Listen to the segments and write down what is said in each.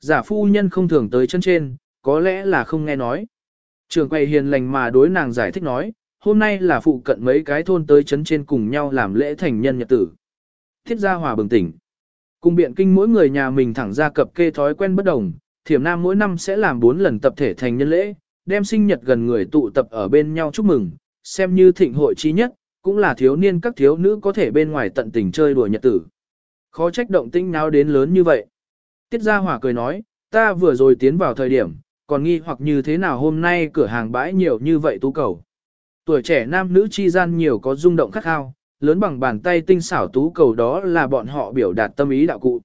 Giả phu nhân không thường tới chân trên, có lẽ là không nghe nói. Trường quầy hiền lành mà đối nàng giải thích nói, hôm nay là phụ cận mấy cái thôn tới chấn trên cùng nhau làm lễ thành nhân nhật tử. Thiết gia hòa bừng tỉnh. Cùng biện kinh mỗi người nhà mình thẳng ra cập kê thói quen bất đồng, thiểm nam mỗi năm sẽ làm 4 lần tập thể thành nhân lễ, đem sinh nhật gần người tụ tập ở bên nhau chúc mừng, xem như thịnh hội chi nhất, cũng là thiếu niên các thiếu nữ có thể bên ngoài tận tình chơi đùa nhật tử. Khó trách động tinh nào đến lớn như vậy. Tiết Gia Hỏa cười nói, ta vừa rồi tiến vào thời điểm, còn nghi hoặc như thế nào hôm nay cửa hàng bãi nhiều như vậy tú cầu. Tuổi trẻ nam nữ chi gian nhiều có rung động khắc khao, lớn bằng bàn tay tinh xảo tú cầu đó là bọn họ biểu đạt tâm ý đạo cụ.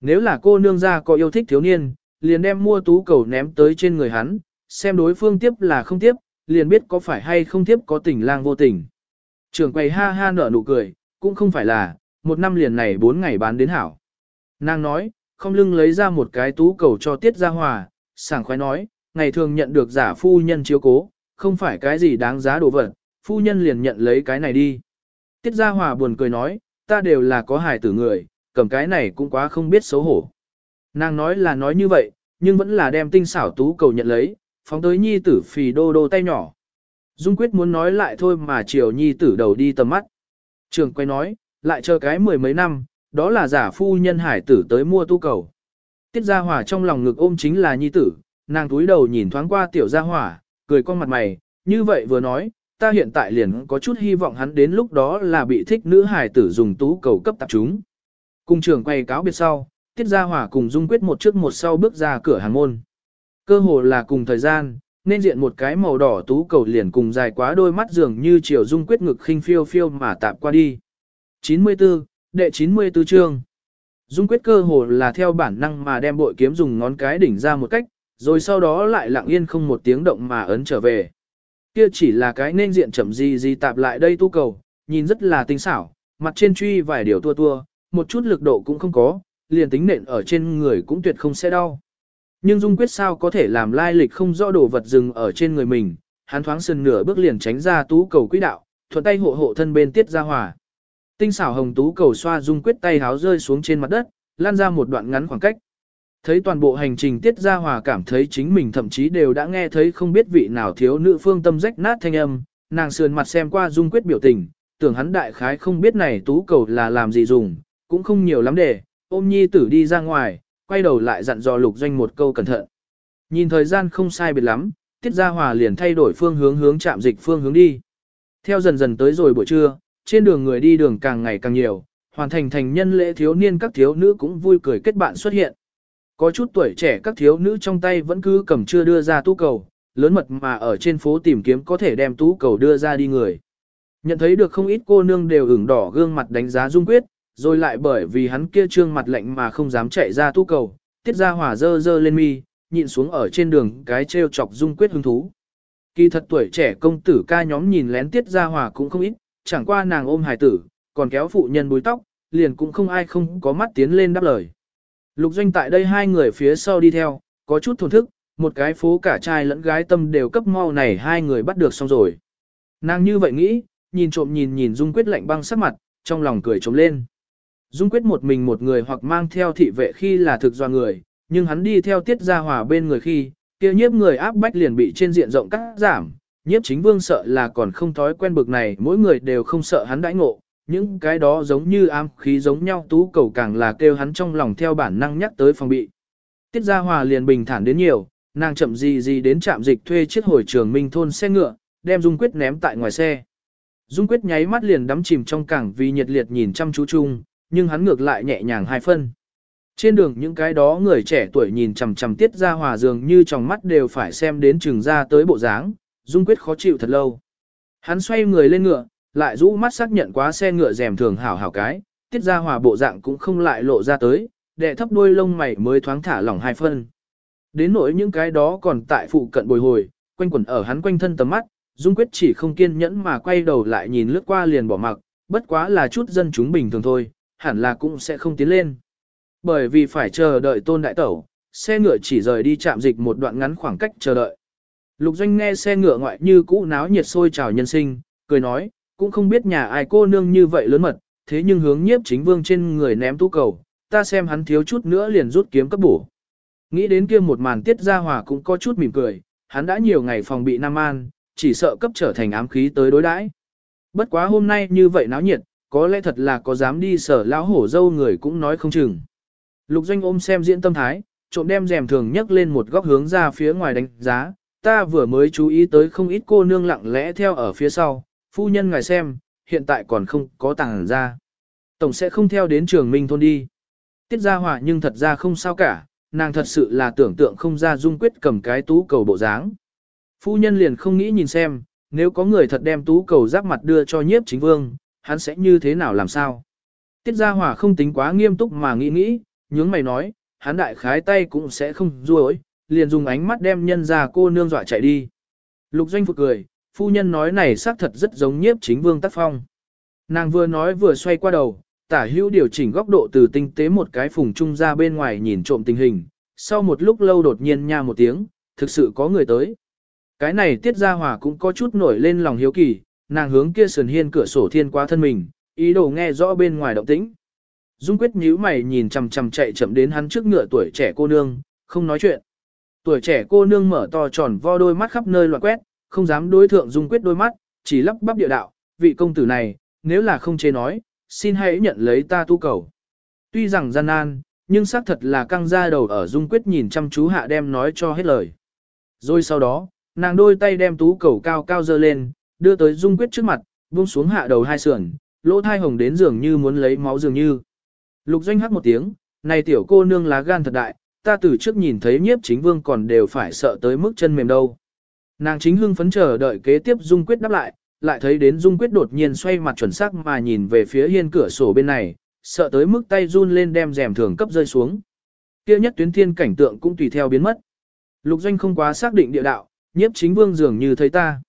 Nếu là cô nương gia có yêu thích thiếu niên, liền đem mua tú cầu ném tới trên người hắn, xem đối phương tiếp là không tiếp, liền biết có phải hay không tiếp có tình lang vô tình. Trường quầy ha ha nở nụ cười, cũng không phải là, một năm liền này bốn ngày bán đến hảo. Nàng nói, không lưng lấy ra một cái tú cầu cho Tiết Gia Hòa, sảng khoái nói, ngày thường nhận được giả phu nhân chiếu cố, không phải cái gì đáng giá đồ vật, phu nhân liền nhận lấy cái này đi. Tiết Gia Hòa buồn cười nói, ta đều là có hài tử người, cầm cái này cũng quá không biết xấu hổ. Nàng nói là nói như vậy, nhưng vẫn là đem tinh xảo tú cầu nhận lấy, phóng tới nhi tử phì đô đô tay nhỏ. Dung quyết muốn nói lại thôi mà chiều nhi tử đầu đi tầm mắt. Trường quay nói, lại chờ cái mười mấy năm, đó là giả phu nhân hải tử tới mua tu cầu. Tiết gia hỏa trong lòng ngực ôm chính là nhi tử, nàng túi đầu nhìn thoáng qua tiểu gia hỏa, cười con mặt mày, như vậy vừa nói, ta hiện tại liền có chút hy vọng hắn đến lúc đó là bị thích nữ hải tử dùng tú cầu cấp tập chúng. Cùng trường quay cáo biệt sau, tiết gia hỏa cùng dung quyết một trước một sau bước ra cửa hàng môn. Cơ hồ là cùng thời gian, nên diện một cái màu đỏ tú cầu liền cùng dài quá đôi mắt dường như chiều dung quyết ngực khinh phiêu phiêu mà tạp qua đi. 94, đệ 94 chương. Dung quyết cơ hồ là theo bản năng mà đem bội kiếm dùng ngón cái đỉnh ra một cách, rồi sau đó lại lặng yên không một tiếng động mà ấn trở về. Kia chỉ là cái nên diện chậm gì gì tạp lại đây tu cầu, nhìn rất là tinh xảo, mặt trên truy vài điều tua tua, một chút lực độ cũng không có, liền tính nện ở trên người cũng tuyệt không sẽ đau. Nhưng Dung quyết sao có thể làm lai lịch không rõ đồ vật dừng ở trên người mình, hắn thoáng sừng nửa bước liền tránh ra tú cầu quỹ đạo, thuận tay hộ hộ thân bên tiết ra hòa. Tinh xảo hồng tú cầu xoa Dung quyết tay háo rơi xuống trên mặt đất, lan ra một đoạn ngắn khoảng cách. Thấy toàn bộ hành trình tiết ra hòa cảm thấy chính mình thậm chí đều đã nghe thấy không biết vị nào thiếu nữ phương tâm rách nát thanh âm, nàng sườn mặt xem qua Dung quyết biểu tình, tưởng hắn đại khái không biết này tú cầu là làm gì dùng, cũng không nhiều lắm để, ôm nhi tử đi ra ngoài, quay đầu lại dặn dò lục doanh một câu cẩn thận. Nhìn thời gian không sai biệt lắm, Tiết Gia Hòa liền thay đổi phương hướng hướng chạm dịch phương hướng đi. Theo dần dần tới rồi buổi trưa, trên đường người đi đường càng ngày càng nhiều, hoàn thành thành nhân lễ thiếu niên các thiếu nữ cũng vui cười kết bạn xuất hiện. Có chút tuổi trẻ các thiếu nữ trong tay vẫn cứ cầm chưa đưa ra tú cầu, lớn mật mà ở trên phố tìm kiếm có thể đem tú cầu đưa ra đi người. Nhận thấy được không ít cô nương đều ửng đỏ gương mặt đánh giá dung quyết, rồi lại bởi vì hắn kia trương mặt lạnh mà không dám chạy ra tú cầu, tiết ra hỏa dơ dơ lên mi, nhịn xuống ở trên đường cái treo chọc dung quyết hứng thú. Kỳ thật tuổi trẻ công tử ca nhóm nhìn lén tiết ra hỏa cũng không ít, chẳng qua nàng ôm hài tử, còn kéo phụ nhân búi tóc, liền cũng không ai không có mắt tiến lên đáp lời. Lục doanh tại đây hai người phía sau đi theo, có chút thổn thức, một cái phố cả trai lẫn gái tâm đều cấp mau này hai người bắt được xong rồi. Nàng như vậy nghĩ, nhìn trộm nhìn nhìn dung quyết lạnh băng sắc mặt, trong lòng cười trống lên. Dung quyết một mình một người hoặc mang theo thị vệ khi là thực do người, nhưng hắn đi theo tiết gia hòa bên người khi, kia nhiếp người áp bách liền bị trên diện rộng cắt giảm. Nhiếp chính vương sợ là còn không thói quen bực này, mỗi người đều không sợ hắn đãi ngộ, những cái đó giống như am khí giống nhau tú cầu càng là kêu hắn trong lòng theo bản năng nhắc tới phòng bị. Tiết gia hòa liền bình thản đến nhiều, nàng chậm gì gì đến trạm dịch thuê chiếc hồi trường minh thôn xe ngựa, đem Dung Quyết ném tại ngoài xe. Dung Quyết nháy mắt liền đắm chìm trong cảng vì nhiệt liệt nhìn chăm chú chung, nhưng hắn ngược lại nhẹ nhàng hai phân. Trên đường những cái đó người trẻ tuổi nhìn chằm chằm tiết Gia hòa dường như trong mắt đều phải xem đến trường ra tới bộ dáng, dung quyết khó chịu thật lâu. Hắn xoay người lên ngựa, lại rũ mắt xác nhận quá xe ngựa rèm thường hảo hảo cái, tiết ra hòa bộ dạng cũng không lại lộ ra tới, đệ thấp đuôi lông mày mới thoáng thả lỏng hai phân. Đến nỗi những cái đó còn tại phụ cận bồi hồi, quanh quẩn ở hắn quanh thân tầm mắt, Dung Quyết chỉ không kiên nhẫn mà quay đầu lại nhìn lướt qua liền bỏ mặc, bất quá là chút dân chúng bình thường thôi, hẳn là cũng sẽ không tiến lên. Bởi vì phải chờ đợi tôn đại tẩu, xe ngựa chỉ rời đi chạm dịch một đoạn ngắn khoảng cách chờ đợi. Lục doanh nghe xe ngựa ngoại như cũ náo nhiệt sôi chào nhân sinh, cười nói, cũng không biết nhà ai cô nương như vậy lớn mật, thế nhưng hướng nhiếp chính vương trên người ném tú cầu, ta xem hắn thiếu chút nữa liền rút kiếm cấp bổ. Nghĩ đến kia một màn tiết ra hòa cũng có chút mỉm cười, hắn đã nhiều ngày phòng bị Nam An, chỉ sợ cấp trở thành ám khí tới đối đãi. Bất quá hôm nay như vậy náo nhiệt, có lẽ thật là có dám đi sở lão hổ dâu người cũng nói không chừng. Lục doanh ôm xem diễn tâm thái, trộm đem rèm thường nhấc lên một góc hướng ra phía ngoài đánh giá, ta vừa mới chú ý tới không ít cô nương lặng lẽ theo ở phía sau, phu nhân ngài xem, hiện tại còn không có tàng ra. Tổng sẽ không theo đến trường minh thôn đi. Tiết ra hỏa nhưng thật ra không sao cả, nàng thật sự là tưởng tượng không ra dung quyết cầm cái tú cầu bộ dáng. Phu nhân liền không nghĩ nhìn xem, nếu có người thật đem tú cầu giáp mặt đưa cho nhiếp chính vương, hắn sẽ như thế nào làm sao? Tiết Gia hỏa không tính quá nghiêm túc mà nghĩ nghĩ, nhướng mày nói, hắn đại khái tay cũng sẽ không ruồi, liền dùng ánh mắt đem nhân ra cô nương dọa chạy đi. Lục Doanh phục cười, phu nhân nói này xác thật rất giống nhiếp chính vương tác phong. Nàng vừa nói vừa xoay qua đầu, tả hữu điều chỉnh góc độ từ tinh tế một cái phùng trung ra bên ngoài nhìn trộm tình hình, sau một lúc lâu đột nhiên nha một tiếng, thực sự có người tới. Cái này tiết ra hòa cũng có chút nổi lên lòng hiếu kỳ, nàng hướng kia sườn hiên cửa sổ thiên qua thân mình, ý đồ nghe rõ bên ngoài động tĩnh. Dung quyết nhíu mày nhìn chằm chằm chạy chậm đến hắn trước ngựa tuổi trẻ cô nương, không nói chuyện. Tuổi trẻ cô nương mở to tròn vo đôi mắt khắp nơi loạn quét, không dám đối thượng Dung quyết đôi mắt, chỉ lắp bắp địa đạo, vị công tử này, nếu là không chế nói, xin hãy nhận lấy ta tu cầu. Tuy rằng gian nan, nhưng xác thật là căng ra đầu ở Dung quyết nhìn chăm chú hạ đem nói cho hết lời. Rồi sau đó, nàng đôi tay đem tú cầu cao cao dơ lên, đưa tới Dung Quyết trước mặt, buông xuống hạ đầu hai sườn, lỗ thai hồng đến dường như muốn lấy máu dường như. Lục Doanh hắc một tiếng, này tiểu cô nương lá gan thật đại, ta từ trước nhìn thấy nhiếp chính vương còn đều phải sợ tới mức chân mềm đâu. Nàng chính hưng phấn chờ đợi kế tiếp Dung Quyết đáp lại, lại thấy đến Dung Quyết đột nhiên xoay mặt chuẩn xác mà nhìn về phía hiên cửa sổ bên này, sợ tới mức tay run lên đem rèm thường cấp rơi xuống. Kia nhất tuyến thiên cảnh tượng cũng tùy theo biến mất. Lục Doanh không quá xác định địa đạo, nhiếp chính vương dường như thấy ta.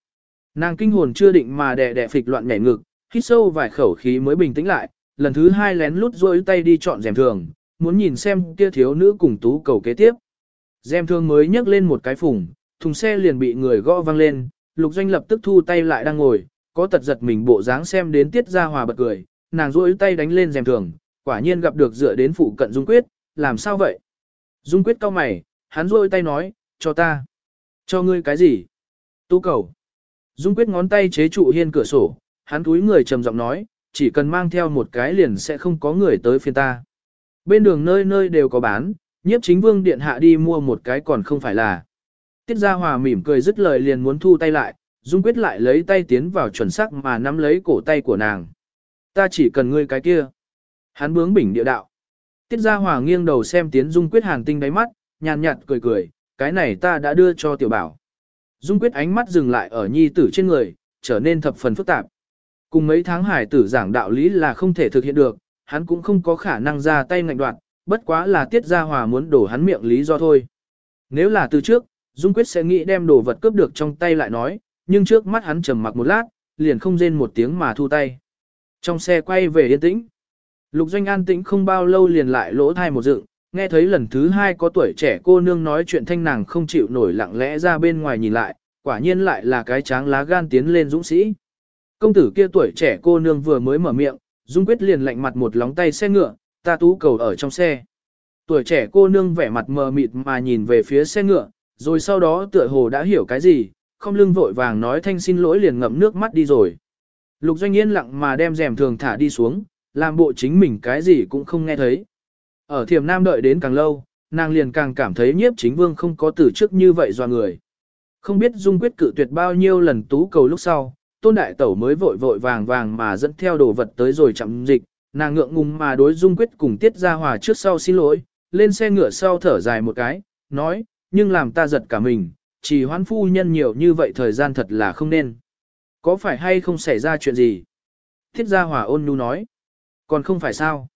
Nàng kinh hồn chưa định mà đè đè phịch loạn nhảy ngực, hít sâu vài khẩu khí mới bình tĩnh lại, lần thứ hai lén lút rôi tay đi chọn rèm thường, muốn nhìn xem kia thiếu nữ cùng tú cầu kế tiếp. dèm thương mới nhấc lên một cái phùng, thùng xe liền bị người gõ văng lên, lục doanh lập tức thu tay lại đang ngồi, có tật giật mình bộ dáng xem đến tiết ra hòa bật cười, nàng duỗi tay đánh lên rèm thường, quả nhiên gặp được dựa đến phụ cận Dung Quyết, làm sao vậy? Dung Quyết cau mày, hắn duỗi tay nói, cho ta. Cho ngươi cái gì? Tú cầu. Dung quyết ngón tay chế trụ hiên cửa sổ, hắn túi người trầm giọng nói, chỉ cần mang theo một cái liền sẽ không có người tới phiên ta. Bên đường nơi nơi đều có bán, nhiếp chính vương điện hạ đi mua một cái còn không phải là. Tiết gia hòa mỉm cười dứt lời liền muốn thu tay lại, Dung quyết lại lấy tay tiến vào chuẩn xác mà nắm lấy cổ tay của nàng. Ta chỉ cần ngươi cái kia. Hắn bướng bỉnh địa đạo. Tiết gia hòa nghiêng đầu xem tiến Dung quyết hàn tinh đáy mắt, nhàn nhạt cười cười, cái này ta đã đưa cho tiểu bảo. Dung quyết ánh mắt dừng lại ở nhi tử trên người, trở nên thập phần phức tạp. Cùng mấy tháng hải tử giảng đạo lý là không thể thực hiện được, hắn cũng không có khả năng ra tay ngạnh đoạn, bất quá là tiết ra hòa muốn đổ hắn miệng lý do thôi. Nếu là từ trước, Dung quyết sẽ nghĩ đem đồ vật cướp được trong tay lại nói, nhưng trước mắt hắn trầm mặc một lát, liền không rên một tiếng mà thu tay. Trong xe quay về yên tĩnh. Lục doanh an tĩnh không bao lâu liền lại lỗ thai một dựng, nghe thấy lần thứ hai có tuổi trẻ cô nương nói chuyện thanh nàng không chịu nổi lặng lẽ ra bên ngoài nhìn lại, quả nhiên lại là cái tráng lá gan tiến lên dũng sĩ. Công tử kia tuổi trẻ cô nương vừa mới mở miệng, Dung Quyết liền lạnh mặt một lóng tay xe ngựa, ta tú cầu ở trong xe. Tuổi trẻ cô nương vẻ mặt mờ mịt mà nhìn về phía xe ngựa, rồi sau đó tựa hồ đã hiểu cái gì, không lưng vội vàng nói thanh xin lỗi liền ngậm nước mắt đi rồi. Lục doanh yên lặng mà đem rèm thường thả đi xuống, làm bộ chính mình cái gì cũng không nghe thấy. Ở thiểm nam đợi đến càng lâu, nàng liền càng cảm thấy nhiếp chính vương không có từ trước như vậy do người. Không biết dung quyết cự tuyệt bao nhiêu lần tú cầu lúc sau, tôn đại tẩu mới vội vội vàng vàng mà dẫn theo đồ vật tới rồi chậm dịch, nàng ngượng ngùng mà đối dung quyết cùng tiết ra hòa trước sau xin lỗi, lên xe ngựa sau thở dài một cái, nói, nhưng làm ta giật cả mình, chỉ hoán phu nhân nhiều như vậy thời gian thật là không nên. Có phải hay không xảy ra chuyện gì? Tiết ra hòa ôn nhu nói, còn không phải sao?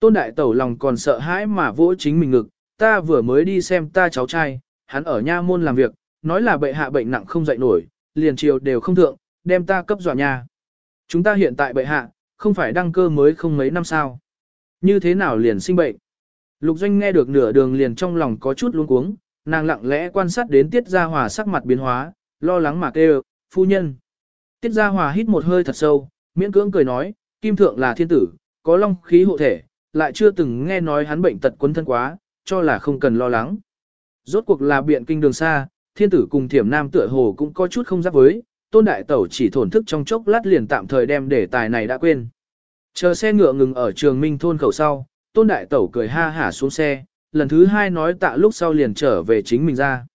Tôn đại tẩu lòng còn sợ hãi mà vỗ chính mình ngực, ta vừa mới đi xem ta cháu trai, hắn ở nha môn làm việc, nói là bệ hạ bệnh nặng không dậy nổi, liền chiều đều không thượng, đem ta cấp dọa nhà. Chúng ta hiện tại bệ hạ, không phải đăng cơ mới không mấy năm sao. Như thế nào liền sinh bệnh? Lục doanh nghe được nửa đường liền trong lòng có chút luống cuống, nàng lặng lẽ quan sát đến tiết gia hòa sắc mặt biến hóa, lo lắng mà kêu, phu nhân. Tiết gia hòa hít một hơi thật sâu, miễn cưỡng cười nói, kim thượng là thiên tử, có long khí hộ thể, lại chưa từng nghe nói hắn bệnh tật quấn thân quá, cho là không cần lo lắng. Rốt cuộc là biện kinh đường xa, thiên tử cùng thiểm nam tựa hồ cũng có chút không giáp với, tôn đại tẩu chỉ thổn thức trong chốc lát liền tạm thời đem đề tài này đã quên. Chờ xe ngựa ngừng ở trường minh thôn khẩu sau, tôn đại tẩu cười ha hả xuống xe, lần thứ hai nói tạ lúc sau liền trở về chính mình ra.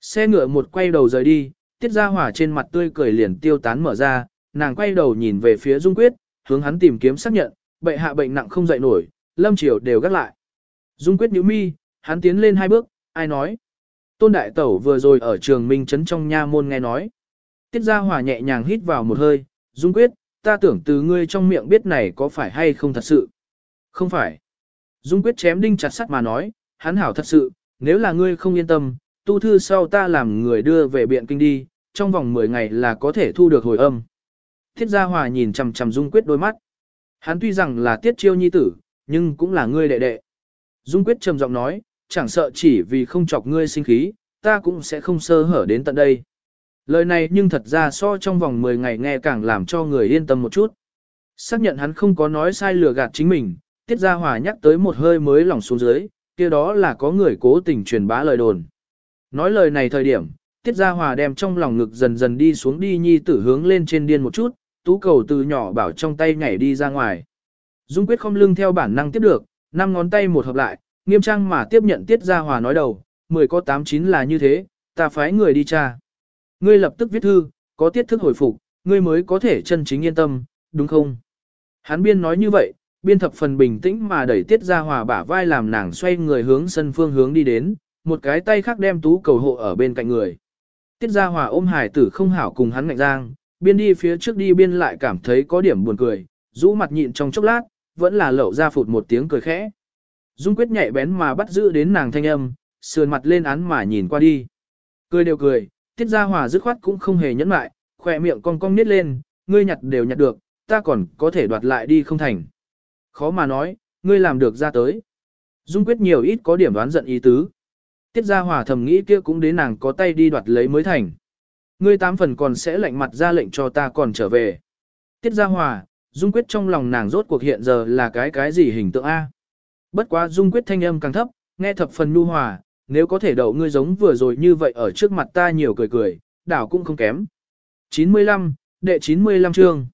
Xe ngựa một quay đầu rời đi, tiết ra hỏa trên mặt tươi cười liền tiêu tán mở ra, nàng quay đầu nhìn về phía Dung Quyết, hướng hắn tìm kiếm xác nhận, bệ hạ bệnh nặng không dậy nổi, lâm triều đều gắt lại. Dung Quyết nhíu mi, hắn tiến lên hai bước, ai nói. Tôn Đại Tẩu vừa rồi ở trường Minh Trấn trong nha môn nghe nói. Tiết Gia Hòa nhẹ nhàng hít vào một hơi, Dung Quyết, ta tưởng từ ngươi trong miệng biết này có phải hay không thật sự. Không phải. Dung Quyết chém đinh chặt sắt mà nói, hắn hảo thật sự, nếu là ngươi không yên tâm, tu thư sau ta làm người đưa về biện kinh đi, trong vòng 10 ngày là có thể thu được hồi âm. Tiết Gia Hòa nhìn chằm chằm Dung Quyết đôi mắt. Hắn tuy rằng là Tiết Chiêu nhi tử, nhưng cũng là ngươi đệ đệ. Dung Quyết trầm giọng nói, chẳng sợ chỉ vì không chọc ngươi sinh khí, ta cũng sẽ không sơ hở đến tận đây. Lời này nhưng thật ra so trong vòng 10 ngày nghe càng làm cho người yên tâm một chút. Xác nhận hắn không có nói sai lừa gạt chính mình, Tiết Gia Hòa nhắc tới một hơi mới lỏng xuống dưới, kia đó là có người cố tình truyền bá lời đồn. Nói lời này thời điểm, Tiết Gia Hòa đem trong lòng ngực dần dần đi xuống đi nhi tử hướng lên trên điên một chút, tú cầu từ nhỏ bảo trong tay nhảy đi ra ngoài. Dung quyết không lưng theo bản năng tiếp được, năm ngón tay một hợp lại, nghiêm trang mà tiếp nhận Tiết Gia Hòa nói đầu, mười có tám chín là như thế, ta phái người đi tra. Ngươi lập tức viết thư, có tiết thức hồi phục, ngươi mới có thể chân chính yên tâm, đúng không? Hắn biên nói như vậy, biên thập phần bình tĩnh mà đẩy Tiết Gia Hòa bả vai làm nàng xoay người hướng sân phương hướng đi đến, một cái tay khác đem tú cầu hộ ở bên cạnh người. Tiết Gia Hòa ôm hải tử không hảo cùng hắn ngạnh giang, biên đi phía trước đi biên lại cảm thấy có điểm buồn cười, rũ mặt nhịn trong chốc lát, vẫn là lậu ra phụt một tiếng cười khẽ. Dung quyết nhạy bén mà bắt giữ đến nàng thanh âm, sườn mặt lên án mà nhìn qua đi. Cười đều cười, tiết gia hòa dứt khoát cũng không hề nhẫn lại, khỏe miệng cong cong nít lên, ngươi nhặt đều nhặt được, ta còn có thể đoạt lại đi không thành. Khó mà nói, ngươi làm được ra tới. Dung quyết nhiều ít có điểm đoán giận ý tứ. Tiết gia hòa thầm nghĩ kia cũng đến nàng có tay đi đoạt lấy mới thành. Ngươi tám phần còn sẽ lệnh mặt ra lệnh cho ta còn trở về. Tiết gia hòa, dung quyết trong lòng nàng rốt cuộc hiện giờ là cái cái gì hình tượng A. Bất quá dung quyết thanh âm càng thấp, nghe thập phần nu hòa, nếu có thể đậu ngươi giống vừa rồi như vậy ở trước mặt ta nhiều cười cười, đảo cũng không kém. 95, đệ 95 chương.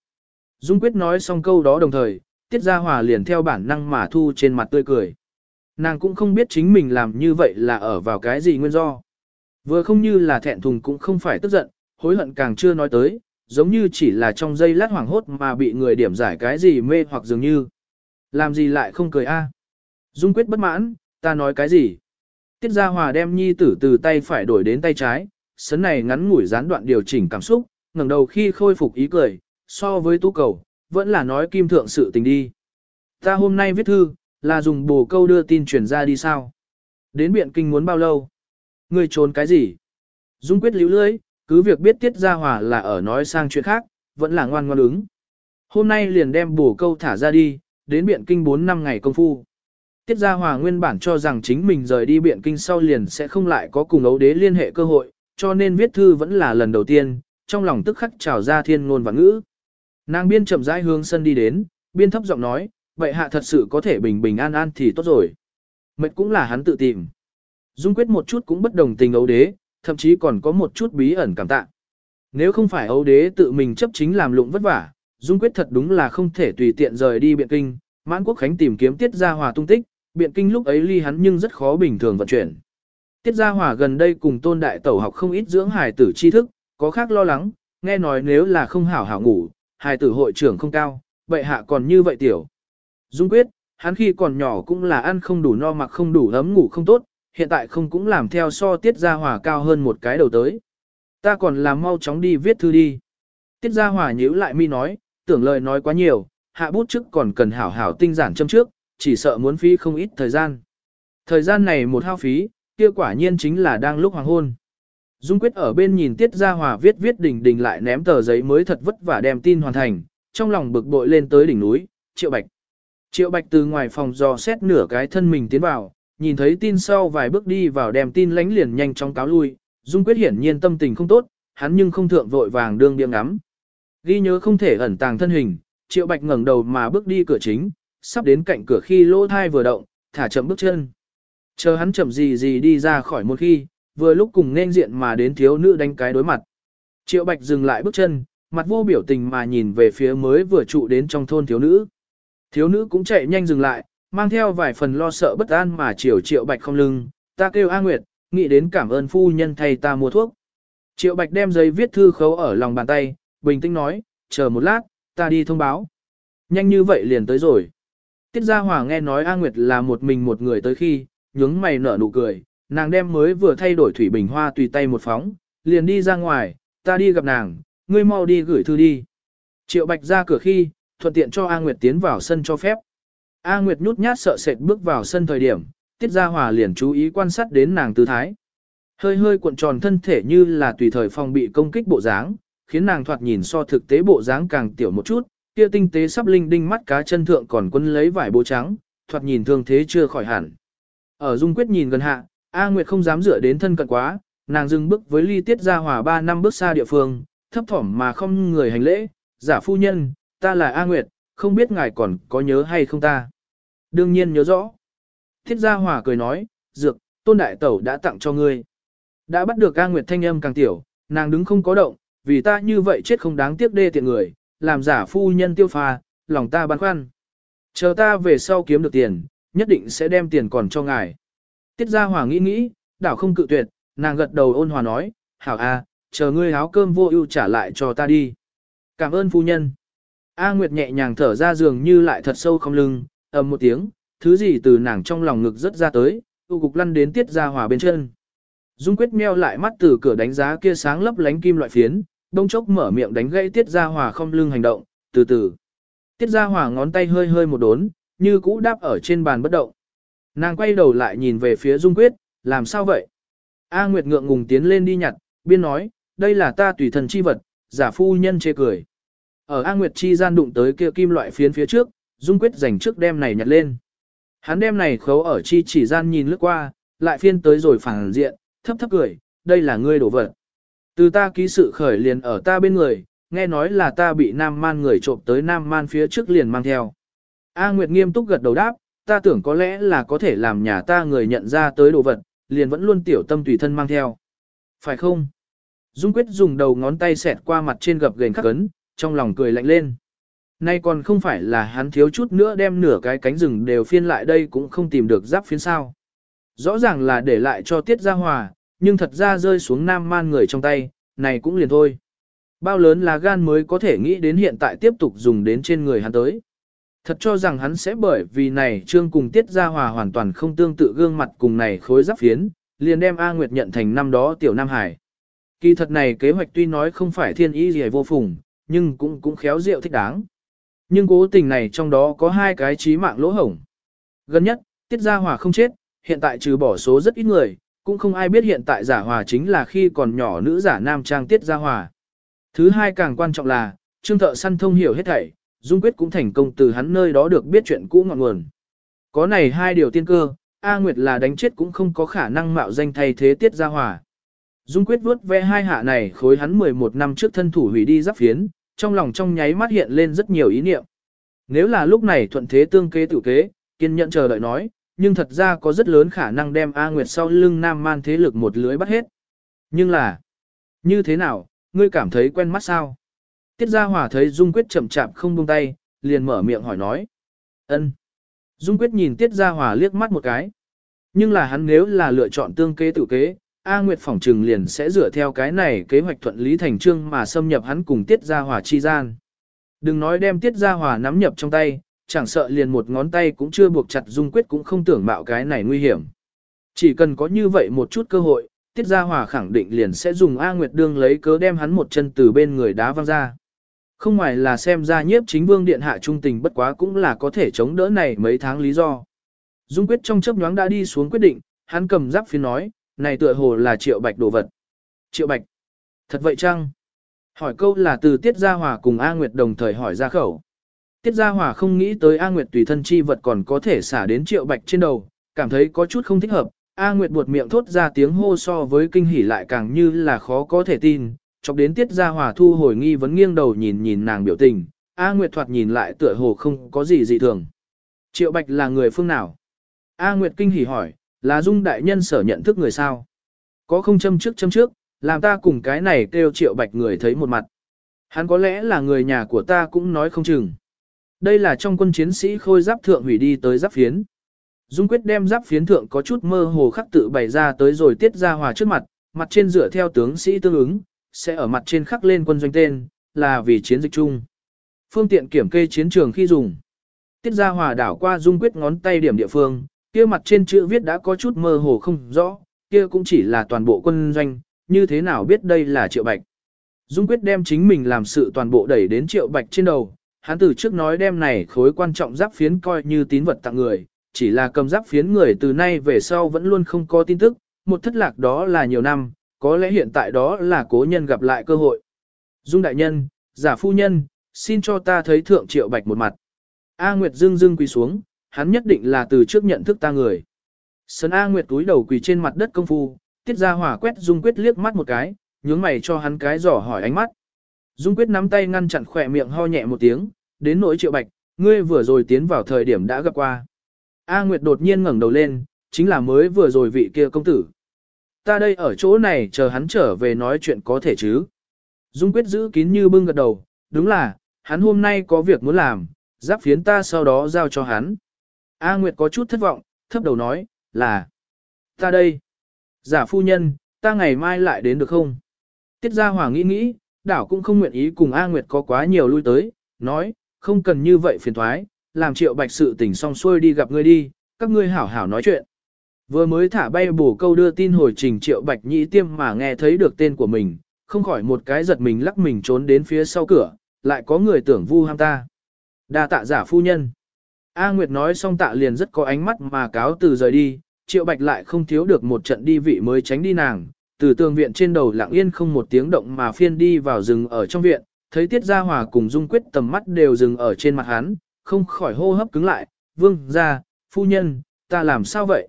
Dung quyết nói xong câu đó đồng thời, tiết gia hòa liền theo bản năng mà thu trên mặt tươi cười. Nàng cũng không biết chính mình làm như vậy là ở vào cái gì nguyên do. Vừa không như là thẹn thùng cũng không phải tức giận, hối hận càng chưa nói tới, giống như chỉ là trong giây lát hoảng hốt mà bị người điểm giải cái gì mê hoặc dường như. Làm gì lại không cười a? Dung quyết bất mãn, ta nói cái gì? Tiết Gia Hòa đem nhi tử từ tay phải đổi đến tay trái, sấn này ngắn ngủi gián đoạn điều chỉnh cảm xúc, ngẩng đầu khi khôi phục ý cười, so với tú cầu, vẫn là nói kim thượng sự tình đi. Ta hôm nay viết thư, là dùng bồ câu đưa tin truyền ra đi sao? Đến biện kinh muốn bao lâu? Ngươi trốn cái gì? Dung quyết líu lưới, cứ việc biết Tiết Gia Hòa là ở nói sang chuyện khác, vẫn là ngoan ngoan ứng. Hôm nay liền đem bổ câu thả ra đi, đến biện kinh 4 năm ngày công phu. Tiết Gia Hòa nguyên bản cho rằng chính mình rời đi biện kinh sau liền sẽ không lại có cùng ấu đế liên hệ cơ hội, cho nên viết thư vẫn là lần đầu tiên, trong lòng tức khắc trào ra thiên ngôn và ngữ. Nàng biên chậm rãi hướng sân đi đến, biên thấp giọng nói, vậy hạ thật sự có thể bình bình an an thì tốt rồi. Mệt cũng là hắn tự tìm. Dung quyết một chút cũng bất đồng tình ấu đế, thậm chí còn có một chút bí ẩn cảm tạ. Nếu không phải ấu đế tự mình chấp chính làm lụng vất vả, Dung quyết thật đúng là không thể tùy tiện rời đi biện kinh, mãn quốc khánh tìm kiếm tiết gia hòa tung tích, biện kinh lúc ấy ly hắn nhưng rất khó bình thường vận chuyển. Tiết gia hòa gần đây cùng tôn đại tẩu học không ít dưỡng hài tử tri thức, có khác lo lắng, nghe nói nếu là không hảo hảo ngủ, hài tử hội trưởng không cao, vậy hạ còn như vậy tiểu. Dung quyết, hắn khi còn nhỏ cũng là ăn không đủ no mặc không đủ ấm ngủ không tốt, hiện tại không cũng làm theo so tiết gia hòa cao hơn một cái đầu tới. Ta còn làm mau chóng đi viết thư đi. Tiết gia hòa nhíu lại mi nói, tưởng lời nói quá nhiều, hạ bút trước còn cần hảo hảo tinh giản châm trước, chỉ sợ muốn phí không ít thời gian. Thời gian này một hao phí, kia quả nhiên chính là đang lúc hoàng hôn. Dung quyết ở bên nhìn Tiết Gia Hòa viết viết đỉnh đỉnh lại ném tờ giấy mới thật vất vả đem tin hoàn thành, trong lòng bực bội lên tới đỉnh núi, Triệu Bạch. Triệu Bạch từ ngoài phòng dò xét nửa cái thân mình tiến vào, nhìn thấy tin sau vài bước đi vào đem tin lánh liền nhanh chóng cáo lui, Dung quyết hiển nhiên tâm tình không tốt, hắn nhưng không thượng vội vàng đương điềm ngắm. Ghi nhớ không thể ẩn tàng thân hình, Triệu Bạch ngẩng đầu mà bước đi cửa chính, sắp đến cạnh cửa khi lỗ thai vừa động, thả chậm bước chân. Chờ hắn chậm gì gì đi ra khỏi một khi, vừa lúc cùng nên diện mà đến thiếu nữ đánh cái đối mặt. Triệu Bạch dừng lại bước chân, mặt vô biểu tình mà nhìn về phía mới vừa trụ đến trong thôn thiếu nữ. Thiếu nữ cũng chạy nhanh dừng lại, mang theo vài phần lo sợ bất an mà chiều Triệu Bạch không lưng, ta kêu A Nguyệt, nghĩ đến cảm ơn phu nhân thay ta mua thuốc. Triệu Bạch đem giấy viết thư khấu ở lòng bàn tay, bình tĩnh nói, chờ một lát, ta đi thông báo. Nhanh như vậy liền tới rồi. Tiết Gia Hòa nghe nói A Nguyệt là một mình một người tới khi, nhướng mày nở nụ cười, nàng đem mới vừa thay đổi thủy bình hoa tùy tay một phóng, liền đi ra ngoài, ta đi gặp nàng, ngươi mau đi gửi thư đi. Triệu Bạch ra cửa khi, thuận tiện cho A Nguyệt tiến vào sân cho phép. A Nguyệt nhút nhát sợ sệt bước vào sân thời điểm, Tiết Gia Hòa liền chú ý quan sát đến nàng tư thái. Hơi hơi cuộn tròn thân thể như là tùy thời phòng bị công kích bộ dáng, khiến nàng thoạt nhìn so thực tế bộ dáng càng tiểu một chút, kia tinh tế sắp linh đinh mắt cá chân thượng còn quân lấy vải bố trắng, thoạt nhìn thương thế chưa khỏi hẳn. Ở Dung Quyết nhìn gần hạ, A Nguyệt không dám dựa đến thân cận quá, nàng dừng bước với ly tiết gia hòa ba năm bước xa địa phương, thấp thỏm mà không người hành lễ, giả phu nhân, ta là A Nguyệt, không biết ngài còn có nhớ hay không ta. Đương nhiên nhớ rõ. Thiết gia hòa cười nói, dược, tôn đại tẩu đã tặng cho ngươi. Đã bắt được A Nguyệt thanh âm càng tiểu, nàng đứng không có động, vì ta như vậy chết không đáng tiếc đê tiện người, làm giả phu nhân tiêu pha, lòng ta băn khoăn. Chờ ta về sau kiếm được tiền, nhất định sẽ đem tiền còn cho ngài. Tiết Gia Hòa nghĩ nghĩ, đảo không cự tuyệt, nàng gật đầu ôn hòa nói, hảo a, chờ ngươi háo cơm vô ưu trả lại cho ta đi. Cảm ơn phu nhân. A Nguyệt nhẹ nhàng thở ra giường như lại thật sâu không lưng, ầm một tiếng, thứ gì từ nàng trong lòng ngực rất ra tới, tu cục lăn đến Tiết Gia Hòa bên chân. Dung Quyết meo lại mắt từ cửa đánh giá kia sáng lấp lánh kim loại phiến, đông chốc mở miệng đánh gãy Tiết Gia Hòa không lưng hành động, từ từ. Tiết Gia Hòa ngón tay hơi hơi một đốn, như cũ đáp ở trên bàn bất động. Nàng quay đầu lại nhìn về phía Dung Quyết, làm sao vậy? A Nguyệt ngượng ngùng tiến lên đi nhặt, biên nói, đây là ta tùy thần chi vật, giả phu nhân chê cười. Ở A Nguyệt chi gian đụng tới kia kim loại phiến phía trước, Dung Quyết giành trước đem này nhặt lên. Hắn đem này khấu ở chi chỉ gian nhìn lướt qua, lại phiên tới rồi phản diện, thấp thấp cười, đây là ngươi đổ vật. Từ ta ký sự khởi liền ở ta bên người, nghe nói là ta bị nam man người trộm tới nam man phía trước liền mang theo. A Nguyệt nghiêm túc gật đầu đáp, ta tưởng có lẽ là có thể làm nhà ta người nhận ra tới đồ vật, liền vẫn luôn tiểu tâm tùy thân mang theo. Phải không? Dung Quyết dùng đầu ngón tay xẹt qua mặt trên gập gềnh khắc cấn, trong lòng cười lạnh lên. Nay còn không phải là hắn thiếu chút nữa đem nửa cái cánh rừng đều phiên lại đây cũng không tìm được giáp phiến sao. Rõ ràng là để lại cho tiết gia hòa, nhưng thật ra rơi xuống nam man người trong tay, này cũng liền thôi. Bao lớn là gan mới có thể nghĩ đến hiện tại tiếp tục dùng đến trên người hắn tới. Thật cho rằng hắn sẽ bởi vì này trương cùng tiết gia hòa hoàn toàn không tương tự gương mặt cùng này khối giáp phiến, liền đem A Nguyệt nhận thành năm đó tiểu Nam Hải. Kỳ thật này kế hoạch tuy nói không phải thiên ý gì vô phùng, nhưng cũng cũng khéo diệu thích đáng. Nhưng cố tình này trong đó có hai cái trí mạng lỗ hổng. Gần nhất, tiết gia hòa không chết, hiện tại trừ bỏ số rất ít người, cũng không ai biết hiện tại giả hòa chính là khi còn nhỏ nữ giả nam trang tiết gia hòa. Thứ hai càng quan trọng là, trương thợ săn thông hiểu hết thảy, Dung Quyết cũng thành công từ hắn nơi đó được biết chuyện cũ ngọn nguồn. Có này hai điều tiên cơ, A Nguyệt là đánh chết cũng không có khả năng mạo danh thay thế tiết gia hòa. Dung Quyết vuốt ve hai hạ này khối hắn 11 năm trước thân thủ hủy đi giáp phiến, trong lòng trong nháy mắt hiện lên rất nhiều ý niệm. Nếu là lúc này thuận thế tương kế tự kế, kiên nhẫn chờ đợi nói, nhưng thật ra có rất lớn khả năng đem A Nguyệt sau lưng Nam Man thế lực một lưới bắt hết. Nhưng là, như thế nào, ngươi cảm thấy quen mắt sao? Tiết Gia Hòa thấy Dung Quyết chậm chạp không buông tay, liền mở miệng hỏi nói. ân. Dung Quyết nhìn Tiết Gia Hòa liếc mắt một cái. Nhưng là hắn nếu là lựa chọn tương kế tự kế, A Nguyệt phỏng trừng liền sẽ dựa theo cái này kế hoạch thuận lý thành trương mà xâm nhập hắn cùng Tiết Gia Hòa chi gian. Đừng nói đem Tiết Gia Hòa nắm nhập trong tay, chẳng sợ liền một ngón tay cũng chưa buộc chặt Dung Quyết cũng không tưởng mạo cái này nguy hiểm. Chỉ cần có như vậy một chút cơ hội, Tiết Gia Hòa khẳng định liền sẽ dùng A Nguyệt đương lấy cớ đem hắn một chân từ bên người đá văng ra. Không ngoài là xem ra nhiếp chính vương điện hạ trung tình bất quá cũng là có thể chống đỡ này mấy tháng lý do. Dung Quyết trong chớp nhoáng đã đi xuống quyết định, hắn cầm giáp phiến nói, này tựa hồ là triệu bạch đồ vật. Triệu bạch. Thật vậy chăng? Hỏi câu là từ Tiết Gia Hòa cùng A Nguyệt đồng thời hỏi ra khẩu. Tiết Gia Hòa không nghĩ tới A Nguyệt tùy thân chi vật còn có thể xả đến triệu bạch trên đầu, cảm thấy có chút không thích hợp. A Nguyệt buột miệng thốt ra tiếng hô so với kinh hỉ lại càng như là khó có thể tin, chọc đến Tiết Gia Hòa thu hồi nghi vấn nghiêng đầu nhìn nhìn nàng biểu tình, A Nguyệt thoạt nhìn lại tựa hồ không có gì dị thường. Triệu Bạch là người phương nào? A Nguyệt kinh hỉ hỏi, Là dung đại nhân sở nhận thức người sao? Có không châm trước châm trước, làm ta cùng cái này kêu triệu bạch người thấy một mặt. Hắn có lẽ là người nhà của ta cũng nói không chừng. Đây là trong quân chiến sĩ khôi giáp thượng hủy đi tới giáp phiến. Dung quyết đem giáp phiến thượng có chút mơ hồ khắc tự bày ra tới rồi tiết ra hòa trước mặt, mặt trên dựa theo tướng sĩ tương ứng, sẽ ở mặt trên khắc lên quân doanh tên, là vì chiến dịch chung. Phương tiện kiểm kê chiến trường khi dùng. Tiết ra hòa đảo qua dung quyết ngón tay điểm địa phương, kia mặt trên chữ viết đã có chút mơ hồ không rõ, kia cũng chỉ là toàn bộ quân doanh, như thế nào biết đây là triệu bạch. Dung quyết đem chính mình làm sự toàn bộ đẩy đến triệu bạch trên đầu, hắn từ trước nói đem này khối quan trọng giáp phiến coi như tín vật tặng người, chỉ là cầm giáp phiến người từ nay về sau vẫn luôn không có tin tức, một thất lạc đó là nhiều năm, có lẽ hiện tại đó là cố nhân gặp lại cơ hội. Dung đại nhân, giả phu nhân, xin cho ta thấy thượng triệu bạch một mặt. A Nguyệt dưng dưng quỳ xuống, hắn nhất định là từ trước nhận thức ta người. Sơn A Nguyệt túi đầu quỳ trên mặt đất công phu, tiết ra hỏa quét Dung Quyết liếc mắt một cái, nhướng mày cho hắn cái giỏ hỏi ánh mắt. Dung Quyết nắm tay ngăn chặn khỏe miệng ho nhẹ một tiếng, đến nỗi triệu bạch, ngươi vừa rồi tiến vào thời điểm đã gặp qua. A Nguyệt đột nhiên ngẩng đầu lên, chính là mới vừa rồi vị kia công tử. Ta đây ở chỗ này chờ hắn trở về nói chuyện có thể chứ. Dung Quyết giữ kín như bưng gật đầu, đúng là, hắn hôm nay có việc muốn làm, giáp phiến ta sau đó giao cho hắn. A Nguyệt có chút thất vọng, thấp đầu nói, là, ta đây. Giả phu nhân, ta ngày mai lại đến được không? Tiết Gia hỏa nghĩ nghĩ, đảo cũng không nguyện ý cùng A Nguyệt có quá nhiều lui tới, nói, không cần như vậy phiền thoái, làm triệu bạch sự tình xong xuôi đi gặp ngươi đi, các ngươi hảo hảo nói chuyện. Vừa mới thả bay bổ câu đưa tin hồi trình triệu bạch nhĩ tiêm mà nghe thấy được tên của mình, không khỏi một cái giật mình lắc mình trốn đến phía sau cửa, lại có người tưởng vu ham ta. đa tạ giả phu nhân. A Nguyệt nói xong tạ liền rất có ánh mắt mà cáo từ rời đi, triệu bạch lại không thiếu được một trận đi vị mới tránh đi nàng, từ tường viện trên đầu lặng yên không một tiếng động mà phiên đi vào rừng ở trong viện, thấy Tiết Gia Hòa cùng Dung Quyết tầm mắt đều dừng ở trên mặt hắn, không khỏi hô hấp cứng lại, vương gia, phu nhân, ta làm sao vậy?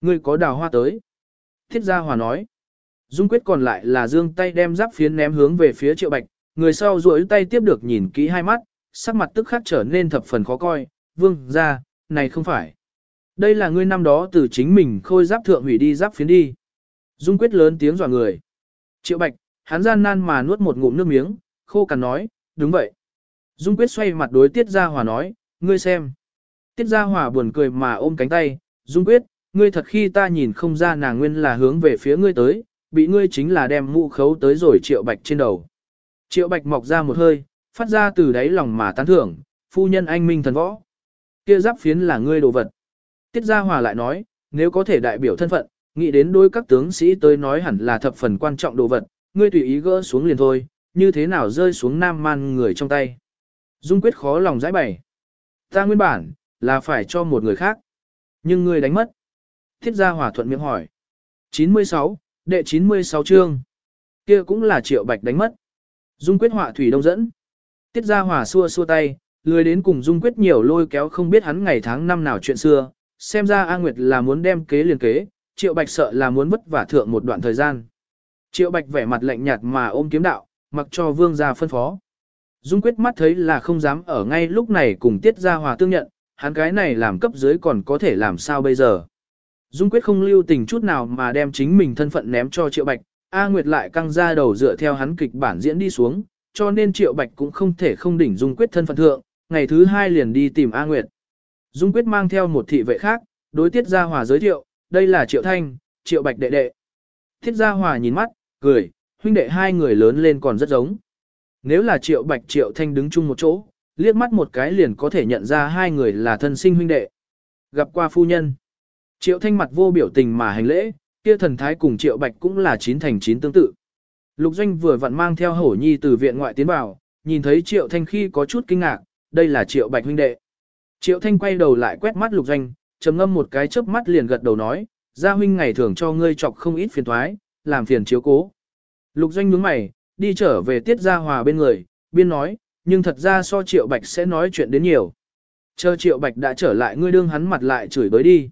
Ngươi có đào hoa tới. Tiết Gia Hòa nói. Dung Quyết còn lại là dương tay đem giáp phiến ném hướng về phía Triệu Bạch, người sau duỗi tay tiếp được nhìn kỹ hai mắt, sắc mặt tức khắc trở nên thập phần khó coi, vương gia, này không phải. Đây là ngươi năm đó từ chính mình khôi giáp thượng hủy đi giáp phiến đi. Dung quyết lớn tiếng dọa người. Triệu bạch, hắn gian nan mà nuốt một ngụm nước miếng, khô cằn nói, đúng vậy. Dung quyết xoay mặt đối tiết gia hòa nói, ngươi xem. Tiết gia hòa buồn cười mà ôm cánh tay, Dung quyết, ngươi thật khi ta nhìn không ra nàng nguyên là hướng về phía ngươi tới, bị ngươi chính là đem mũ khấu tới rồi triệu bạch trên đầu. Triệu bạch mọc ra một hơi, phát ra từ đáy lòng mà tán thưởng, phu nhân anh minh thần võ. Kia giáp phiến là ngươi đồ vật. Tiết Gia Hòa lại nói, nếu có thể đại biểu thân phận, nghĩ đến đôi các tướng sĩ tới nói hẳn là thập phần quan trọng đồ vật, ngươi tùy ý gỡ xuống liền thôi, như thế nào rơi xuống nam man người trong tay. Dung quyết khó lòng giải bày. Ta nguyên bản, là phải cho một người khác. Nhưng ngươi đánh mất. Thiết gia hòa thuận miệng hỏi. 96, đệ 96 chương. kia cũng là triệu bạch đánh mất. Dung quyết họa thủy đông dẫn. Tiết gia hòa xua xua tay, lười đến cùng Dung quyết nhiều lôi kéo không biết hắn ngày tháng năm nào chuyện xưa, xem ra A Nguyệt là muốn đem kế liền kế, Triệu Bạch sợ là muốn vất vả thượng một đoạn thời gian. Triệu Bạch vẻ mặt lạnh nhạt mà ôm kiếm đạo, mặc cho vương gia phân phó. Dung quyết mắt thấy là không dám ở ngay lúc này cùng tiết gia hòa tương nhận, hắn cái này làm cấp dưới còn có thể làm sao bây giờ. Dung quyết không lưu tình chút nào mà đem chính mình thân phận ném cho Triệu Bạch, A Nguyệt lại căng ra đầu dựa theo hắn kịch bản diễn đi xuống, cho nên Triệu Bạch cũng không thể không đỉnh Dung quyết thân phận thượng, ngày thứ hai liền đi tìm A Nguyệt. Dung quyết mang theo một thị vệ khác, đối tiết gia hòa giới thiệu, đây là Triệu Thanh, Triệu Bạch đệ đệ. thiết gia hòa nhìn mắt, cười, huynh đệ hai người lớn lên còn rất giống. Nếu là Triệu Bạch Triệu Thanh đứng chung một chỗ, liếc mắt một cái liền có thể nhận ra hai người là thân sinh huynh đệ. Gặp qua phu nhân. Triệu Thanh mặt vô biểu tình mà hành lễ, kia thần thái cùng Triệu Bạch cũng là chín thành chín tương tự. Lục Doanh vừa vặn mang theo hổ nhi từ viện ngoại tiến vào, nhìn thấy Triệu Thanh khi có chút kinh ngạc, đây là Triệu Bạch huynh đệ. Triệu Thanh quay đầu lại quét mắt Lục Doanh, trầm ngâm một cái chớp mắt liền gật đầu nói, gia huynh ngày thường cho ngươi chọc không ít phiền thoái, làm phiền chiếu cố. Lục Doanh nhướng mày, đi trở về tiết gia hòa bên người, biên nói, nhưng thật ra so Triệu Bạch sẽ nói chuyện đến nhiều. Chờ Triệu Bạch đã trở lại ngươi đương hắn mặt lại chửi bới đi.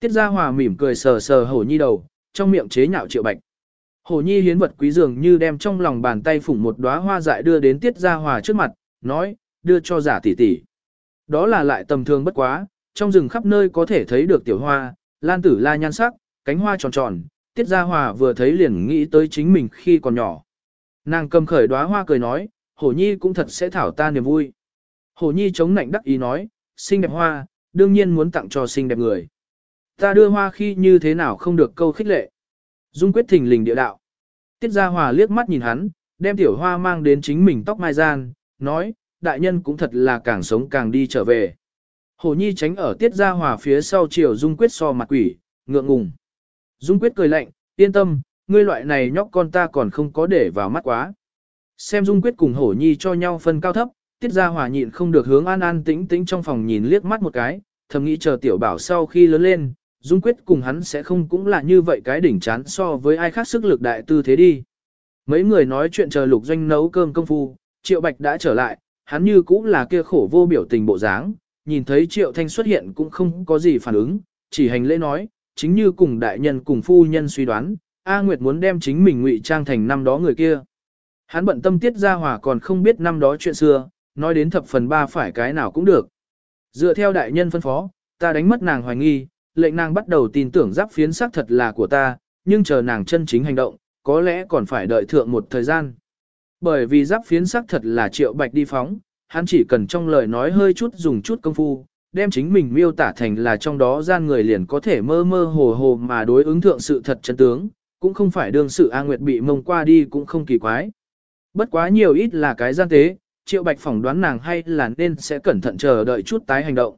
Tiết gia hòa mỉm cười sờ sờ hổ nhi đầu, trong miệng chế nhạo Triệu Bạch. Hổ nhi hiến vật quý dường như đem trong lòng bàn tay phủng một đóa hoa dại đưa đến tiết gia hòa trước mặt, nói, đưa cho giả tỷ tỷ. Đó là lại tầm thường bất quá, trong rừng khắp nơi có thể thấy được tiểu hoa, Lan tử la nhan sắc, cánh hoa tròn tròn, tiết gia hòa vừa thấy liền nghĩ tới chính mình khi còn nhỏ. Nàng cầm khởi đóa hoa cười nói, hổ nhi cũng thật sẽ thảo ta niềm vui. Hổ nhi chống nạnh đắc ý nói, xinh đẹp hoa, đương nhiên muốn tặng cho xinh đẹp người. Ta đưa hoa khi như thế nào không được câu khích lệ. Dung quyết thình lình địa đạo. Tiết Gia Hòa liếc mắt nhìn hắn, đem tiểu hoa mang đến chính mình tóc mai gian, nói, đại nhân cũng thật là càng sống càng đi trở về. Hồ Nhi tránh ở Tiết Gia Hòa phía sau chiều Dung quyết so mặt quỷ, ngượng ngùng. Dung quyết cười lạnh, yên tâm, ngươi loại này nhóc con ta còn không có để vào mắt quá. Xem Dung quyết cùng Hổ Nhi cho nhau phân cao thấp, Tiết Gia Hòa nhịn không được hướng an an tĩnh tĩnh trong phòng nhìn liếc mắt một cái, thầm nghĩ chờ tiểu bảo sau khi lớn lên, Dung Quyết cùng hắn sẽ không cũng là như vậy cái đỉnh chán so với ai khác sức lực đại tư thế đi. Mấy người nói chuyện chờ lục doanh nấu cơm công phu, Triệu Bạch đã trở lại, hắn như cũng là kia khổ vô biểu tình bộ dáng, nhìn thấy Triệu Thanh xuất hiện cũng không có gì phản ứng, chỉ hành lễ nói, chính như cùng đại nhân cùng phu nhân suy đoán, A Nguyệt muốn đem chính mình ngụy trang thành năm đó người kia. Hắn bận tâm tiết ra hòa còn không biết năm đó chuyện xưa, nói đến thập phần ba phải cái nào cũng được. Dựa theo đại nhân phân phó, ta đánh mất nàng hoài nghi, lệnh nàng bắt đầu tin tưởng giáp phiến xác thật là của ta, nhưng chờ nàng chân chính hành động, có lẽ còn phải đợi thượng một thời gian. Bởi vì giáp phiến xác thật là triệu bạch đi phóng, hắn chỉ cần trong lời nói hơi chút dùng chút công phu, đem chính mình miêu tả thành là trong đó gian người liền có thể mơ mơ hồ hồ mà đối ứng thượng sự thật chân tướng, cũng không phải đương sự A Nguyệt bị mông qua đi cũng không kỳ quái. Bất quá nhiều ít là cái gian tế, Triệu Bạch phỏng đoán nàng hay là nên sẽ cẩn thận chờ đợi chút tái hành động.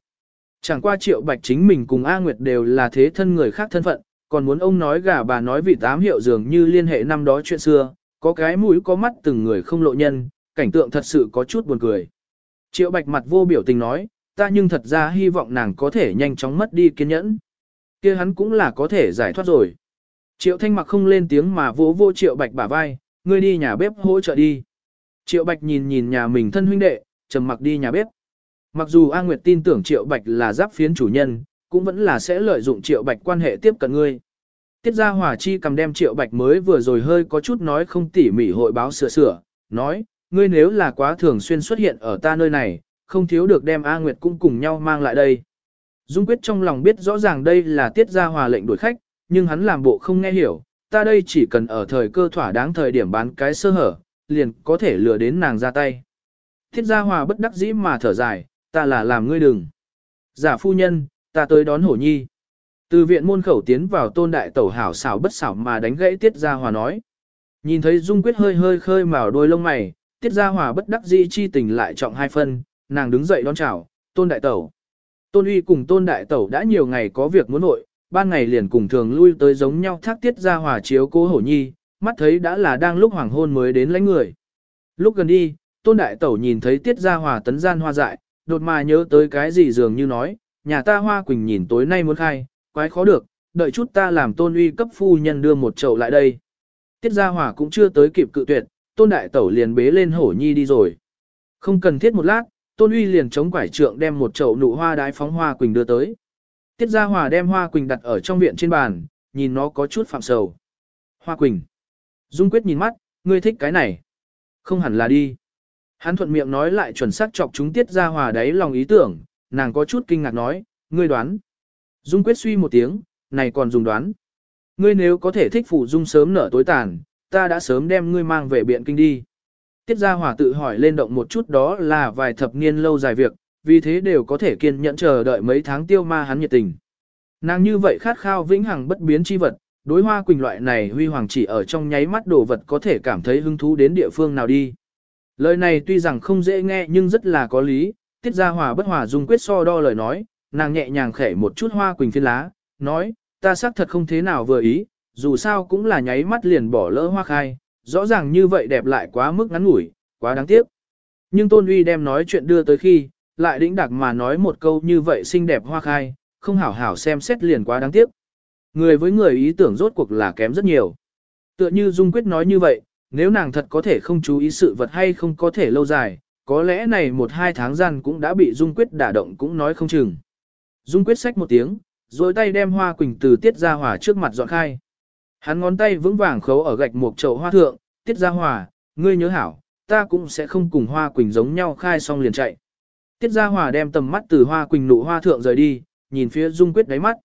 Chẳng qua Triệu Bạch chính mình cùng A Nguyệt đều là thế thân người khác thân phận, còn muốn ông nói gà bà nói vị tám hiệu dường như liên hệ năm đó chuyện xưa, có cái mũi có mắt từng người không lộ nhân, cảnh tượng thật sự có chút buồn cười. Triệu Bạch mặt vô biểu tình nói, ta nhưng thật ra hy vọng nàng có thể nhanh chóng mất đi kiên nhẫn. kia hắn cũng là có thể giải thoát rồi. Triệu Thanh mặc không lên tiếng mà vỗ vô Triệu Bạch bả vai, ngươi đi nhà bếp hỗ trợ đi. Triệu Bạch nhìn nhìn nhà mình thân huynh đệ, trầm mặc đi nhà bếp. Mặc dù A Nguyệt tin tưởng Triệu Bạch là giáp phiến chủ nhân, cũng vẫn là sẽ lợi dụng Triệu Bạch quan hệ tiếp cận ngươi. Tiết gia hỏa chi cầm đem Triệu Bạch mới vừa rồi hơi có chút nói không tỉ mỉ hội báo sửa sửa, nói, ngươi nếu là quá thường xuyên xuất hiện ở ta nơi này, không thiếu được đem A Nguyệt cũng cùng nhau mang lại đây. Dung Quyết trong lòng biết rõ ràng đây là Tiết gia hòa lệnh đuổi khách, nhưng hắn làm bộ không nghe hiểu, ta đây chỉ cần ở thời cơ thỏa đáng thời điểm bán cái sơ hở, liền có thể lừa đến nàng ra tay. Thiết gia hòa bất đắc dĩ mà thở dài, ta là làm ngươi đừng. Giả phu nhân, ta tới đón hổ nhi. Từ viện môn khẩu tiến vào tôn đại tẩu hảo xảo bất xảo mà đánh gãy tiết gia hòa nói. Nhìn thấy dung quyết hơi hơi khơi màu đôi lông mày, tiết gia hòa bất đắc dĩ chi tình lại trọng hai phân, nàng đứng dậy đón chào, tôn đại tẩu. Tôn uy cùng tôn đại tẩu đã nhiều ngày có việc muốn nội, ban ngày liền cùng thường lui tới giống nhau thác tiết gia hòa chiếu cố hổ nhi, mắt thấy đã là đang lúc hoàng hôn mới đến lãnh người. Lúc gần đi, tôn đại tẩu nhìn thấy tiết gia hòa tấn gian hoa dại, đột mà nhớ tới cái gì dường như nói, nhà ta hoa quỳnh nhìn tối nay muốn khai, quái khó được, đợi chút ta làm tôn uy cấp phu nhân đưa một chậu lại đây. Tiết gia hòa cũng chưa tới kịp cự tuyệt, tôn đại tẩu liền bế lên hổ nhi đi rồi. Không cần thiết một lát, tôn uy liền chống quải trượng đem một chậu nụ hoa đái phóng hoa quỳnh đưa tới. Tiết gia hòa đem hoa quỳnh đặt ở trong viện trên bàn, nhìn nó có chút phạm sầu. Hoa quỳnh. Dung quyết nhìn mắt, ngươi thích cái này. Không hẳn là đi. Hắn thuận miệng nói lại chuẩn xác chọc chúng tiết ra hòa đáy lòng ý tưởng, nàng có chút kinh ngạc nói, ngươi đoán. Dung quyết suy một tiếng, này còn dùng đoán. Ngươi nếu có thể thích phụ dung sớm nở tối tàn, ta đã sớm đem ngươi mang về biện kinh đi. Tiết gia hòa tự hỏi lên động một chút đó là vài thập niên lâu dài việc, vì thế đều có thể kiên nhẫn chờ đợi mấy tháng tiêu ma hắn nhiệt tình. Nàng như vậy khát khao vĩnh hằng bất biến chi vật, đối hoa quỳnh loại này huy hoàng chỉ ở trong nháy mắt đồ vật có thể cảm thấy hứng thú đến địa phương nào đi. Lời này tuy rằng không dễ nghe nhưng rất là có lý, tiết ra hòa bất hòa dung quyết so đo lời nói, nàng nhẹ nhàng khẽ một chút hoa quỳnh phiên lá, nói, ta xác thật không thế nào vừa ý, dù sao cũng là nháy mắt liền bỏ lỡ hoa khai, rõ ràng như vậy đẹp lại quá mức ngắn ngủi, quá đáng tiếc. Nhưng Tôn Uy đem nói chuyện đưa tới khi, lại đĩnh đặc mà nói một câu như vậy xinh đẹp hoa khai, không hảo hảo xem xét liền quá đáng tiếc. Người với người ý tưởng rốt cuộc là kém rất nhiều. Tựa như Dung Quyết nói như vậy, nếu nàng thật có thể không chú ý sự vật hay không có thể lâu dài, có lẽ này một hai tháng gian cũng đã bị Dung Quyết đả động cũng nói không chừng. Dung Quyết xách một tiếng, rồi tay đem hoa quỳnh từ tiết ra hỏa trước mặt dọn khai. Hắn ngón tay vững vàng khấu ở gạch một chậu hoa thượng, tiết ra hòa, ngươi nhớ hảo, ta cũng sẽ không cùng hoa quỳnh giống nhau khai xong liền chạy. Tiết ra hòa đem tầm mắt từ hoa quỳnh nụ hoa thượng rời đi, nhìn phía Dung Quyết đáy mắt.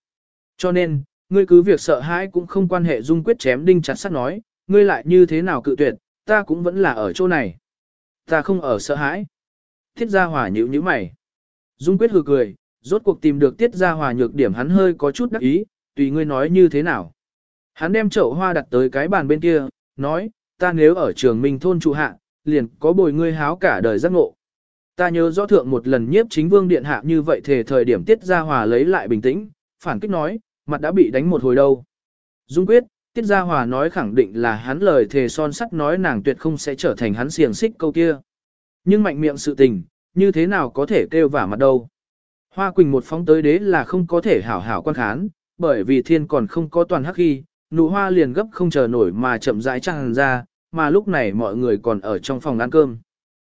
Cho nên, ngươi cứ việc sợ hãi cũng không quan hệ dung quyết chém đinh chặt sắt nói, ngươi lại như thế nào cự tuyệt, ta cũng vẫn là ở chỗ này. Ta không ở sợ hãi. Tiết Gia Hòa nhữ như mày. Dung quyết hừ cười, rốt cuộc tìm được Tiết Gia Hòa nhược điểm hắn hơi có chút đắc ý, tùy ngươi nói như thế nào. Hắn đem chậu hoa đặt tới cái bàn bên kia, nói, ta nếu ở trường Minh thôn trụ hạ, liền có bồi ngươi háo cả đời giác ngộ. Ta nhớ rõ thượng một lần nhiếp chính vương điện hạ như vậy thể thời điểm Tiết Gia Hòa lấy lại bình tĩnh, phản kích nói, mặt đã bị đánh một hồi đâu. Dung quyết, Tiết Gia Hòa nói khẳng định là hắn lời thề son sắt nói nàng tuyệt không sẽ trở thành hắn xiềng xích câu kia. Nhưng mạnh miệng sự tình, như thế nào có thể kêu vả mặt đâu. Hoa Quỳnh một phóng tới đế là không có thể hảo hảo quan khán, bởi vì thiên còn không có toàn hắc khi, nụ hoa liền gấp không chờ nổi mà chậm rãi tràn ra, mà lúc này mọi người còn ở trong phòng ăn cơm.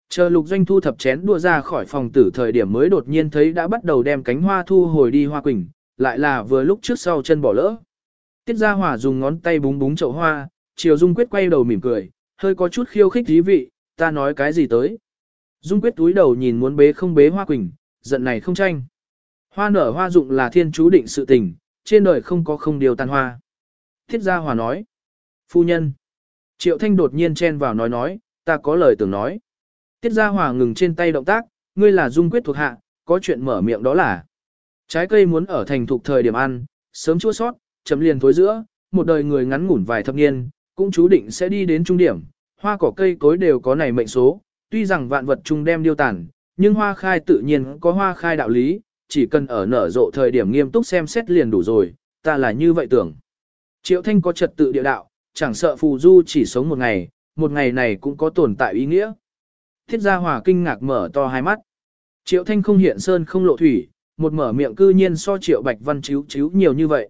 Chờ lục doanh thu thập chén đua ra khỏi phòng tử thời điểm mới đột nhiên thấy đã bắt đầu đem cánh hoa thu hồi đi hoa quỳnh, lại là vừa lúc trước sau chân bỏ lỡ. Tiết Gia Hỏa dùng ngón tay búng búng chậu hoa, Triều Dung Quyết quay đầu mỉm cười, hơi có chút khiêu khích thí vị, ta nói cái gì tới. Dung Quyết túi đầu nhìn muốn bế không bế hoa quỳnh, giận này không tranh. Hoa nở hoa dụng là thiên chú định sự tình, trên đời không có không điều tàn hoa. Tiết Gia Hòa nói, phu nhân. Triệu Thanh đột nhiên chen vào nói nói, ta có lời tưởng nói. Tiết Gia Hòa ngừng trên tay động tác, ngươi là Dung Quyết thuộc hạ, có chuyện mở miệng đó là. Trái cây muốn ở thành thục thời điểm ăn, sớm chua sót, chấm liền thối giữa, một đời người ngắn ngủn vài thập niên, cũng chú định sẽ đi đến trung điểm. Hoa cỏ cây cối đều có này mệnh số, tuy rằng vạn vật chung đem điêu tản, nhưng hoa khai tự nhiên có hoa khai đạo lý, chỉ cần ở nở rộ thời điểm nghiêm túc xem xét liền đủ rồi, ta là như vậy tưởng. Triệu Thanh có trật tự địa đạo, chẳng sợ phù du chỉ sống một ngày, một ngày này cũng có tồn tại ý nghĩa. Thiết gia hòa kinh ngạc mở to hai mắt. Triệu Thanh không hiện sơn không lộ thủy, một mở miệng cư nhiên so Triệu Bạch Văn chiếu chiếu nhiều như vậy.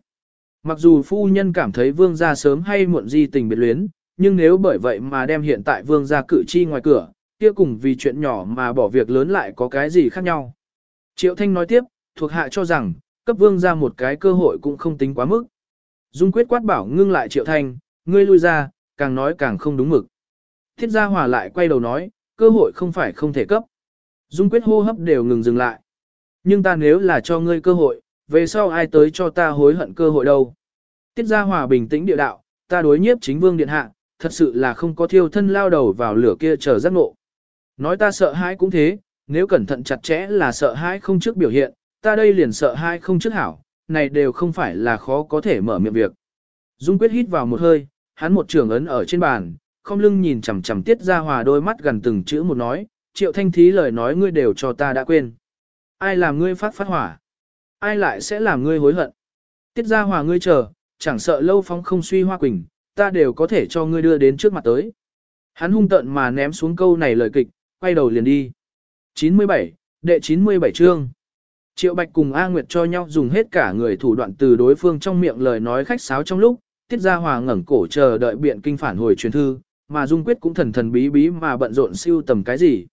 Mặc dù phu nhân cảm thấy vương gia sớm hay muộn di tình biệt luyến, nhưng nếu bởi vậy mà đem hiện tại vương gia cử chi ngoài cửa, kia cùng vì chuyện nhỏ mà bỏ việc lớn lại có cái gì khác nhau. Triệu Thanh nói tiếp, thuộc hạ cho rằng, cấp vương gia một cái cơ hội cũng không tính quá mức. Dung quyết quát bảo ngưng lại Triệu Thanh, ngươi lui ra, càng nói càng không đúng mực. Thiết gia hòa lại quay đầu nói, cơ hội không phải không thể cấp. Dung quyết hô hấp đều ngừng dừng lại. Nhưng ta nếu là cho ngươi cơ hội, về sau ai tới cho ta hối hận cơ hội đâu. Tiết Gia Hòa bình tĩnh địa đạo, ta đối nhiếp chính vương điện hạ, thật sự là không có thiêu thân lao đầu vào lửa kia chờ giác ngộ. Nói ta sợ hãi cũng thế, nếu cẩn thận chặt chẽ là sợ hãi không trước biểu hiện, ta đây liền sợ hãi không trước hảo, này đều không phải là khó có thể mở miệng việc. Dung quyết hít vào một hơi, hắn một trường ấn ở trên bàn, không lưng nhìn chằm chằm Tiết Gia Hòa đôi mắt gần từng chữ một nói, triệu thanh thí lời nói ngươi đều cho ta đã quên. Ai làm ngươi phát phát hỏa? ai lại sẽ làm ngươi hối hận. Tiết ra hòa ngươi chờ, chẳng sợ lâu phóng không suy hoa quỳnh, ta đều có thể cho ngươi đưa đến trước mặt tới. Hắn hung tận mà ném xuống câu này lời kịch, quay đầu liền đi. 97, đệ 97 chương. Triệu Bạch cùng A Nguyệt cho nhau dùng hết cả người thủ đoạn từ đối phương trong miệng lời nói khách sáo trong lúc, Tiết Gia Hòa ngẩng cổ chờ đợi biện kinh phản hồi truyền thư, mà Dung Quyết cũng thần thần bí bí mà bận rộn siêu tầm cái gì.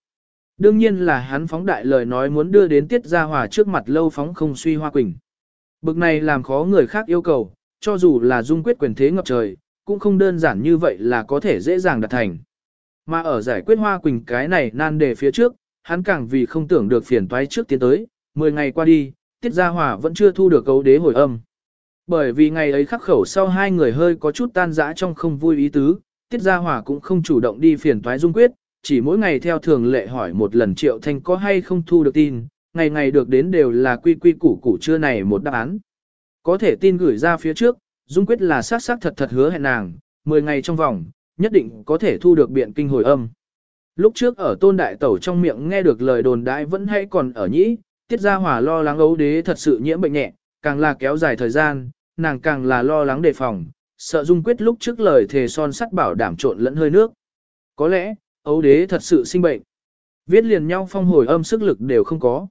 Đương nhiên là hắn phóng đại lời nói muốn đưa đến tiết gia hòa trước mặt lâu phóng không suy hoa quỳnh. Bực này làm khó người khác yêu cầu, cho dù là dung quyết quyền thế ngập trời, cũng không đơn giản như vậy là có thể dễ dàng đạt thành. Mà ở giải quyết hoa quỳnh cái này nan đề phía trước, hắn càng vì không tưởng được phiền toái trước tiến tới, 10 ngày qua đi, tiết gia hòa vẫn chưa thu được cấu đế hồi âm. Bởi vì ngày ấy khắc khẩu sau hai người hơi có chút tan rã trong không vui ý tứ, tiết gia hòa cũng không chủ động đi phiền toái dung quyết, chỉ mỗi ngày theo thường lệ hỏi một lần Triệu Thanh có hay không thu được tin, ngày ngày được đến đều là quy quy củ củ chưa này một đáp án. Có thể tin gửi ra phía trước, Dung quyết là sát sát thật thật hứa hẹn nàng, 10 ngày trong vòng, nhất định có thể thu được biện kinh hồi âm. Lúc trước ở tôn đại tẩu trong miệng nghe được lời đồn đại vẫn hay còn ở nhĩ, tiết gia hỏa lo lắng ấu đế thật sự nhiễm bệnh nhẹ, càng là kéo dài thời gian, nàng càng là lo lắng đề phòng, sợ dung quyết lúc trước lời thề son sắt bảo đảm trộn lẫn hơi nước. Có lẽ, ấu đế thật sự sinh bệnh. Viết liền nhau phong hồi âm sức lực đều không có.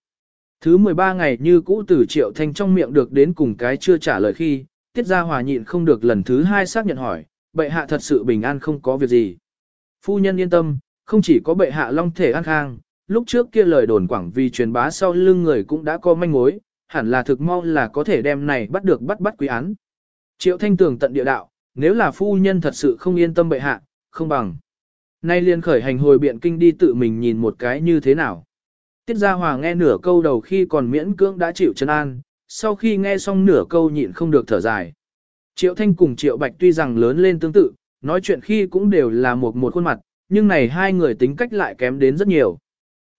Thứ 13 ngày như cũ tử triệu thanh trong miệng được đến cùng cái chưa trả lời khi, tiết ra hòa nhịn không được lần thứ hai xác nhận hỏi, bệ hạ thật sự bình an không có việc gì. Phu nhân yên tâm, không chỉ có bệ hạ long thể an khang, lúc trước kia lời đồn quảng vì truyền bá sau lưng người cũng đã có manh mối, hẳn là thực mau là có thể đem này bắt được bắt bắt quý án. Triệu thanh tường tận địa đạo, nếu là phu nhân thật sự không yên tâm bệ hạ, không bằng. Nay liền khởi hành hồi biện kinh đi tự mình nhìn một cái như thế nào. Tiết Gia Hòa nghe nửa câu đầu khi còn miễn cưỡng đã chịu chân an, sau khi nghe xong nửa câu nhịn không được thở dài. Triệu Thanh cùng Triệu Bạch tuy rằng lớn lên tương tự, nói chuyện khi cũng đều là một một khuôn mặt, nhưng này hai người tính cách lại kém đến rất nhiều.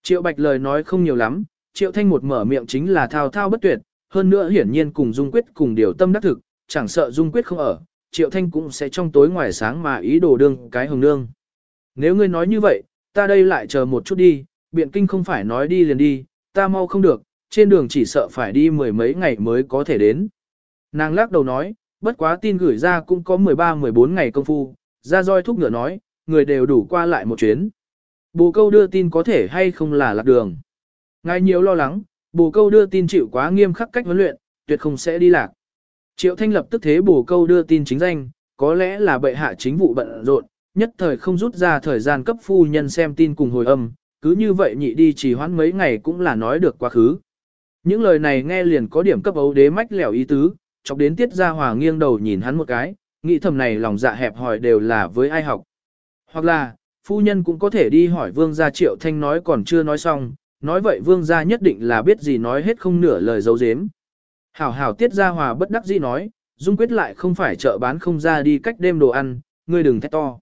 Triệu Bạch lời nói không nhiều lắm, Triệu Thanh một mở miệng chính là thao thao bất tuyệt, hơn nữa hiển nhiên cùng Dung Quyết cùng điều tâm đắc thực, chẳng sợ Dung Quyết không ở, Triệu Thanh cũng sẽ trong tối ngoài sáng mà ý đồ đương cái hồng nương. Nếu ngươi nói như vậy, ta đây lại chờ một chút đi, biện kinh không phải nói đi liền đi, ta mau không được, trên đường chỉ sợ phải đi mười mấy ngày mới có thể đến. Nàng lắc đầu nói, bất quá tin gửi ra cũng có 13-14 ngày công phu, ra roi thúc ngựa nói, người đều đủ qua lại một chuyến. Bồ câu đưa tin có thể hay không là lạc đường. Ngài nhiều lo lắng, bồ câu đưa tin chịu quá nghiêm khắc cách huấn luyện, tuyệt không sẽ đi lạc. Triệu Thanh lập tức thế bồ câu đưa tin chính danh, có lẽ là bệ hạ chính vụ bận rộn, nhất thời không rút ra thời gian cấp phu nhân xem tin cùng hồi âm, cứ như vậy nhị đi chỉ hoãn mấy ngày cũng là nói được quá khứ. Những lời này nghe liền có điểm cấp ấu đế mách lẻo ý tứ, chọc đến tiết ra hòa nghiêng đầu nhìn hắn một cái, nghĩ thầm này lòng dạ hẹp hỏi đều là với ai học. Hoặc là, phu nhân cũng có thể đi hỏi vương gia triệu thanh nói còn chưa nói xong, nói vậy vương gia nhất định là biết gì nói hết không nửa lời dấu dếm. Hảo hảo tiết ra hòa bất đắc dĩ nói, dung quyết lại không phải chợ bán không ra đi cách đêm đồ ăn, ngươi đừng thét to.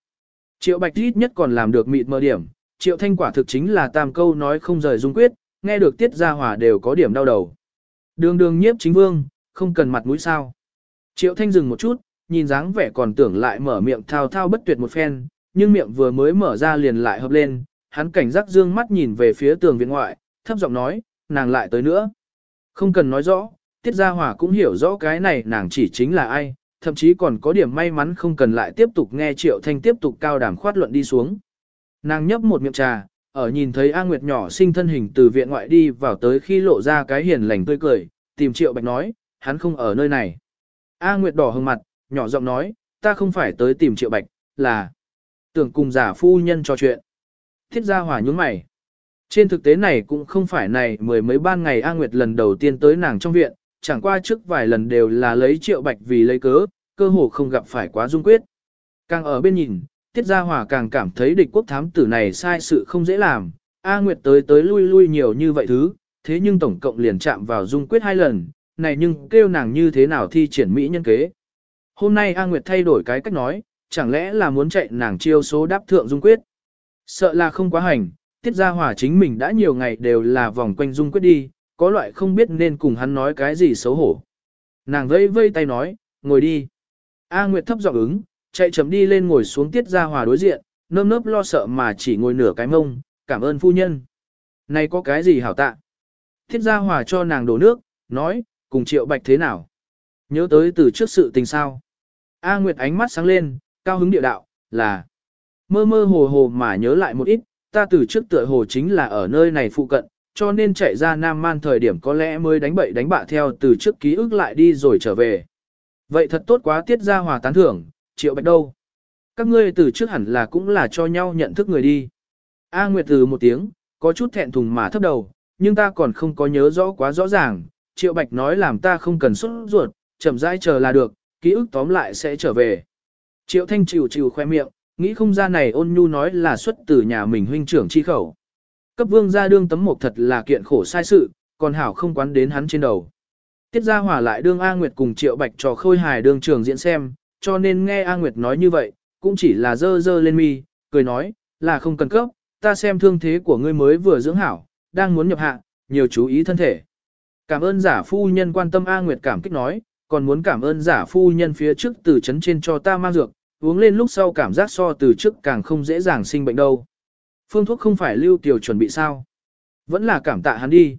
Triệu bạch ít nhất còn làm được mịt mờ điểm, triệu thanh quả thực chính là tam câu nói không rời dung quyết, nghe được tiết ra hòa đều có điểm đau đầu. Đường đường nhiếp chính vương, không cần mặt mũi sao. Triệu thanh dừng một chút, nhìn dáng vẻ còn tưởng lại mở miệng thao thao bất tuyệt một phen, nhưng miệng vừa mới mở ra liền lại hợp lên, hắn cảnh giác dương mắt nhìn về phía tường viện ngoại, thấp giọng nói, nàng lại tới nữa. Không cần nói rõ, Tiết Gia Hòa cũng hiểu rõ cái này nàng chỉ chính là ai, thậm chí còn có điểm may mắn không cần lại tiếp tục nghe Triệu Thanh tiếp tục cao đàm khoát luận đi xuống. Nàng nhấp một miệng trà, ở nhìn thấy A Nguyệt nhỏ sinh thân hình từ viện ngoại đi vào tới khi lộ ra cái hiền lành tươi cười, tìm Triệu Bạch nói, hắn không ở nơi này. A Nguyệt đỏ hừng mặt, nhỏ giọng nói, ta không phải tới tìm Triệu Bạch, là tưởng cùng giả phu nhân trò chuyện. Thiết gia hỏa nhướng mày. Trên thực tế này cũng không phải này mười mấy ban ngày A Nguyệt lần đầu tiên tới nàng trong viện, chẳng qua trước vài lần đều là lấy triệu bạch vì lấy cớ, cơ hồ không gặp phải quá dung quyết. Càng ở bên nhìn, Tiết Gia Hòa càng cảm thấy địch quốc thám tử này sai sự không dễ làm, A Nguyệt tới tới lui lui nhiều như vậy thứ, thế nhưng tổng cộng liền chạm vào dung quyết hai lần, này nhưng kêu nàng như thế nào thi triển mỹ nhân kế. Hôm nay A Nguyệt thay đổi cái cách nói, chẳng lẽ là muốn chạy nàng chiêu số đáp thượng dung quyết. Sợ là không quá hành, Tiết Gia Hòa chính mình đã nhiều ngày đều là vòng quanh dung quyết đi, có loại không biết nên cùng hắn nói cái gì xấu hổ. Nàng vây vây tay nói, ngồi đi. A Nguyệt thấp giọng ứng, chạy chấm đi lên ngồi xuống tiết ra hòa đối diện, nơm nớp lo sợ mà chỉ ngồi nửa cái mông, cảm ơn phu nhân. Này có cái gì hảo tạ? Tiết ra hòa cho nàng đổ nước, nói, cùng triệu bạch thế nào? Nhớ tới từ trước sự tình sao? A Nguyệt ánh mắt sáng lên, cao hứng địa đạo, là mơ mơ hồ hồ mà nhớ lại một ít, ta từ trước tựa hồ chính là ở nơi này phụ cận, cho nên chạy ra Nam Man thời điểm có lẽ mới đánh bậy đánh bạ theo từ trước ký ức lại đi rồi trở về. Vậy thật tốt quá tiết ra hòa tán thưởng, triệu bạch đâu. Các ngươi từ trước hẳn là cũng là cho nhau nhận thức người đi. A Nguyệt từ một tiếng, có chút thẹn thùng mà thấp đầu, nhưng ta còn không có nhớ rõ quá rõ ràng. Triệu Bạch nói làm ta không cần xuất ruột, chậm rãi chờ là được, ký ức tóm lại sẽ trở về. Triệu Thanh chịu chịu khoe miệng, nghĩ không ra này ôn nhu nói là xuất từ nhà mình huynh trưởng chi khẩu. Cấp vương gia đương tấm mộc thật là kiện khổ sai sự, còn hảo không quán đến hắn trên đầu. Tiết gia hỏa lại đương A Nguyệt cùng Triệu Bạch trò khôi hài đương trường diễn xem, cho nên nghe A Nguyệt nói như vậy, cũng chỉ là dơ dơ lên mi, cười nói, là không cần cấp, ta xem thương thế của ngươi mới vừa dưỡng hảo, đang muốn nhập hạ, nhiều chú ý thân thể. Cảm ơn giả phu nhân quan tâm A Nguyệt cảm kích nói, còn muốn cảm ơn giả phu nhân phía trước từ chấn trên cho ta mang dược, uống lên lúc sau cảm giác so từ trước càng không dễ dàng sinh bệnh đâu phương thuốc không phải lưu tiểu chuẩn bị sao. Vẫn là cảm tạ hắn đi.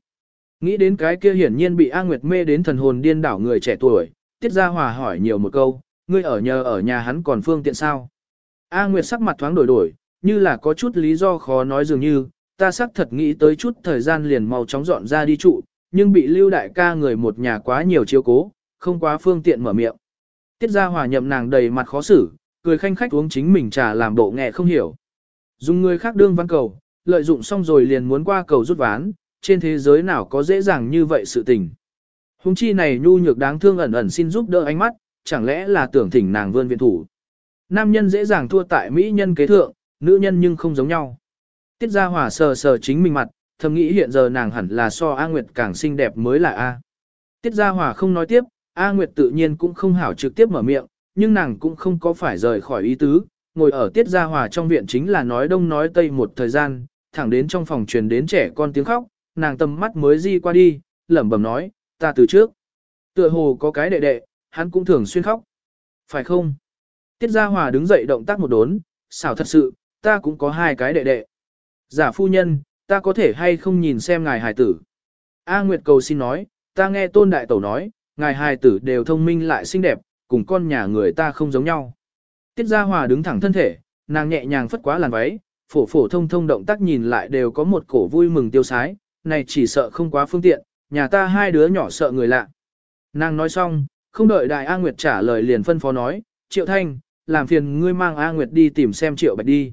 Nghĩ đến cái kia hiển nhiên bị A Nguyệt mê đến thần hồn điên đảo người trẻ tuổi, Tiết Gia Hòa hỏi nhiều một câu, ngươi ở nhờ ở nhà hắn còn phương tiện sao? A Nguyệt sắc mặt thoáng đổi đổi, như là có chút lý do khó nói dường như, ta xác thật nghĩ tới chút thời gian liền mau chóng dọn ra đi trụ, nhưng bị lưu đại ca người một nhà quá nhiều chiếu cố, không quá phương tiện mở miệng. Tiết Gia Hòa nhậm nàng đầy mặt khó xử, cười khanh khách uống chính mình trà làm bộ nghe không hiểu. Dùng người khác đương văn cầu, lợi dụng xong rồi liền muốn qua cầu rút ván, trên thế giới nào có dễ dàng như vậy sự tình. Hùng chi này nhu nhược đáng thương ẩn ẩn xin giúp đỡ ánh mắt, chẳng lẽ là tưởng thỉnh nàng vươn viện thủ. Nam nhân dễ dàng thua tại mỹ nhân kế thượng, nữ nhân nhưng không giống nhau. Tiết ra hỏa sờ sờ chính mình mặt, thầm nghĩ hiện giờ nàng hẳn là so A Nguyệt càng xinh đẹp mới là A. Tiết Gia Hòa không nói tiếp, A Nguyệt tự nhiên cũng không hảo trực tiếp mở miệng, nhưng nàng cũng không có phải rời khỏi ý tứ, ngồi ở Tiết Gia Hòa trong viện chính là nói đông nói tây một thời gian, thẳng đến trong phòng truyền đến trẻ con tiếng khóc, nàng tầm mắt mới di qua đi, lẩm bẩm nói, ta từ trước. Tựa hồ có cái đệ đệ, hắn cũng thường xuyên khóc. Phải không? Tiết Gia Hòa đứng dậy động tác một đốn, xảo thật sự, ta cũng có hai cái đệ đệ. Giả phu nhân, ta có thể hay không nhìn xem ngài hài tử. A Nguyệt cầu xin nói, ta nghe tôn đại tẩu nói, ngài hài tử đều thông minh lại xinh đẹp, cùng con nhà người ta không giống nhau. Tiết Gia Hòa đứng thẳng thân thể, nàng nhẹ nhàng phất quá làn váy, phổ phổ thông thông động tác nhìn lại đều có một cổ vui mừng tiêu sái, này chỉ sợ không quá phương tiện, nhà ta hai đứa nhỏ sợ người lạ. Nàng nói xong, không đợi đại A Nguyệt trả lời liền phân phó nói, Triệu Thanh, làm phiền ngươi mang A Nguyệt đi tìm xem Triệu Bạch đi.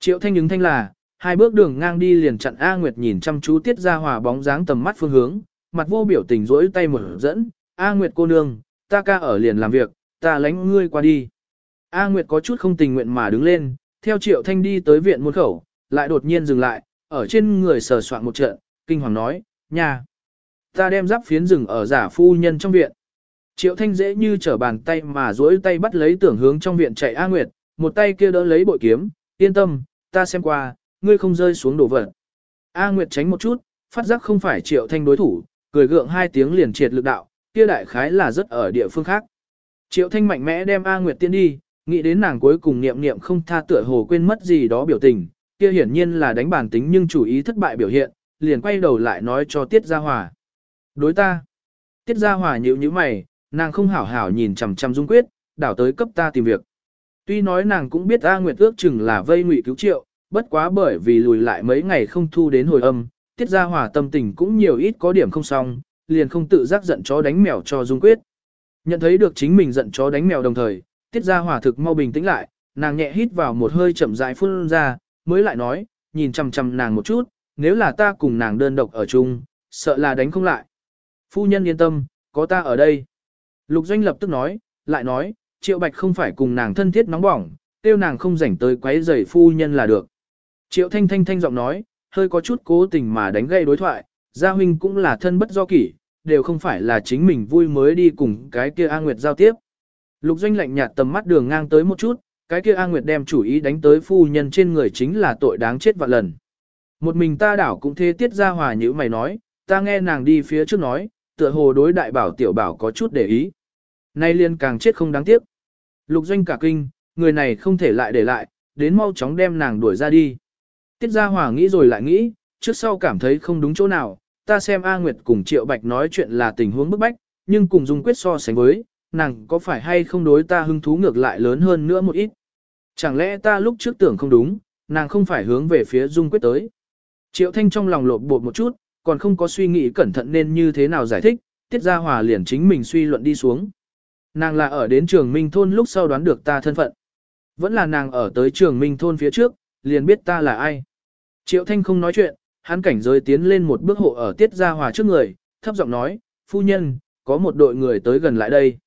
Triệu Thanh ứng thanh là, hai bước đường ngang đi liền chặn A Nguyệt nhìn chăm chú Tiết Gia Hòa bóng dáng tầm mắt phương hướng, mặt vô biểu tình rỗi tay mở dẫn, A Nguyệt cô nương, ta ca ở liền làm việc, ta lánh ngươi qua đi. A Nguyệt có chút không tình nguyện mà đứng lên, theo Triệu Thanh đi tới viện môn khẩu, lại đột nhiên dừng lại, ở trên người sờ soạn một trận, kinh hoàng nói, nhà. Ta đem giáp phiến rừng ở giả phu nhân trong viện. Triệu Thanh dễ như trở bàn tay mà duỗi tay bắt lấy tưởng hướng trong viện chạy A Nguyệt, một tay kia đỡ lấy bội kiếm, yên tâm, ta xem qua, ngươi không rơi xuống đổ vật. A Nguyệt tránh một chút, phát giác không phải Triệu Thanh đối thủ, cười gượng hai tiếng liền triệt lực đạo, kia đại khái là rất ở địa phương khác. Triệu Thanh mạnh mẽ đem A Nguyệt tiến đi, nghĩ đến nàng cuối cùng niệm niệm không tha tựa hồ quên mất gì đó biểu tình, kia hiển nhiên là đánh bản tính nhưng chủ ý thất bại biểu hiện, liền quay đầu lại nói cho Tiết Gia Hòa. Đối ta. Tiết Gia Hòa nhíu nhíu mày, nàng không hảo hảo nhìn chằm chằm Dung Quyết, đảo tới cấp ta tìm việc. Tuy nói nàng cũng biết A Nguyệt ước chừng là vây ngụy cứu triệu, bất quá bởi vì lùi lại mấy ngày không thu đến hồi âm, Tiết Gia Hòa tâm tình cũng nhiều ít có điểm không xong, liền không tự giác giận chó đánh mèo cho Dung Quyết. Nhận thấy được chính mình giận chó đánh mèo đồng thời, Tiết Gia Hòa thực mau bình tĩnh lại, nàng nhẹ hít vào một hơi chậm rãi phun ra, mới lại nói, nhìn chằm chằm nàng một chút, nếu là ta cùng nàng đơn độc ở chung, sợ là đánh không lại. Phu nhân yên tâm, có ta ở đây. Lục Doanh lập tức nói, lại nói, Triệu Bạch không phải cùng nàng thân thiết nóng bỏng, tiêu nàng không rảnh tới quấy rầy phu nhân là được. Triệu Thanh Thanh thanh giọng nói, hơi có chút cố tình mà đánh gây đối thoại, Gia Huynh cũng là thân bất do kỷ, đều không phải là chính mình vui mới đi cùng cái kia A Nguyệt giao tiếp. Lục Doanh lạnh nhạt tầm mắt đường ngang tới một chút, cái kia A Nguyệt đem chủ ý đánh tới phu nhân trên người chính là tội đáng chết vạn lần. Một mình ta đảo cũng thế tiết ra hòa như mày nói, ta nghe nàng đi phía trước nói, tựa hồ đối đại bảo tiểu bảo có chút để ý. Nay liên càng chết không đáng tiếc. Lục Doanh cả kinh, người này không thể lại để lại, đến mau chóng đem nàng đuổi ra đi. Tiết Gia Hòa nghĩ rồi lại nghĩ, trước sau cảm thấy không đúng chỗ nào, ta xem A Nguyệt cùng Triệu Bạch nói chuyện là tình huống bức bách, nhưng cùng Dung Quyết so sánh với, nàng có phải hay không đối ta hứng thú ngược lại lớn hơn nữa một ít. Chẳng lẽ ta lúc trước tưởng không đúng, nàng không phải hướng về phía Dung Quyết tới. Triệu Thanh trong lòng lột bột một chút, còn không có suy nghĩ cẩn thận nên như thế nào giải thích, Tiết Gia Hòa liền chính mình suy luận đi xuống. Nàng là ở đến trường Minh Thôn lúc sau đoán được ta thân phận. Vẫn là nàng ở tới trường Minh Thôn phía trước, liền biết ta là ai. Triệu Thanh không nói chuyện, hắn cảnh giới tiến lên một bước hộ ở Tiết Gia Hòa trước người, thấp giọng nói, phu nhân, có một đội người tới gần lại đây.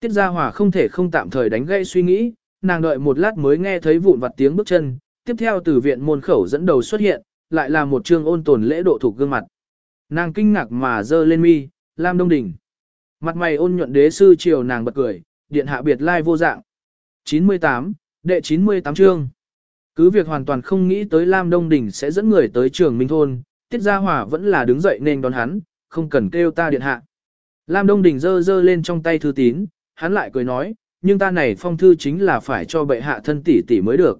Tiết Gia Hòa không thể không tạm thời đánh gây suy nghĩ, nàng đợi một lát mới nghe thấy vụn vặt tiếng bước chân, tiếp theo từ viện môn khẩu dẫn đầu xuất hiện, lại là một trương ôn tồn lễ độ thuộc gương mặt. Nàng kinh ngạc mà dơ lên mi, Lam Đông Đình. Mặt mày ôn nhuận đế sư chiều nàng bật cười, điện hạ biệt lai vô dạng. 98, đệ 98 chương. Cứ việc hoàn toàn không nghĩ tới Lam Đông Đình sẽ dẫn người tới trường Minh Thôn, Tiết Gia Hòa vẫn là đứng dậy nên đón hắn, không cần kêu ta điện hạ. Lam Đông Đình giơ giơ lên trong tay thư tín, hắn lại cười nói, nhưng ta này phong thư chính là phải cho bệ hạ thân tỷ tỷ mới được.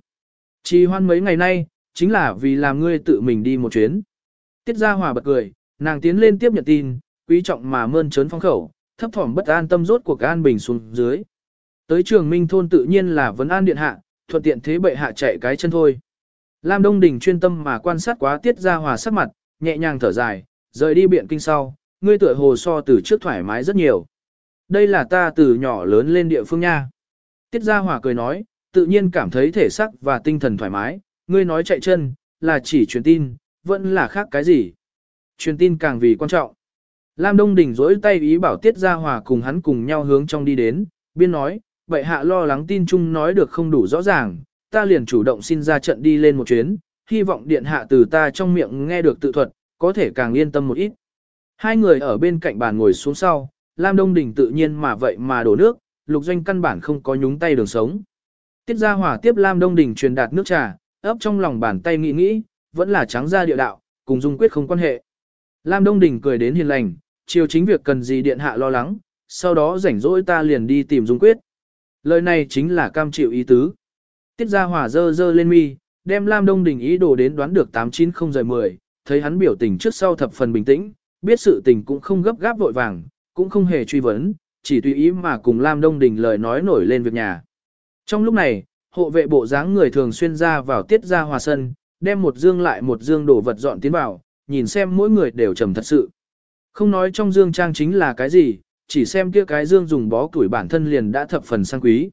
Chỉ hoan mấy ngày nay, chính là vì làm ngươi tự mình đi một chuyến. Tiết Gia Hòa bật cười, nàng tiến lên tiếp nhận tin, quý trọng mà mơn trớn phong khẩu, thấp thỏm bất an tâm rốt cuộc an bình xuống dưới. Tới trường Minh Thôn tự nhiên là vấn an điện hạ, thuận tiện thế bệ hạ chạy cái chân thôi. Lam Đông Đình chuyên tâm mà quan sát quá tiết ra hòa sắc mặt, nhẹ nhàng thở dài, rời đi biện kinh sau, ngươi tựa hồ so từ trước thoải mái rất nhiều. Đây là ta từ nhỏ lớn lên địa phương nha. Tiết Gia Hòa cười nói, tự nhiên cảm thấy thể sắc và tinh thần thoải mái, ngươi nói chạy chân, là chỉ truyền tin, vẫn là khác cái gì. Truyền tin càng vì quan trọng. Lam Đông Đình dỗi tay ý bảo Tiết Gia Hòa cùng hắn cùng nhau hướng trong đi đến, biên nói, vậy hạ lo lắng tin chung nói được không đủ rõ ràng, ta liền chủ động xin ra trận đi lên một chuyến, hy vọng điện hạ từ ta trong miệng nghe được tự thuật, có thể càng yên tâm một ít. Hai người ở bên cạnh bàn ngồi xuống sau, Lam Đông Đình tự nhiên mà vậy mà đổ nước, lục doanh căn bản không có nhúng tay đường sống. Tiết Gia Hòa tiếp Lam Đông Đình truyền đạt nước trà, ấp trong lòng bàn tay nghĩ nghĩ, vẫn là trắng ra địa đạo, cùng Dung Quyết không quan hệ. Lam Đông Đình cười đến hiền lành, chiều chính việc cần gì điện hạ lo lắng, sau đó rảnh rỗi ta liền đi tìm Dung Quyết. Lời này chính là cam chịu ý tứ. Tiết Gia hỏa dơ dơ lên mi, đem Lam Đông Đình ý đồ đến đoán được 890-10, thấy hắn biểu tình trước sau thập phần bình tĩnh, biết sự tình cũng không gấp gáp vội vàng, cũng không hề truy vấn, chỉ tùy ý mà cùng Lam Đông Đình lời nói nổi lên việc nhà. Trong lúc này, hộ vệ bộ dáng người thường xuyên ra vào tiết ra hòa sân, đem một dương lại một dương đổ vật dọn tiến vào, nhìn xem mỗi người đều trầm thật sự. Không nói trong dương trang chính là cái gì, chỉ xem kia cái dương dùng bó củi bản thân liền đã thập phần sang quý.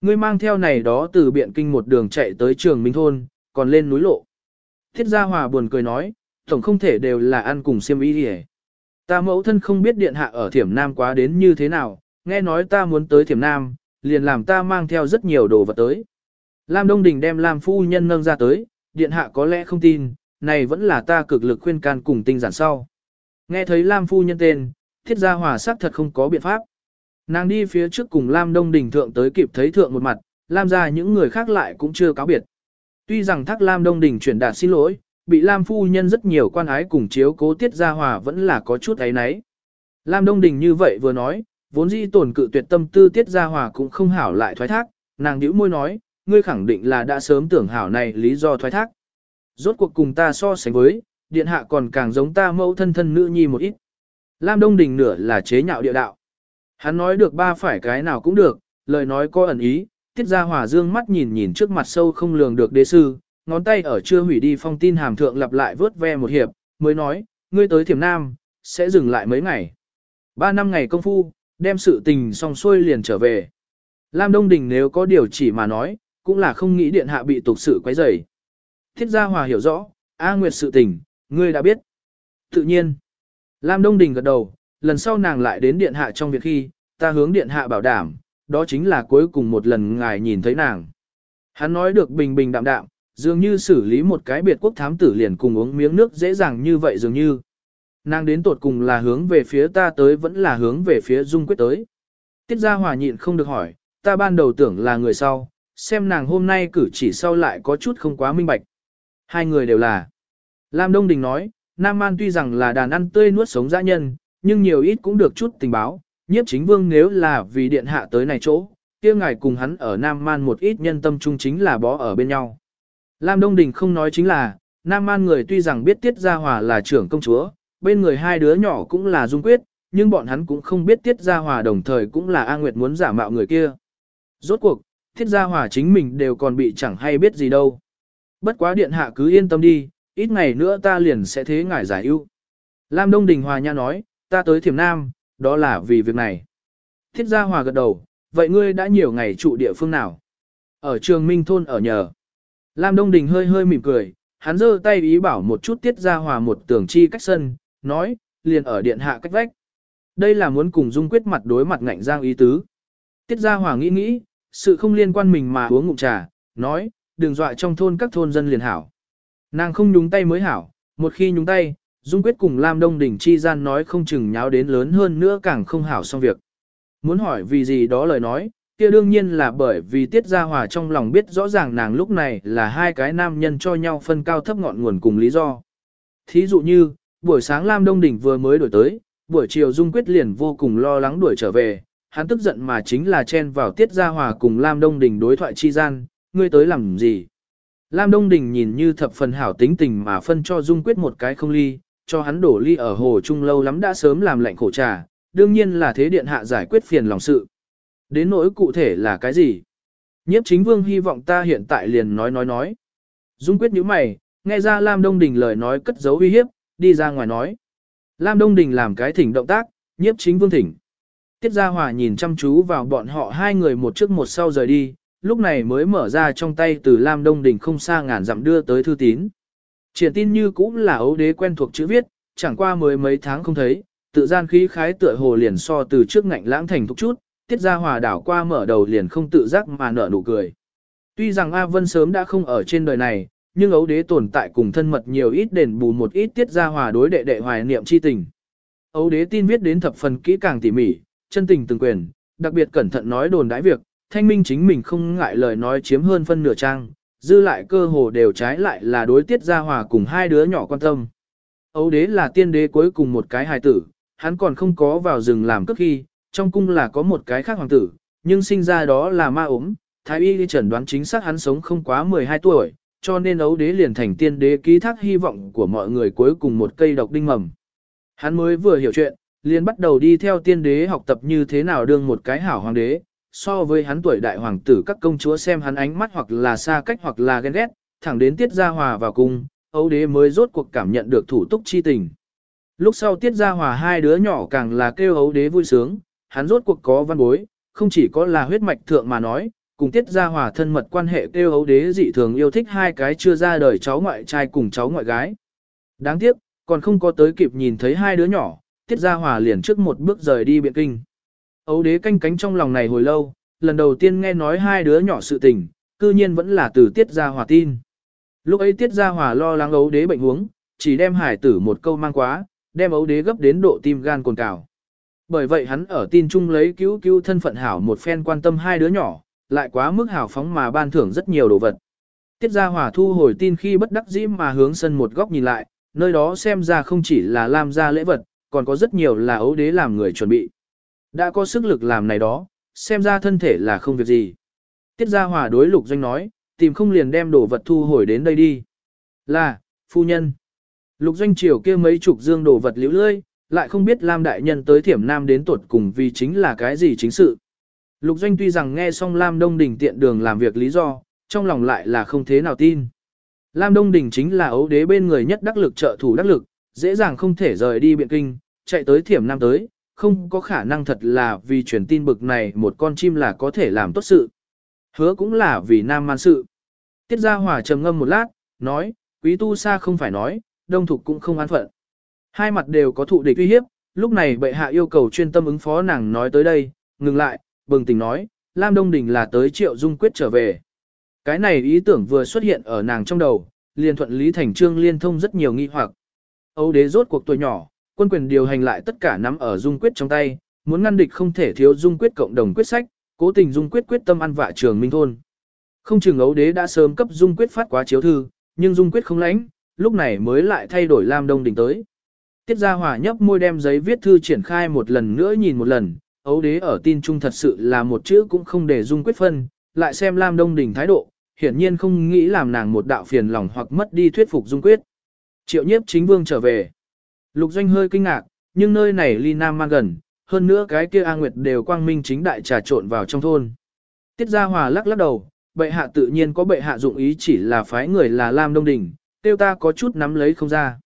Ngươi mang theo này đó từ biện kinh một đường chạy tới trường Minh Thôn, còn lên núi lộ. Thiết gia hòa buồn cười nói, tổng không thể đều là ăn cùng siêm ý đi Ta mẫu thân không biết điện hạ ở thiểm nam quá đến như thế nào, nghe nói ta muốn tới thiểm nam, liền làm ta mang theo rất nhiều đồ vật tới. Lam Đông Đình đem Lam Phu Nhân nâng ra tới, điện hạ có lẽ không tin, này vẫn là ta cực lực khuyên can cùng tinh giản sau. Nghe thấy Lam Phu Nhân tên, thiết gia hòa sắc thật không có biện pháp. Nàng đi phía trước cùng Lam Đông Đình thượng tới kịp thấy thượng một mặt, Lam ra những người khác lại cũng chưa cáo biệt. Tuy rằng thác Lam Đông Đình chuyển đạt xin lỗi, bị Lam Phu Nhân rất nhiều quan ái cùng chiếu cố tiết gia hòa vẫn là có chút ấy nấy. Lam Đông Đình như vậy vừa nói, vốn dĩ tổn cự tuyệt tâm tư tiết gia hòa cũng không hảo lại thoái thác, nàng nhíu môi nói, ngươi khẳng định là đã sớm tưởng hảo này lý do thoái thác. Rốt cuộc cùng ta so sánh với, điện hạ còn càng giống ta mẫu thân thân nữ nhi một ít. Lam Đông Đình nửa là chế nhạo địa đạo. Hắn nói được ba phải cái nào cũng được, lời nói có ẩn ý, tiết gia hòa dương mắt nhìn nhìn trước mặt sâu không lường được đế sư, ngón tay ở chưa hủy đi phong tin hàm thượng lặp lại vớt ve một hiệp, mới nói, ngươi tới thiểm nam, sẽ dừng lại mấy ngày. Ba năm ngày công phu, đem sự tình xong xuôi liền trở về. Lam Đông Đình nếu có điều chỉ mà nói, cũng là không nghĩ điện hạ bị tục sự quấy rầy. Thiết gia hòa hiểu rõ, A Nguyệt sự tình, ngươi đã biết. Tự nhiên, Lam Đông Đình gật đầu, lần sau nàng lại đến điện hạ trong việc khi, ta hướng điện hạ bảo đảm, đó chính là cuối cùng một lần ngài nhìn thấy nàng. Hắn nói được bình bình đạm đạm, dường như xử lý một cái biệt quốc thám tử liền cùng uống miếng nước dễ dàng như vậy dường như. Nàng đến tột cùng là hướng về phía ta tới vẫn là hướng về phía Dung Quyết tới. Tiết gia hòa nhịn không được hỏi, ta ban đầu tưởng là người sau, xem nàng hôm nay cử chỉ sau lại có chút không quá minh bạch. Hai người đều là. Lam Đông Đình nói, Nam Man tuy rằng là đàn ăn tươi nuốt sống dã nhân, nhưng nhiều ít cũng được chút tình báo. Nhiếp chính vương nếu là vì điện hạ tới này chỗ, kia ngài cùng hắn ở Nam Man một ít nhân tâm trung chính là bó ở bên nhau. Lam Đông Đình không nói chính là, Nam Man người tuy rằng biết Tiết Gia Hòa là trưởng công chúa, bên người hai đứa nhỏ cũng là dung quyết, nhưng bọn hắn cũng không biết Tiết Gia Hòa đồng thời cũng là A Nguyệt muốn giả mạo người kia. Rốt cuộc, Tiết Gia Hòa chính mình đều còn bị chẳng hay biết gì đâu. Bất quá điện hạ cứ yên tâm đi, ít ngày nữa ta liền sẽ thế ngài giải ưu. Lam Đông Đình Hòa Nha nói, ta tới Thiểm Nam, đó là vì việc này. Thiết Gia Hòa gật đầu, vậy ngươi đã nhiều ngày trụ địa phương nào? Ở trường Minh Thôn ở nhờ. Lam Đông Đình hơi hơi mỉm cười, hắn giơ tay ý bảo một chút Tiết Gia Hòa một tường chi cách sân, nói, liền ở điện hạ cách vách. Đây là muốn cùng Dung quyết mặt đối mặt ngạnh giang ý tứ. Tiết Gia Hòa nghĩ nghĩ, sự không liên quan mình mà uống ngụm trà, nói, đừng dọa trong thôn các thôn dân liền hảo. Nàng không nhúng tay mới hảo, một khi nhúng tay, Dung Quyết cùng Lam Đông Đình chi gian nói không chừng nháo đến lớn hơn nữa càng không hảo xong việc. Muốn hỏi vì gì đó lời nói, kia đương nhiên là bởi vì Tiết Gia Hòa trong lòng biết rõ ràng nàng lúc này là hai cái nam nhân cho nhau phân cao thấp ngọn nguồn cùng lý do. Thí dụ như, buổi sáng Lam Đông Đình vừa mới đổi tới, buổi chiều Dung Quyết liền vô cùng lo lắng đuổi trở về, hắn tức giận mà chính là chen vào Tiết Gia Hòa cùng Lam Đông Đình đối thoại chi gian, ngươi tới làm gì? Lam Đông Đình nhìn như thập phần hảo tính tình mà phân cho Dung Quyết một cái không ly, cho hắn đổ ly ở hồ trung lâu lắm đã sớm làm lạnh khổ trà, đương nhiên là thế điện hạ giải quyết phiền lòng sự. Đến nỗi cụ thể là cái gì? Nhiếp chính vương hy vọng ta hiện tại liền nói nói nói. Dung Quyết nhíu mày, nghe ra Lam Đông Đình lời nói cất giấu uy hiếp, đi ra ngoài nói. Lam Đông Đình làm cái thỉnh động tác, nhiếp chính vương thỉnh. Tiết Gia Hòa nhìn chăm chú vào bọn họ hai người một trước một sau rời đi, lúc này mới mở ra trong tay từ Lam Đông Đình không xa ngàn dặm đưa tới thư tín. Triển tin như cũng là ấu đế quen thuộc chữ viết, chẳng qua mới mấy tháng không thấy, tự gian khí khái tựa hồ liền so từ trước ngạnh lãng thành thúc chút, tiết ra hòa đảo qua mở đầu liền không tự giác mà nở nụ cười. Tuy rằng A Vân sớm đã không ở trên đời này, nhưng ấu đế tồn tại cùng thân mật nhiều ít đền bù một ít tiết ra hòa đối đệ đệ hoài niệm chi tình. ấu đế tin viết đến thập phần kỹ càng tỉ mỉ, chân tình từng quyền, đặc biệt cẩn thận nói đồn đãi việc, thanh minh chính mình không ngại lời nói chiếm hơn phân nửa trang, dư lại cơ hồ đều trái lại là đối tiết gia hòa cùng hai đứa nhỏ quan tâm. Âu đế là tiên đế cuối cùng một cái hài tử, hắn còn không có vào rừng làm cướp khi, trong cung là có một cái khác hoàng tử, nhưng sinh ra đó là ma ốm, thái y chẩn đoán chính xác hắn sống không quá 12 tuổi, cho nên ấu đế liền thành tiên đế ký thác hy vọng của mọi người cuối cùng một cây độc đinh mầm. Hắn mới vừa hiểu chuyện, liền bắt đầu đi theo tiên đế học tập như thế nào đương một cái hảo hoàng đế, so với hắn tuổi đại hoàng tử các công chúa xem hắn ánh mắt hoặc là xa cách hoặc là ghen ghét, thẳng đến tiết gia hòa vào cung, ấu đế mới rốt cuộc cảm nhận được thủ túc chi tình. Lúc sau tiết gia hòa hai đứa nhỏ càng là kêu ấu đế vui sướng, hắn rốt cuộc có văn bối, không chỉ có là huyết mạch thượng mà nói, cùng tiết gia hòa thân mật quan hệ kêu ấu đế dị thường yêu thích hai cái chưa ra đời cháu ngoại trai cùng cháu ngoại gái. Đáng tiếc, còn không có tới kịp nhìn thấy hai đứa nhỏ, tiết gia hòa liền trước một bước rời đi biện kinh. Ấu đế canh cánh trong lòng này hồi lâu, lần đầu tiên nghe nói hai đứa nhỏ sự tình, cư nhiên vẫn là từ tiết gia hòa tin. Lúc ấy tiết gia hòa lo lắng ấu đế bệnh huống, chỉ đem hải tử một câu mang quá, đem ấu đế gấp đến độ tim gan cồn cào. Bởi vậy hắn ở tin chung lấy cứu cứu thân phận hảo một phen quan tâm hai đứa nhỏ, lại quá mức hảo phóng mà ban thưởng rất nhiều đồ vật. Tiết Gia Hòa thu hồi tin khi bất đắc dĩ mà hướng sân một góc nhìn lại, nơi đó xem ra không chỉ là làm ra lễ vật, còn có rất nhiều là ấu đế làm người chuẩn bị. Đã có sức lực làm này đó, xem ra thân thể là không việc gì. Tiết Gia Hòa đối lục doanh nói, tìm không liền đem đồ vật thu hồi đến đây đi. Là, phu nhân. Lục doanh triều kia mấy chục dương đồ vật liễu lơi, lại không biết Lam Đại Nhân tới thiểm nam đến tuột cùng vì chính là cái gì chính sự. Lục Doanh tuy rằng nghe xong Lam Đông Đình tiện đường làm việc lý do, trong lòng lại là không thế nào tin. Lam Đông Đình chính là ấu đế bên người nhất đắc lực trợ thủ đắc lực, dễ dàng không thể rời đi biện kinh, chạy tới thiểm nam tới, không có khả năng thật là vì truyền tin bực này một con chim là có thể làm tốt sự. Hứa cũng là vì nam man sự. Tiết Gia Hòa trầm ngâm một lát, nói, quý tu sa không phải nói, đông thục cũng không an phận. Hai mặt đều có thụ địch uy hiếp, lúc này bệ hạ yêu cầu chuyên tâm ứng phó nàng nói tới đây, ngừng lại, bừng tỉnh nói, Lam Đông Đình là tới triệu dung quyết trở về. Cái này ý tưởng vừa xuất hiện ở nàng trong đầu, liền thuận lý thành trương liên thông rất nhiều nghi hoặc. Âu đế rốt cuộc tuổi nhỏ, quân quyền điều hành lại tất cả nắm ở dung quyết trong tay, muốn ngăn địch không thể thiếu dung quyết cộng đồng quyết sách, cố tình dung quyết quyết tâm ăn vạ trường minh thôn. Không chừng ấu đế đã sớm cấp dung quyết phát quá chiếu thư, nhưng dung quyết không lãnh, lúc này mới lại thay đổi Lam Đông đỉnh tới. Tiết Gia Hòa nhấp môi đem giấy viết thư triển khai một lần nữa nhìn một lần, ấu đế ở tin trung thật sự là một chữ cũng không để dung quyết phân, lại xem Lam Đông đỉnh thái độ, hiển nhiên không nghĩ làm nàng một đạo phiền lòng hoặc mất đi thuyết phục dung quyết. Triệu nhiếp chính vương trở về. Lục doanh hơi kinh ngạc, nhưng nơi này ly nam mang gần, hơn nữa cái kia A Nguyệt đều quang minh chính đại trà trộn vào trong thôn. Tiết Gia Hòa lắc lắc đầu, bệ hạ tự nhiên có bệ hạ dụng ý chỉ là phái người là Lam Đông Đình, tiêu ta có chút nắm lấy không ra.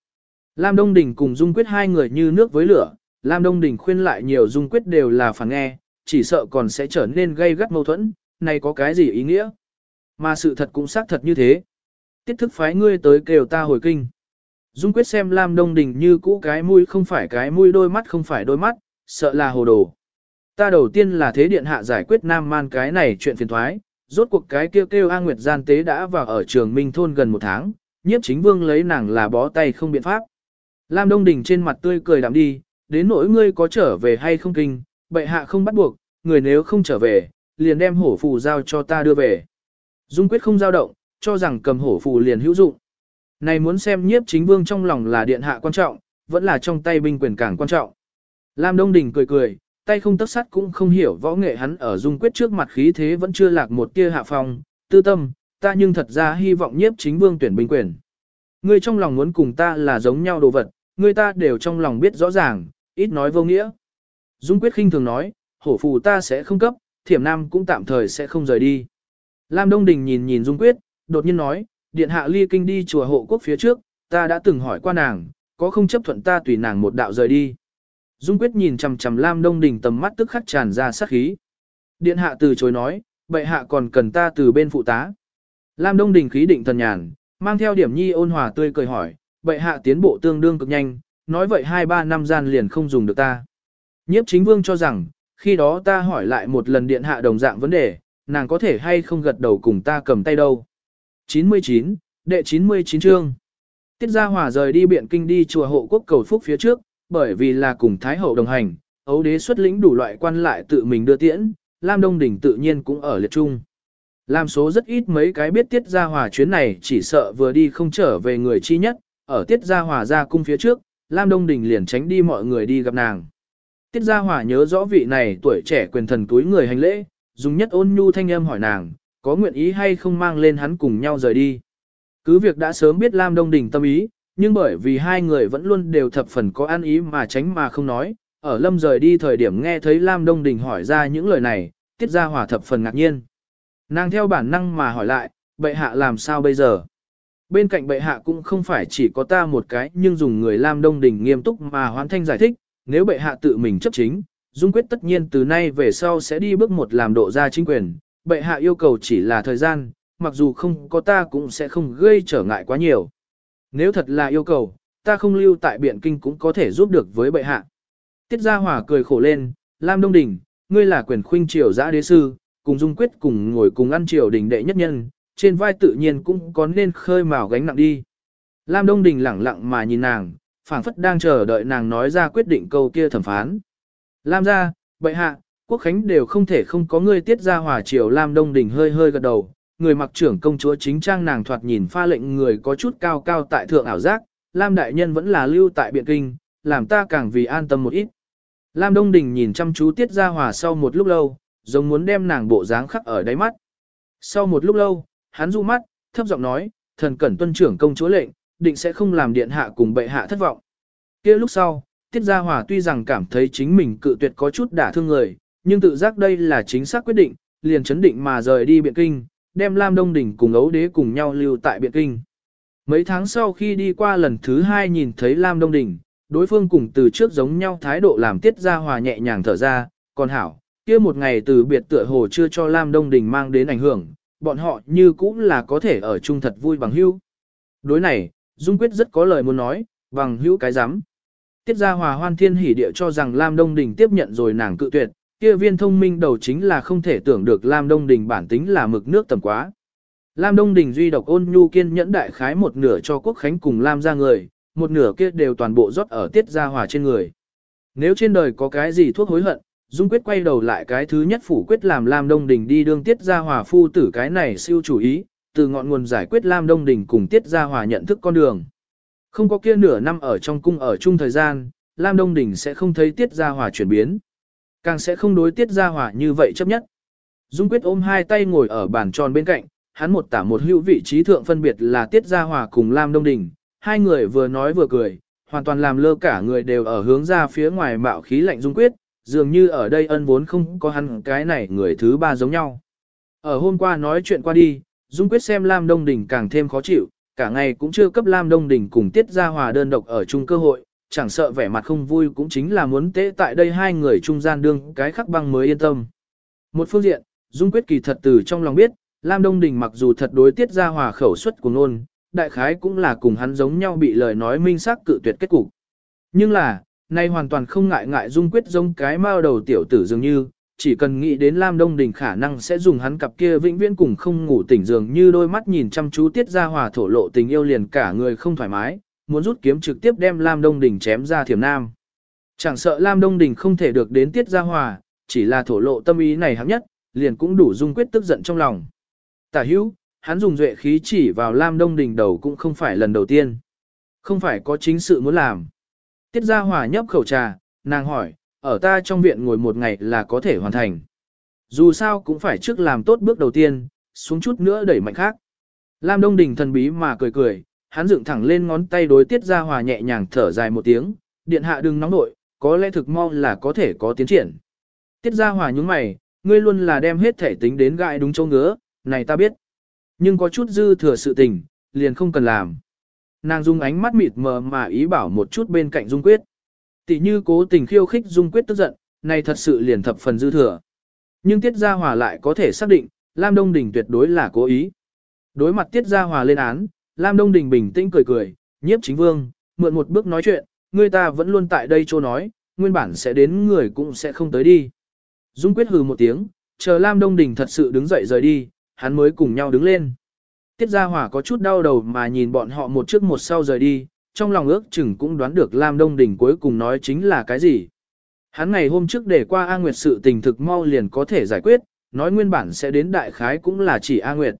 Lam Đông Đình cùng Dung Quyết hai người như nước với lửa, Lam Đông Đình khuyên lại nhiều Dung Quyết đều là phản nghe, chỉ sợ còn sẽ trở nên gây gắt mâu thuẫn, này có cái gì ý nghĩa? Mà sự thật cũng xác thật như thế. Tiết thức phái ngươi tới kêu ta hồi kinh. Dung Quyết xem Lam Đông Đình như cũ cái mũi không phải cái mũi đôi mắt không phải đôi mắt, sợ là hồ đồ. Ta đầu tiên là thế điện hạ giải quyết Nam Man cái này chuyện phiền thoái, rốt cuộc cái kêu kêu A Nguyệt gian tế đã vào ở trường Minh Thôn gần một tháng, nhiếp chính vương lấy nàng là bó tay không biện pháp. Lam Đông Đình trên mặt tươi cười đạm đi, đến nỗi ngươi có trở về hay không kinh, bệ hạ không bắt buộc, người nếu không trở về, liền đem hổ phù giao cho ta đưa về. Dung quyết không giao động, cho rằng cầm hổ phù liền hữu dụng. Này muốn xem nhiếp chính vương trong lòng là điện hạ quan trọng, vẫn là trong tay binh quyền càng quan trọng. Lam Đông Đình cười cười, tay không tất sắt cũng không hiểu võ nghệ hắn ở dung quyết trước mặt khí thế vẫn chưa lạc một tia hạ phong, tư tâm, ta nhưng thật ra hy vọng nhiếp chính vương tuyển binh quyền. Ngươi trong lòng muốn cùng ta là giống nhau đồ vật, người ta đều trong lòng biết rõ ràng, ít nói vô nghĩa. Dung quyết khinh thường nói, hổ phù ta sẽ không cấp, thiểm nam cũng tạm thời sẽ không rời đi. Lam Đông Đình nhìn nhìn Dung quyết, đột nhiên nói, điện hạ ly kinh đi chùa hộ quốc phía trước, ta đã từng hỏi qua nàng, có không chấp thuận ta tùy nàng một đạo rời đi. Dung quyết nhìn chằm chằm Lam Đông Đình tầm mắt tức khắc tràn ra sát khí. Điện hạ từ chối nói, bệ hạ còn cần ta từ bên phụ tá. Lam Đông Đình khí định thần nhàn, mang theo điểm nhi ôn hòa tươi cười hỏi, bệ hạ tiến bộ tương đương cực nhanh, nói vậy 2-3 năm gian liền không dùng được ta. Nhiếp chính vương cho rằng, khi đó ta hỏi lại một lần điện hạ đồng dạng vấn đề, nàng có thể hay không gật đầu cùng ta cầm tay đâu. 99, đệ 99 chương. Tiết Gia Hòa rời đi biện kinh đi chùa hộ quốc cầu phúc phía trước, bởi vì là cùng Thái Hậu đồng hành, ấu đế xuất lĩnh đủ loại quan lại tự mình đưa tiễn, Lam Đông Đình tự nhiên cũng ở liệt trung. Lam số rất ít mấy cái biết tiết gia hòa chuyến này chỉ sợ vừa đi không trở về người chi nhất, ở tiết gia hòa ra cung phía trước, Lam Đông Đình liền tránh đi mọi người đi gặp nàng. Tiết gia hòa nhớ rõ vị này tuổi trẻ quyền thần túi người hành lễ, dùng nhất ôn nhu thanh âm hỏi nàng, có nguyện ý hay không mang lên hắn cùng nhau rời đi. Cứ việc đã sớm biết Lam Đông Đình tâm ý, nhưng bởi vì hai người vẫn luôn đều thập phần có ăn ý mà tránh mà không nói, ở lâm rời đi thời điểm nghe thấy Lam Đông Đình hỏi ra những lời này, tiết ra hòa thập phần ngạc nhiên. Nàng theo bản năng mà hỏi lại, bệ hạ làm sao bây giờ? Bên cạnh bệ hạ cũng không phải chỉ có ta một cái nhưng dùng người Lam Đông Đình nghiêm túc mà hoán thanh giải thích, nếu bệ hạ tự mình chấp chính, Dung quyết tất nhiên từ nay về sau sẽ đi bước một làm độ ra chính quyền, bệ hạ yêu cầu chỉ là thời gian, mặc dù không có ta cũng sẽ không gây trở ngại quá nhiều. Nếu thật là yêu cầu, ta không lưu tại biện kinh cũng có thể giúp được với bệ hạ. Tiết Gia Hòa cười khổ lên, Lam Đông Đình, ngươi là quyền khuynh triều giã đế sư, cùng dung quyết cùng ngồi cùng ăn triều đình đệ nhất nhân, trên vai tự nhiên cũng có nên khơi mào gánh nặng đi. Lam Đông Đình lẳng lặng mà nhìn nàng, phảng phất đang chờ đợi nàng nói ra quyết định câu kia thẩm phán. Lam gia, bệ hạ, quốc khánh đều không thể không có ngươi tiết ra hòa triều Lam Đông Đình hơi hơi gật đầu, người mặc trưởng công chúa chính trang nàng thoạt nhìn pha lệnh người có chút cao cao tại thượng ảo giác, Lam đại nhân vẫn là lưu tại biện kinh, làm ta càng vì an tâm một ít. Lam Đông Đình nhìn chăm chú tiết ra hòa sau một lúc lâu, giống muốn đem nàng bộ dáng khắc ở đáy mắt. Sau một lúc lâu, hắn du mắt, thấp giọng nói, thần cẩn tuân trưởng công chúa lệnh, định sẽ không làm điện hạ cùng bệ hạ thất vọng. kia lúc sau, Tiết Gia Hòa tuy rằng cảm thấy chính mình cự tuyệt có chút đả thương người, nhưng tự giác đây là chính xác quyết định, liền chấn định mà rời đi Biện Kinh, đem Lam Đông Đỉnh cùng ấu đế cùng nhau lưu tại Biện Kinh. Mấy tháng sau khi đi qua lần thứ hai nhìn thấy Lam Đông Đỉnh, đối phương cùng từ trước giống nhau thái độ làm Tiết Gia Hòa nhẹ nhàng thở ra, còn hảo, kia một ngày từ biệt tựa hồ chưa cho Lam Đông Đình mang đến ảnh hưởng, bọn họ như cũng là có thể ở chung thật vui bằng hữu. Đối này, Dung Quyết rất có lời muốn nói, bằng hữu cái giám Tiết gia hòa hoan thiên hỉ địa cho rằng Lam Đông Đình tiếp nhận rồi nàng cự tuyệt, kia viên thông minh đầu chính là không thể tưởng được Lam Đông Đình bản tính là mực nước tầm quá. Lam Đông Đình duy độc ôn nhu kiên nhẫn đại khái một nửa cho quốc khánh cùng Lam ra người, một nửa kia đều toàn bộ rót ở tiết gia hòa trên người. Nếu trên đời có cái gì thuốc hối hận, Dung quyết quay đầu lại cái thứ nhất phủ quyết làm Lam Đông Đình đi đương tiết gia hòa phu tử cái này siêu chủ ý, từ ngọn nguồn giải quyết Lam Đông Đình cùng tiết gia hòa nhận thức con đường. Không có kia nửa năm ở trong cung ở chung thời gian, Lam Đông Đình sẽ không thấy Tiết Gia Hòa chuyển biến. Càng sẽ không đối Tiết Gia hỏa như vậy chấp nhất. Dung Quyết ôm hai tay ngồi ở bàn tròn bên cạnh, hắn một tả một hữu vị trí thượng phân biệt là Tiết Gia hỏa cùng Lam Đông Đình. Hai người vừa nói vừa cười, hoàn toàn làm lơ cả người đều ở hướng ra phía ngoài mạo khí lạnh Dung Quyết, dường như ở đây ân vốn không có hắn cái này người thứ ba giống nhau. Ở hôm qua nói chuyện qua đi, Dung Quyết xem Lam Đông Đình càng thêm khó chịu, cả ngày cũng chưa cấp Lam Đông Đình cùng Tiết Gia Hòa đơn độc ở chung cơ hội, chẳng sợ vẻ mặt không vui cũng chính là muốn tế tại đây hai người trung gian đương cái khắc băng mới yên tâm. Một phương diện, Dung Quyết kỳ thật từ trong lòng biết, Lam Đông Đình mặc dù thật đối Tiết Gia Hòa khẩu suất của nôn, đại khái cũng là cùng hắn giống nhau bị lời nói minh xác cự tuyệt kết cục. Nhưng là, nay hoàn toàn không ngại ngại Dung Quyết giống cái mao đầu tiểu tử dường như, chỉ cần nghĩ đến Lam Đông Đình khả năng sẽ dùng hắn cặp kia vĩnh viễn cùng không ngủ tỉnh giường như đôi mắt nhìn chăm chú tiết ra hòa thổ lộ tình yêu liền cả người không thoải mái, muốn rút kiếm trực tiếp đem Lam Đông Đình chém ra thiểm nam. Chẳng sợ Lam Đông Đình không thể được đến tiết ra hòa, chỉ là thổ lộ tâm ý này hấp nhất, liền cũng đủ dung quyết tức giận trong lòng. Tả hữu, hắn dùng duệ khí chỉ vào Lam Đông Đình đầu cũng không phải lần đầu tiên. Không phải có chính sự muốn làm. Tiết ra hòa nhấp khẩu trà, nàng hỏi, ở ta trong viện ngồi một ngày là có thể hoàn thành. Dù sao cũng phải trước làm tốt bước đầu tiên, xuống chút nữa đẩy mạnh khác. Lam Đông Đình thần bí mà cười cười, hắn dựng thẳng lên ngón tay đối tiết ra hòa nhẹ nhàng thở dài một tiếng, điện hạ đừng nóng nội, có lẽ thực mong là có thể có tiến triển. Tiết ra hòa nhúng mày, ngươi luôn là đem hết thể tính đến gại đúng châu ngứa, này ta biết. Nhưng có chút dư thừa sự tình, liền không cần làm. Nàng dung ánh mắt mịt mờ mà ý bảo một chút bên cạnh Dung Quyết. Tỷ như cố tình khiêu khích Dung Quyết tức giận, này thật sự liền thập phần dư thừa. Nhưng Tiết Gia Hòa lại có thể xác định, Lam Đông Đình tuyệt đối là cố ý. Đối mặt Tiết Gia Hòa lên án, Lam Đông Đình bình tĩnh cười cười, nhiếp chính vương, mượn một bước nói chuyện, người ta vẫn luôn tại đây chỗ nói, nguyên bản sẽ đến người cũng sẽ không tới đi. Dung Quyết hừ một tiếng, chờ Lam Đông Đình thật sự đứng dậy rời đi, hắn mới cùng nhau đứng lên. Tiết Gia Hòa có chút đau đầu mà nhìn bọn họ một trước một sau rời đi, trong lòng ước chừng cũng đoán được Lam Đông Đình cuối cùng nói chính là cái gì. Hắn ngày hôm trước để qua A Nguyệt sự tình thực mau liền có thể giải quyết, nói nguyên bản sẽ đến đại khái cũng là chỉ A Nguyệt.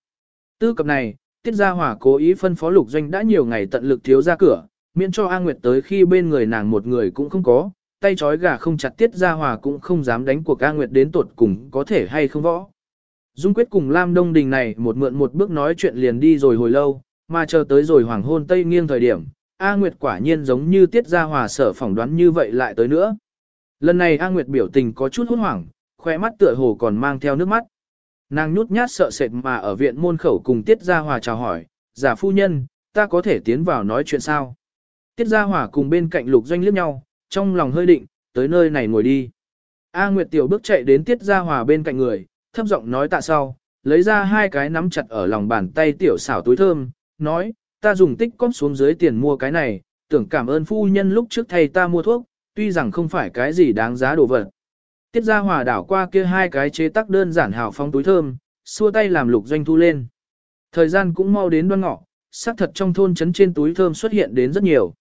Tư cập này, Tiết Gia Hòa cố ý phân phó lục doanh đã nhiều ngày tận lực thiếu ra cửa, miễn cho A Nguyệt tới khi bên người nàng một người cũng không có, tay trói gà không chặt Tiết Gia Hòa cũng không dám đánh cuộc A Nguyệt đến tuột cùng có thể hay không võ. Dung Quyết cùng Lam Đông Đình này một mượn một bước nói chuyện liền đi rồi hồi lâu, mà chờ tới rồi hoàng hôn tây nghiêng thời điểm, A Nguyệt quả nhiên giống như Tiết Gia Hòa sở phỏng đoán như vậy lại tới nữa. Lần này A Nguyệt biểu tình có chút hốt hoảng, khoe mắt tựa hồ còn mang theo nước mắt. Nàng nhút nhát sợ sệt mà ở viện môn khẩu cùng Tiết Gia Hòa chào hỏi, giả phu nhân, ta có thể tiến vào nói chuyện sao? Tiết Gia Hòa cùng bên cạnh lục doanh liếc nhau, trong lòng hơi định, tới nơi này ngồi đi. A Nguyệt Tiểu bước chạy đến Tiết Gia Hòa bên cạnh người, thấp giọng nói tạ sau, lấy ra hai cái nắm chặt ở lòng bàn tay Tiểu xảo túi thơm, nói, ta dùng tích cóp xuống dưới tiền mua cái này, tưởng cảm ơn phu nhân lúc trước thầy ta mua thuốc, tuy rằng không phải cái gì đáng giá đồ vật. Tiết Gia Hòa đảo qua kia hai cái chế tác đơn giản hào phong túi thơm, xua tay làm lục doanh thu lên. Thời gian cũng mau đến đoan ngọ, xác thật trong thôn trấn trên túi thơm xuất hiện đến rất nhiều.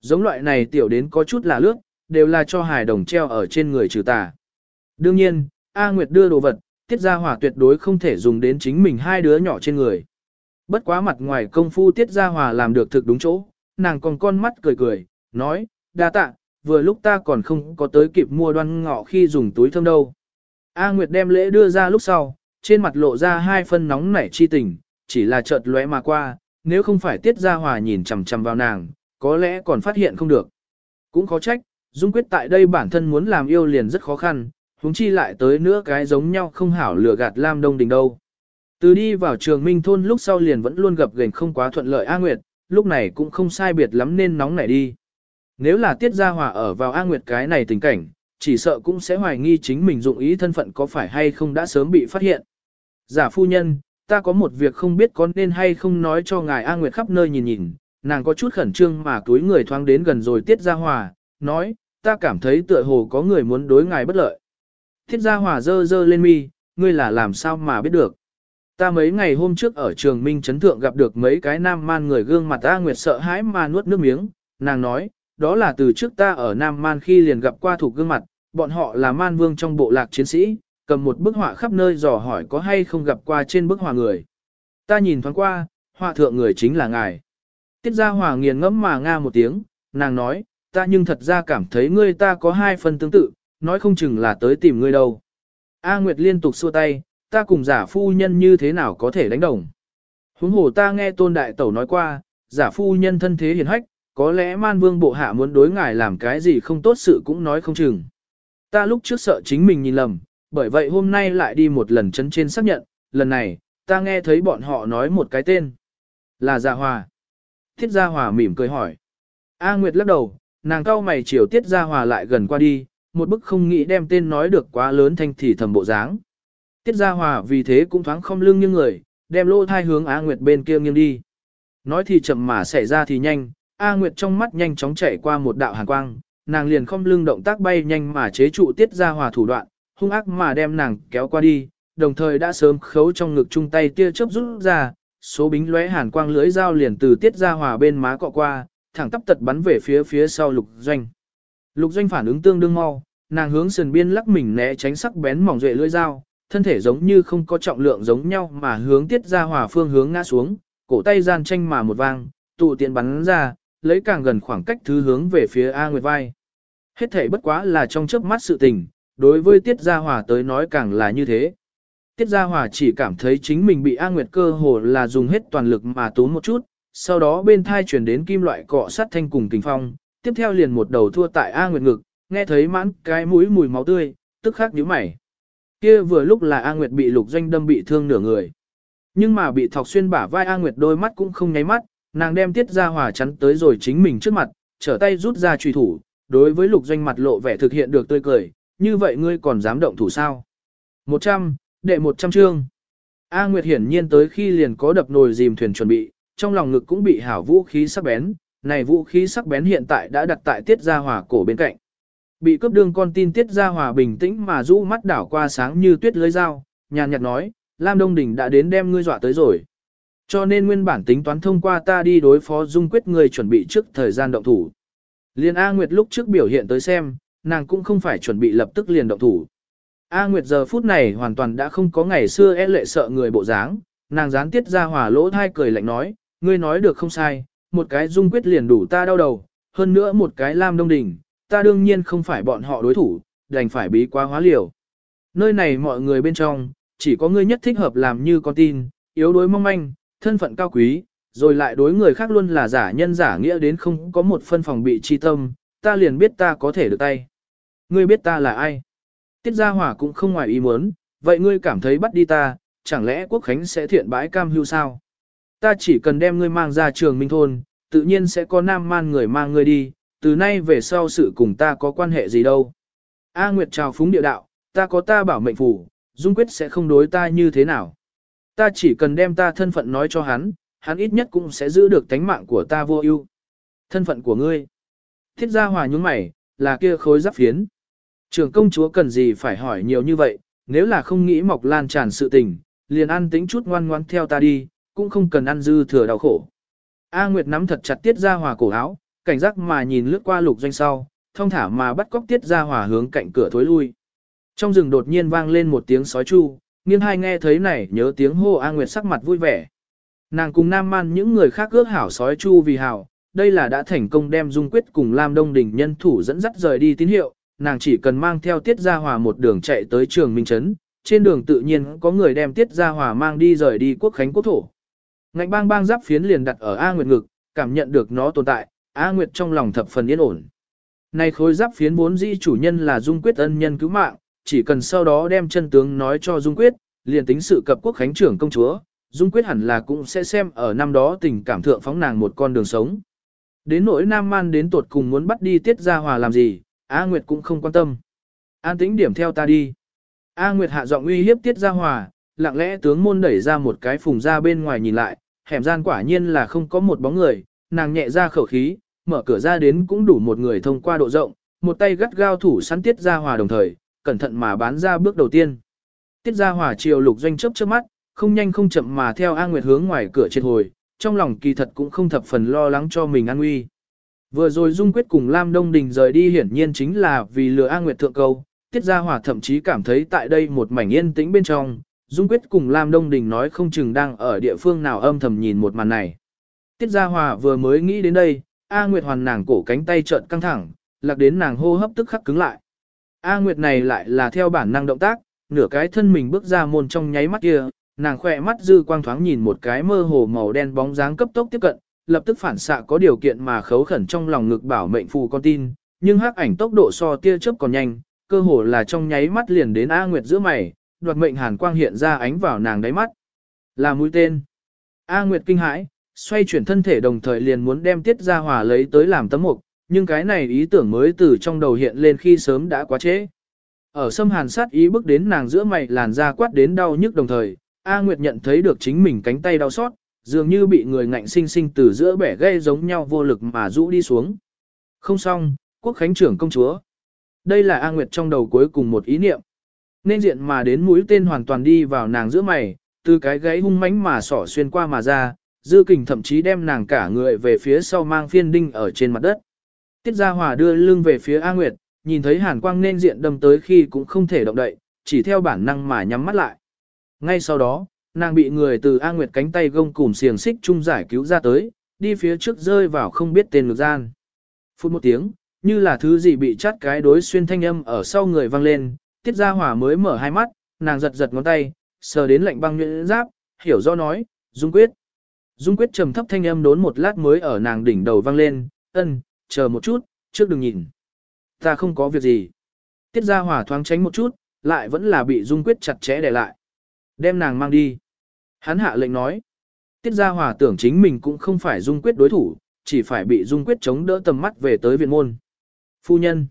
Giống loại này tiểu đến có chút là lướt, đều là cho hài đồng treo ở trên người trừ tà. Đương nhiên, A Nguyệt đưa đồ vật, Tiết Gia Hòa tuyệt đối không thể dùng đến chính mình hai đứa nhỏ trên người. Bất quá mặt ngoài công phu Tiết Gia Hòa làm được thực đúng chỗ, nàng còn con mắt cười cười, nói, đa tạ, vừa lúc ta còn không có tới kịp mua đoan ngọ khi dùng túi thơm đâu. A Nguyệt đem lễ đưa ra lúc sau, trên mặt lộ ra hai phân nóng nảy chi tình, chỉ là chợt lóe mà qua, nếu không phải Tiết Gia Hòa nhìn chằm chằm vào nàng, có lẽ còn phát hiện không được. Cũng khó trách, Dung Quyết tại đây bản thân muốn làm yêu liền rất khó khăn, huống chi lại tới nữa cái giống nhau không hảo lừa gạt Lam Đông Đình đâu. Từ đi vào trường Minh Thôn lúc sau liền vẫn luôn gặp gành không quá thuận lợi A Nguyệt, lúc này cũng không sai biệt lắm nên nóng nảy đi. Nếu là Tiết Gia Hòa ở vào A Nguyệt cái này tình cảnh, chỉ sợ cũng sẽ hoài nghi chính mình dụng ý thân phận có phải hay không đã sớm bị phát hiện. Giả phu nhân, ta có một việc không biết có nên hay không nói cho ngài A Nguyệt khắp nơi nhìn nhìn, nàng có chút khẩn trương mà túi người thoáng đến gần rồi Tiết Gia Hòa, nói, ta cảm thấy tựa hồ có người muốn đối ngài bất lợi. Tiết Gia Hòa dơ dơ lên mi, ngươi là làm sao mà biết được. Ta mấy ngày hôm trước ở trường Minh Trấn Thượng gặp được mấy cái nam man người gương mặt A Nguyệt sợ hãi mà nuốt nước miếng, nàng nói, đó là từ trước ta ở Nam Man khi liền gặp qua thủ gương mặt, bọn họ là man vương trong bộ lạc chiến sĩ, cầm một bức họa khắp nơi dò hỏi có hay không gặp qua trên bức họa người. Ta nhìn thoáng qua, họa thượng người chính là ngài. Tiết gia hòa nghiền ngẫm mà nga một tiếng, nàng nói, ta nhưng thật ra cảm thấy ngươi ta có hai phần tương tự, nói không chừng là tới tìm ngươi đâu. A Nguyệt liên tục xua tay, ta cùng giả phu nhân như thế nào có thể đánh đồng. Huống hồ ta nghe tôn đại tẩu nói qua, giả phu nhân thân thế hiền hách, có lẽ man vương bộ hạ muốn đối ngài làm cái gì không tốt sự cũng nói không chừng. Ta lúc trước sợ chính mình nhìn lầm, bởi vậy hôm nay lại đi một lần chân trên xác nhận, lần này, ta nghe thấy bọn họ nói một cái tên. Là Gia Hòa. Tiết Gia dạ Hòa mỉm cười hỏi. A Nguyệt lắc đầu, nàng cao mày chiều Tiết Gia dạ Hòa lại gần qua đi, một bức không nghĩ đem tên nói được quá lớn thanh thì thầm bộ dáng. Tiết Gia Hòa vì thế cũng thoáng không lưng như người, đem lô thai hướng A Nguyệt bên kia nghiêng đi. Nói thì chậm mà xảy ra thì nhanh, A Nguyệt trong mắt nhanh chóng chạy qua một đạo hàn quang, nàng liền không lưng động tác bay nhanh mà chế trụ tiết ra hòa thủ đoạn, hung ác mà đem nàng kéo qua đi, đồng thời đã sớm khấu trong ngực chung tay tia chớp rút ra, số bính lóe hàn quang lưới dao liền từ tiết ra hòa bên má cọ qua, thẳng tắp tật bắn về phía phía sau lục doanh. Lục doanh phản ứng tương đương mau, nàng hướng sườn biên lắc mình né tránh sắc bén mỏng duệ lưỡi dao, thân thể giống như không có trọng lượng giống nhau mà hướng tiết ra hòa phương hướng ngã xuống, cổ tay gian tranh mà một vang, tụ tiện bắn ra, lấy càng gần khoảng cách thứ hướng về phía A Nguyệt vai. Hết thể bất quá là trong chớp mắt sự tình, đối với Tiết Gia Hòa tới nói càng là như thế. Tiết Gia Hòa chỉ cảm thấy chính mình bị A Nguyệt cơ hồ là dùng hết toàn lực mà tốn một chút, sau đó bên thai chuyển đến kim loại cọ sát thanh cùng kình phong, tiếp theo liền một đầu thua tại A Nguyệt ngực, nghe thấy mãn cái mũi mùi máu tươi, tức khắc nhíu mày. Kia vừa lúc là A Nguyệt bị lục doanh đâm bị thương nửa người. Nhưng mà bị thọc xuyên bả vai A Nguyệt đôi mắt cũng không nháy mắt, nàng đem tiết ra hòa chắn tới rồi chính mình trước mặt, trở tay rút ra truy thủ, đối với lục doanh mặt lộ vẻ thực hiện được tươi cười, như vậy ngươi còn dám động thủ sao? 100, đệ 100 chương. A Nguyệt hiển nhiên tới khi liền có đập nồi dìm thuyền chuẩn bị, trong lòng ngực cũng bị hảo vũ khí sắc bén, này vũ khí sắc bén hiện tại đã đặt tại tiết gia hòa cổ bên cạnh. Bị cướp đương con tin tiết gia hòa bình tĩnh mà rũ mắt đảo qua sáng như tuyết lưới dao, nhàn nhạt nói, Lam Đông Đình đã đến đem ngươi dọa tới rồi. Cho nên nguyên bản tính toán thông qua ta đi đối phó dung quyết người chuẩn bị trước thời gian động thủ. Liên A Nguyệt lúc trước biểu hiện tới xem, nàng cũng không phải chuẩn bị lập tức liền động thủ. A Nguyệt giờ phút này hoàn toàn đã không có ngày xưa e lệ sợ người bộ dáng, nàng gián tiết ra hòa lỗ thai cười lạnh nói, ngươi nói được không sai, một cái dung quyết liền đủ ta đau đầu, hơn nữa một cái lam đông đỉnh, ta đương nhiên không phải bọn họ đối thủ, đành phải bí quá hóa liều. Nơi này mọi người bên trong, chỉ có ngươi nhất thích hợp làm như con tin, yếu đuối mong manh, thân phận cao quý, rồi lại đối người khác luôn là giả nhân giả nghĩa đến không có một phân phòng bị chi tâm, ta liền biết ta có thể được tay. Ngươi biết ta là ai? Tiết Gia Hỏa cũng không ngoài ý muốn, vậy ngươi cảm thấy bắt đi ta, chẳng lẽ Quốc Khánh sẽ thiện bãi cam hưu sao? Ta chỉ cần đem ngươi mang ra trường minh thôn, tự nhiên sẽ có nam man người mang ngươi đi, từ nay về sau sự cùng ta có quan hệ gì đâu. A Nguyệt trào phúng địa đạo, ta có ta bảo mệnh phủ, Dung Quyết sẽ không đối ta như thế nào. Ta chỉ cần đem ta thân phận nói cho hắn, hắn ít nhất cũng sẽ giữ được tánh mạng của ta vô ưu. Thân phận của ngươi. Thiết gia hòa nhúng mày, là kia khối giáp phiến. Trường công chúa cần gì phải hỏi nhiều như vậy, nếu là không nghĩ mọc lan tràn sự tình, liền ăn tính chút ngoan ngoan theo ta đi, cũng không cần ăn dư thừa đau khổ. A Nguyệt nắm thật chặt tiết gia hòa cổ áo, cảnh giác mà nhìn lướt qua lục doanh sau, thông thả mà bắt cóc tiết gia hòa hướng cạnh cửa thối lui. Trong rừng đột nhiên vang lên một tiếng sói chu, nghiêng hai nghe thấy này nhớ tiếng hô A Nguyệt sắc mặt vui vẻ. Nàng cùng Nam Man những người khác ước hảo sói chu vì hảo, đây là đã thành công đem Dung Quyết cùng Lam Đông Đình nhân thủ dẫn dắt rời đi tín hiệu, nàng chỉ cần mang theo Tiết Gia Hòa một đường chạy tới trường Minh Trấn, trên đường tự nhiên có người đem Tiết Gia Hòa mang đi rời đi quốc khánh quốc thổ. Ngạnh bang bang giáp phiến liền đặt ở A Nguyệt ngực, cảm nhận được nó tồn tại, A Nguyệt trong lòng thập phần yên ổn. Này khối giáp phiến bốn dĩ chủ nhân là Dung Quyết ân nhân cứu mạng, chỉ cần sau đó đem chân tướng nói cho Dung Quyết, liền tính sự cập quốc khánh trưởng công chúa, Dung Quyết hẳn là cũng sẽ xem ở năm đó tình cảm thượng phóng nàng một con đường sống. Đến nỗi Nam Man đến tuột cùng muốn bắt đi Tiết Gia Hòa làm gì, A Nguyệt cũng không quan tâm. An tĩnh điểm theo ta đi. A Nguyệt hạ giọng uy hiếp Tiết Gia Hòa, lặng lẽ tướng môn đẩy ra một cái phùng ra bên ngoài nhìn lại, hẻm gian quả nhiên là không có một bóng người, nàng nhẹ ra khẩu khí, mở cửa ra đến cũng đủ một người thông qua độ rộng, một tay gắt gao thủ sắn Tiết Gia Hòa đồng thời, cẩn thận mà bán ra bước đầu tiên. Tiết Gia Hòa chiều lục doanh chớp trước mắt, không nhanh không chậm mà theo A Nguyệt hướng ngoài cửa trên hồi, trong lòng kỳ thật cũng không thập phần lo lắng cho mình an nguy. Vừa rồi Dung Quyết cùng Lam Đông Đình rời đi hiển nhiên chính là vì lừa A Nguyệt thượng câu, Tiết Gia Hòa thậm chí cảm thấy tại đây một mảnh yên tĩnh bên trong, Dung Quyết cùng Lam Đông Đình nói không chừng đang ở địa phương nào âm thầm nhìn một màn này. Tiết Gia Hòa vừa mới nghĩ đến đây, A Nguyệt hoàn nàng cổ cánh tay trợn căng thẳng, lạc đến nàng hô hấp tức khắc cứng lại. A Nguyệt này lại là theo bản năng động tác, nửa cái thân mình bước ra môn trong nháy mắt kia, nàng khỏe mắt dư quang thoáng nhìn một cái mơ hồ màu đen bóng dáng cấp tốc tiếp cận, lập tức phản xạ có điều kiện mà khấu khẩn trong lòng ngực bảo mệnh phù con tin, nhưng hắc ảnh tốc độ so tia chớp còn nhanh, cơ hồ là trong nháy mắt liền đến A Nguyệt giữa mày, đoạt mệnh hàn quang hiện ra ánh vào nàng đáy mắt. Là mũi tên. A Nguyệt kinh hãi, xoay chuyển thân thể đồng thời liền muốn đem tiết ra hỏa lấy tới làm tấm mục, nhưng cái này ý tưởng mới từ trong đầu hiện lên khi sớm đã quá trễ. Ở sâm hàn sát ý bước đến nàng giữa mày làn da quát đến đau nhức đồng thời, A Nguyệt nhận thấy được chính mình cánh tay đau xót, dường như bị người ngạnh sinh sinh từ giữa bẻ gây giống nhau vô lực mà rũ đi xuống. Không xong, quốc khánh trưởng công chúa. Đây là A Nguyệt trong đầu cuối cùng một ý niệm. Nên diện mà đến mũi tên hoàn toàn đi vào nàng giữa mày, từ cái gáy hung mãnh mà sỏ xuyên qua mà ra, dư kình thậm chí đem nàng cả người về phía sau mang phiên đinh ở trên mặt đất. Tiết Gia Hòa đưa lưng về phía A Nguyệt, nhìn thấy hàn quang nên diện đâm tới khi cũng không thể động đậy, chỉ theo bản năng mà nhắm mắt lại. Ngay sau đó, nàng bị người từ A Nguyệt cánh tay gông cùm xiềng xích chung giải cứu ra tới, đi phía trước rơi vào không biết tên ngược gian. Phút một tiếng, như là thứ gì bị chắt cái đối xuyên thanh âm ở sau người vang lên, tiết ra hỏa mới mở hai mắt, nàng giật giật ngón tay, sờ đến lạnh băng nhuyễn giáp, hiểu do nói, Dung Quyết. Dung Quyết trầm thấp thanh âm đốn một lát mới ở nàng đỉnh đầu vang lên, ân, chờ một chút, trước đừng nhìn. Ta không có việc gì. Tiết ra hỏa thoáng tránh một chút, lại vẫn là bị Dung Quyết chặt chẽ để lại. Đem nàng mang đi. Hắn hạ lệnh nói. Tiết Gia Hòa tưởng chính mình cũng không phải Dung Quyết đối thủ, chỉ phải bị Dung Quyết chống đỡ tầm mắt về tới viện môn. Phu nhân.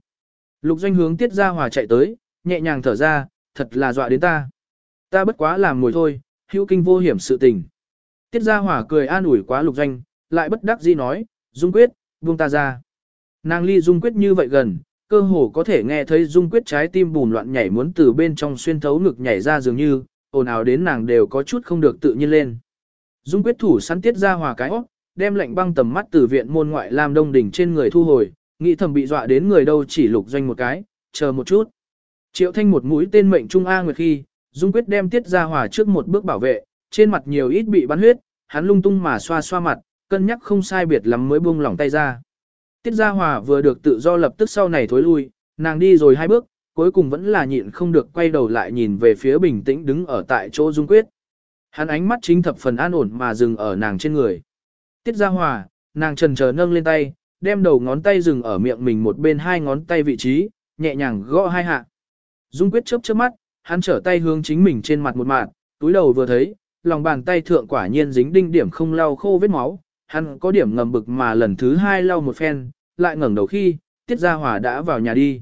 Lục doanh hướng Tiết Gia Hòa chạy tới, nhẹ nhàng thở ra, thật là dọa đến ta. Ta bất quá làm ngồi thôi, hữu kinh vô hiểm sự tình. Tiết Gia Hòa cười an ủi quá lục doanh, lại bất đắc dĩ nói, Dung Quyết, buông ta ra. Nàng ly Dung Quyết như vậy gần, cơ hồ có thể nghe thấy Dung Quyết trái tim bùn loạn nhảy muốn từ bên trong xuyên thấu ngực nhảy ra dường như, ồn ào đến nàng đều có chút không được tự nhiên lên. Dung quyết thủ sắn tiết ra hòa cái óc, đem lệnh băng tầm mắt từ viện môn ngoại làm đông đỉnh trên người thu hồi, nghĩ thầm bị dọa đến người đâu chỉ lục doanh một cái, chờ một chút. Triệu thanh một mũi tên mệnh trung A Nguyệt khi, Dung quyết đem tiết ra hòa trước một bước bảo vệ, trên mặt nhiều ít bị bắn huyết, hắn lung tung mà xoa xoa mặt, cân nhắc không sai biệt lắm mới buông lỏng tay ra. Tiết Gia Hòa vừa được tự do lập tức sau này thối lui, nàng đi rồi hai bước, cuối cùng vẫn là nhịn không được quay đầu lại nhìn về phía bình tĩnh đứng ở tại chỗ Dung Quyết. Hắn ánh mắt chính thập phần an ổn mà dừng ở nàng trên người. Tiết Gia Hòa, nàng trần chờ nâng lên tay, đem đầu ngón tay dừng ở miệng mình một bên hai ngón tay vị trí, nhẹ nhàng gõ hai hạ. Dung Quyết chớp chớp mắt, hắn trở tay hướng chính mình trên mặt một mạt, túi đầu vừa thấy, lòng bàn tay thượng quả nhiên dính đinh điểm không lau khô vết máu, hắn có điểm ngầm bực mà lần thứ hai lau một phen, lại ngẩng đầu khi, Tiết Gia Hòa đã vào nhà đi.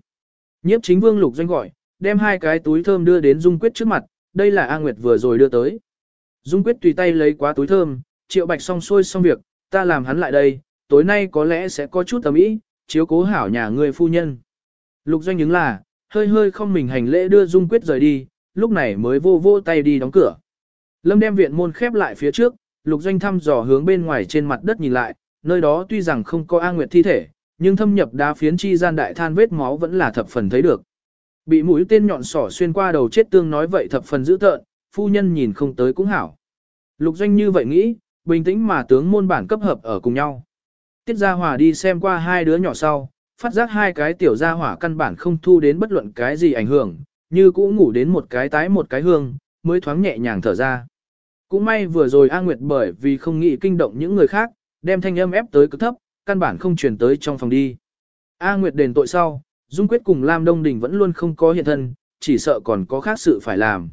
Nhiếp chính vương lục doanh gọi, đem hai cái túi thơm đưa đến Dung Quyết trước mặt, đây là A Nguyệt vừa rồi đưa tới. Dung Quyết tùy tay lấy quá túi thơm, triệu bạch xong xuôi xong việc, ta làm hắn lại đây, tối nay có lẽ sẽ có chút tầm ý, chiếu cố hảo nhà người phu nhân. Lục doanh ứng là, hơi hơi không mình hành lễ đưa Dung Quyết rời đi, lúc này mới vô vô tay đi đóng cửa. Lâm đem viện môn khép lại phía trước, lục doanh thăm dò hướng bên ngoài trên mặt đất nhìn lại, nơi đó tuy rằng không có A Nguyệt thi thể, nhưng thâm nhập đá phiến chi gian đại than vết máu vẫn là thập phần thấy được. Bị mũi tên nhọn sỏ xuyên qua đầu chết tương nói vậy thập phần dữ tợn, phu nhân nhìn không tới cũng hảo. Lục doanh như vậy nghĩ, bình tĩnh mà tướng môn bản cấp hợp ở cùng nhau. Tiết Gia Hòa đi xem qua hai đứa nhỏ sau, phát giác hai cái tiểu gia hỏa căn bản không thu đến bất luận cái gì ảnh hưởng, như cũ ngủ đến một cái tái một cái hương, mới thoáng nhẹ nhàng thở ra. Cũng may vừa rồi A Nguyệt bởi vì không nghĩ kinh động những người khác, đem thanh âm ép tới cực thấp, căn bản không truyền tới trong phòng đi. A Nguyệt đền tội sau, Dung Quyết cùng Lam Đông Đình vẫn luôn không có hiện thân, chỉ sợ còn có khác sự phải làm.